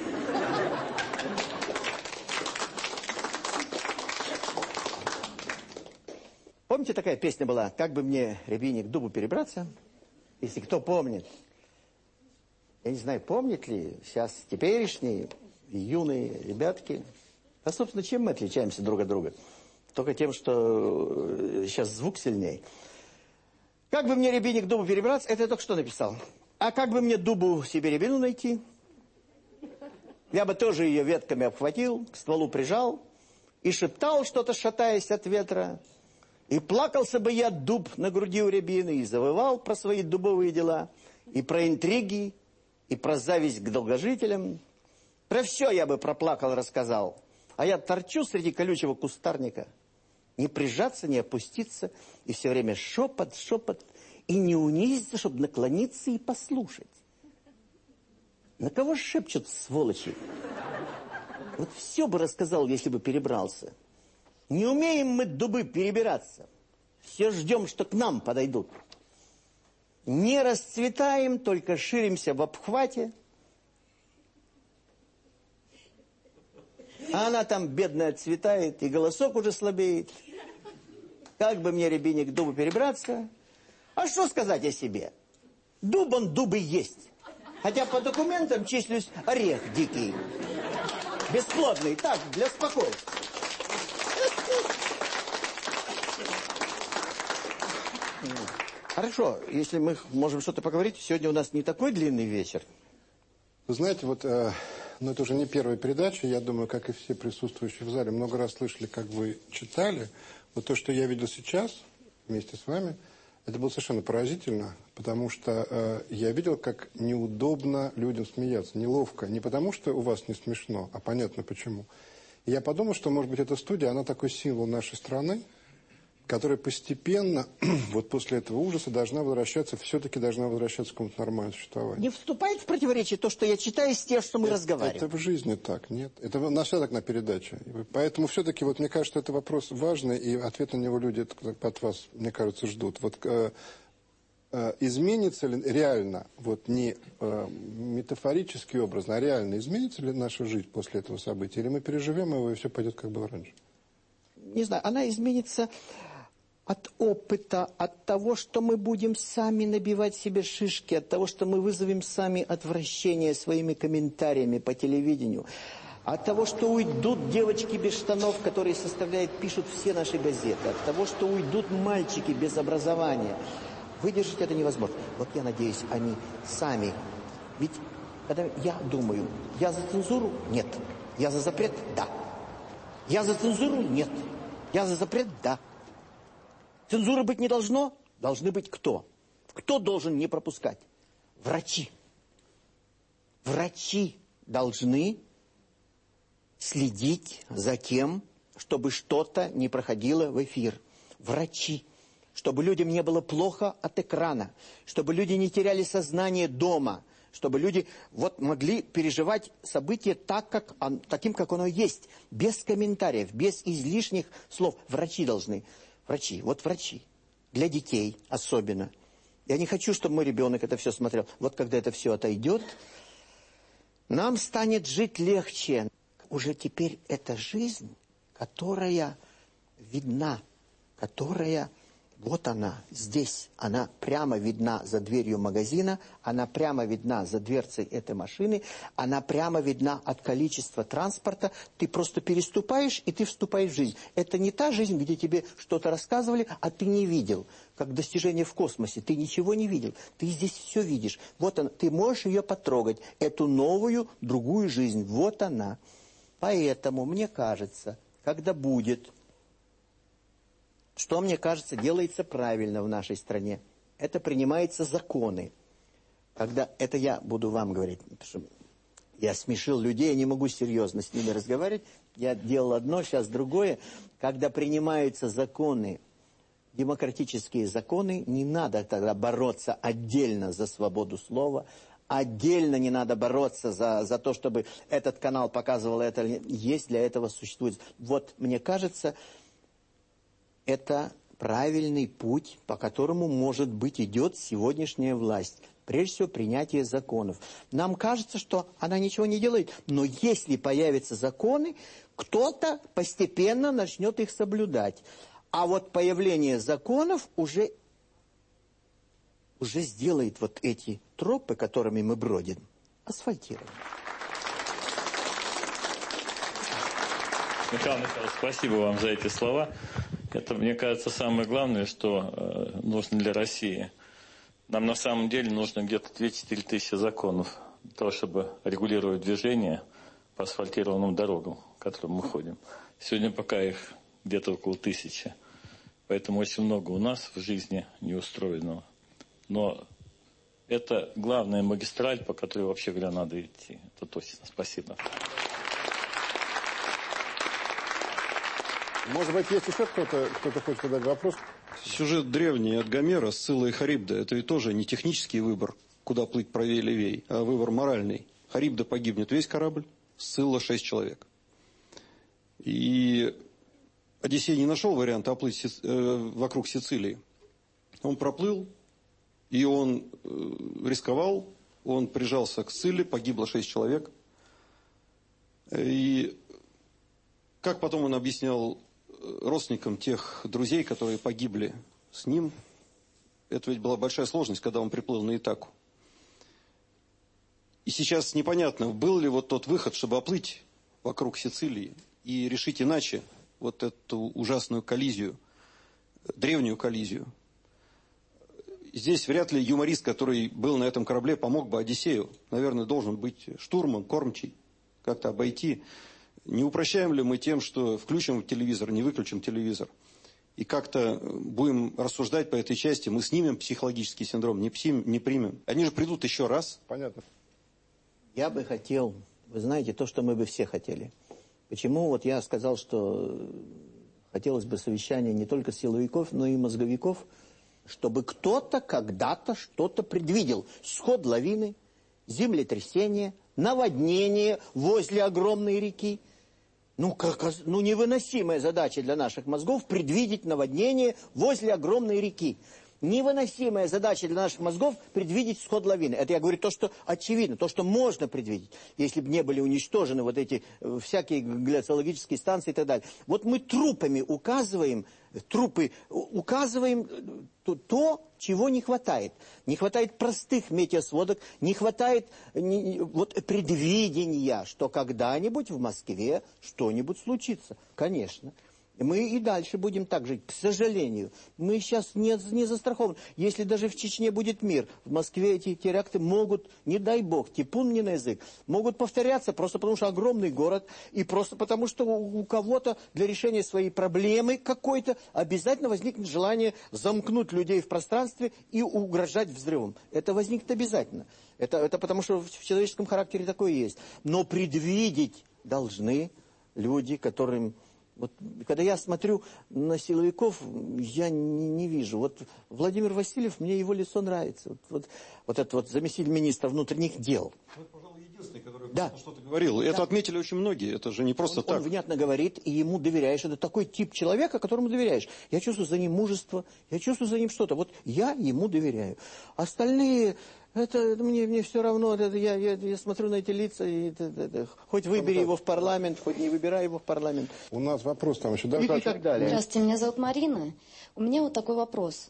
Помните, такая песня была «Как бы мне, рябине, дубу перебраться?» Если кто помнит. Я не знаю, помнят ли сейчас теперешние юные ребятки. А, собственно, чем мы отличаемся друг от друга? Только тем, что э, сейчас звук сильнее. Как бы мне рябине к дубу перебраться? Это я только что написал. А как бы мне дубу себе рябину найти? Я бы тоже ее ветками обхватил, к стволу прижал и шептал что-то, шатаясь от ветра. И плакался бы я дуб на груди у рябины, и завывал про свои дубовые дела, и про интриги, и про зависть к долгожителям. Про все я бы проплакал, рассказал. А я торчу среди колючего кустарника. Не прижаться, не опуститься, и все время шепот, шепот, и не унизиться, чтобы наклониться и послушать. На кого шепчут сволочи? Вот все бы рассказал, если бы перебрался. Не умеем мы дубы перебираться. Все ждем, что к нам подойдут. Не расцветаем, только ширимся в обхвате. А она там бедная цветает, и голосок уже слабеет. Как бы мне, рябине, к дубу перебраться? А что сказать о себе? Дуб он дубы есть. Хотя по документам числюсь орех дикий. Бесплодный, так, для спокойствия. <laughs> Хорошо, если мы можем что-то поговорить, сегодня у нас не такой длинный вечер. Вы знаете, вот э, но это уже не первая передача. Я думаю, как и все присутствующие в зале, много раз слышали, как вы читали. Вот то, что я видел сейчас вместе с вами, это было совершенно поразительно, потому что э, я видел, как неудобно людям смеяться, неловко. Не потому, что у вас не смешно, а понятно почему. И я подумал, что, может быть, эта студия, она такой символ нашей страны, которая постепенно, <clears throat> вот после этого ужаса, должна возвращаться, все-таки должна возвращаться к какому-то нормальному существованию. Не вступает в противоречие то, что я читаю, с тем, что мы это, разговариваем? Это в жизни так, нет. Это у нас все так на передаче. Поэтому все-таки, вот мне кажется, это вопрос важный, и ответ на него люди от вас, мне кажется, ждут. Вот э, э, изменится ли реально, вот не э, метафорически образно, а реально изменится ли наша жизнь после этого события? Или мы переживем его, и все пойдет, как было раньше? Не знаю, она изменится от опыта, от того, что мы будем сами набивать себе шишки, от того, что мы вызовем сами отвращение своими комментариями по телевидению, от того, что уйдут девочки без штанов, которые составляют, пишут все наши газеты, от того, что уйдут мальчики без образования. Выдержать это невозможно. Вот я надеюсь, они сами. Ведь когда я думаю, я за цензуру? Нет. Я за запрет? Да. Я за цензуру? Нет. Я за запрет? Да. Цензуры быть не должно? Должны быть кто? Кто должен не пропускать? Врачи. Врачи должны следить за тем, чтобы что-то не проходило в эфир. Врачи. Чтобы людям не было плохо от экрана. Чтобы люди не теряли сознание дома. Чтобы люди вот могли переживать события так, как, таким, как оно есть. Без комментариев, без излишних слов. Врачи должны. Врачи, вот врачи, для детей особенно. Я не хочу, чтобы мой ребенок это все смотрел. Вот когда это все отойдет, нам станет жить легче. Уже теперь эта жизнь, которая видна, которая вот она, здесь, она прямо видна за дверью магазина, она прямо видна за дверцей этой машины, она прямо видна от количества транспорта. Ты просто переступаешь, и ты вступаешь в жизнь. Это не та жизнь, где тебе что-то рассказывали, а ты не видел. Как достижение в космосе. Ты ничего не видел. Ты здесь все видишь. Вот она. Ты можешь ее потрогать. Эту новую, другую жизнь. Вот она. Поэтому, мне кажется, когда будет что, мне кажется, делается правильно в нашей стране. Это принимаются законы. Когда это я буду вам говорить, потому что я смешил людей, я не могу серьезно с ними разговаривать. Я делал одно, сейчас другое. Когда принимаются законы, демократические законы, не надо тогда бороться отдельно за свободу слова, отдельно не надо бороться за, за то, чтобы этот канал показывал это. Есть для этого существует. Вот, мне кажется, это правильный путь, по которому, может быть, идет сегодняшняя власть. Прежде всего, принятие законов. Нам кажется, что она ничего не делает, но если появятся законы, кто-то постепенно начнет их соблюдать. А вот появление законов уже, уже сделает вот эти тропы, которыми мы бродим, асфальтированными. Михаил Михайлович, спасибо вам за эти слова. Это, мне кажется, самое главное, что э, нужно для России. Нам на самом деле нужно где-то 2-4 тысячи законов для того, чтобы регулировать движение по асфальтированным дорогам, которым мы ходим. Сегодня пока их где-то около тысячи. Поэтому очень много у нас в жизни неустроенного. Но это главная магистраль, по которой вообще говоря надо идти. Это точно. Спасибо. Может быть, есть еще кто-то, кто-то хочет задать вопрос? Сюжет древний от Гомера, Сцилла и Харибда. Это ведь тоже не технический выбор, куда плыть правее или левее, а выбор моральный. Харибда погибнет весь корабль, Сцилла шесть человек. И Одиссей не нашел варианта оплыть э, вокруг Сицилии. Он проплыл, и он э, рисковал, он прижался к Сцилле, погибло шесть человек. И как потом он объяснял родственникам тех друзей, которые погибли с ним. Это ведь была большая сложность, когда он приплыл на Итаку. И сейчас непонятно, был ли вот тот выход, чтобы оплыть вокруг Сицилии и решить иначе вот эту ужасную коллизию, древнюю коллизию. Здесь вряд ли юморист, который был на этом корабле, помог бы Одиссею. Наверное, должен быть штурман, кормчий. как-то обойти. Не упрощаем ли мы тем, что включим телевизор, не выключим телевизор? И как-то будем рассуждать по этой части, мы снимем психологический синдром, не, псим, не примем. Они же придут еще раз. Понятно. Я бы хотел, вы знаете, то, что мы бы все хотели. Почему вот я сказал, что хотелось бы совещания не только силовиков, но и мозговиков, чтобы кто-то когда-то что-то предвидел. Сход лавины, землетрясение, наводнение возле огромной реки. Ну, как, ну, невыносимая задача для наших мозгов предвидеть наводнение возле огромной реки. Невыносимая задача для наших мозгов предвидеть сход лавины. Это я говорю то, что очевидно, то, что можно предвидеть, если бы не были уничтожены вот эти э, всякие гляциологические станции и так далее. Вот мы трупами указываем, трупы указываем э, то, чего не хватает. Не хватает простых метеосводок, не хватает не, вот, предвидения, что когда-нибудь в Москве что-нибудь случится. Конечно. Мы и дальше будем так жить, к сожалению. Мы сейчас не, не застрахованы. Если даже в Чечне будет мир, в Москве эти теракты могут, не дай бог, типун мне на язык, могут повторяться просто потому, что огромный город, и просто потому, что у, у кого-то для решения своей проблемы какой-то обязательно возникнет желание замкнуть людей в пространстве и угрожать взрывом. Это возникнет обязательно. Это, это потому, что в человеческом характере такое есть. Но предвидеть должны люди, которым вот, когда я смотрю на силовиков, я не, не вижу. Вот Владимир Васильев, мне его лицо нравится. Вот, вот, вот этот вот заместитель министра внутренних дел. Ну, да. что-то говорил. Да. Это отметили очень многие. Это же не просто он, так. Он внятно говорит, и ему доверяешь. Это такой тип человека, которому доверяешь. Я чувствую за ним мужество, я чувствую за ним что-то. Вот я ему доверяю. Остальные это мне, мне все равно, это, я, я, я смотрю на эти лица, и, это, это, хоть выбери его в парламент, хоть не выбирай его в парламент. У нас вопрос там еще. Да, и, и так далее. Здравствуйте, меня зовут Марина. У меня вот такой вопрос.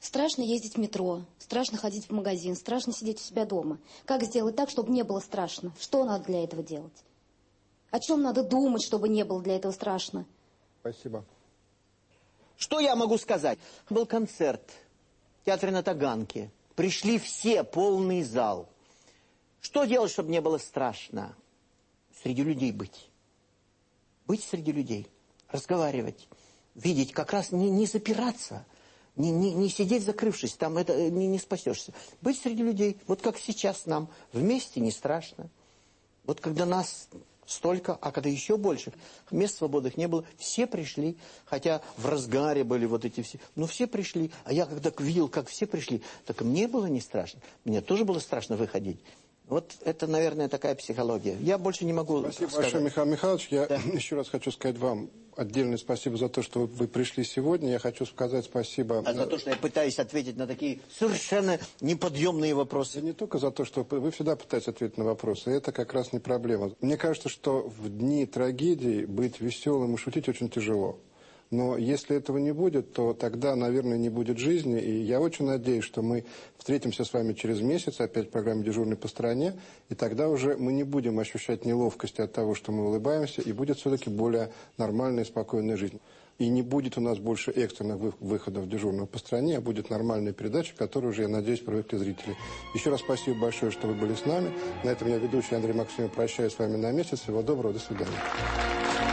Страшно ездить в метро, страшно ходить в магазин, страшно сидеть у себя дома. Как сделать так, чтобы не было страшно? Что надо для этого делать? О чем надо думать, чтобы не было для этого страшно? Спасибо. Что я могу сказать? Был концерт в театре на Таганке. Пришли все, полный зал. Что делать, чтобы не было страшно? Среди людей быть. Быть среди людей, разговаривать, видеть, как раз не, не запираться, не, не, не сидеть закрывшись, там это не, не спасешься. Быть среди людей, вот как сейчас нам, вместе не страшно. Вот когда нас столько, а когда еще больше. Мест свободных не было. Все пришли, хотя в разгаре были вот эти все. Но все пришли. А я когда видел, как все пришли, так мне было не страшно. Мне тоже было страшно выходить. Вот это, наверное, такая психология. Я больше не могу Спасибо сказать. большое, Михаил Михайлович. Я да. <laughs> еще раз хочу сказать вам отдельное спасибо за то, что вы пришли сегодня. Я хочу сказать спасибо... А за то, что я пытаюсь ответить на такие совершенно неподъемные вопросы. Да не только за то, что вы всегда пытаетесь ответить на вопросы. Это как раз не проблема. Мне кажется, что в дни трагедии быть веселым и шутить очень тяжело. Но если этого не будет, то тогда, наверное, не будет жизни. И я очень надеюсь, что мы встретимся с вами через месяц, опять в программе «Дежурный по стране», и тогда уже мы не будем ощущать неловкости от того, что мы улыбаемся, и будет все-таки более нормальная и спокойная жизнь. И не будет у нас больше экстренных выходов дежурного по стране, а будет нормальная передача, которую уже, я надеюсь, привыкли зрители. Еще раз спасибо большое, что вы были с нами. На этом я, ведущий Андрей Максимов, прощаюсь с вами на месяц. Всего доброго, до свидания.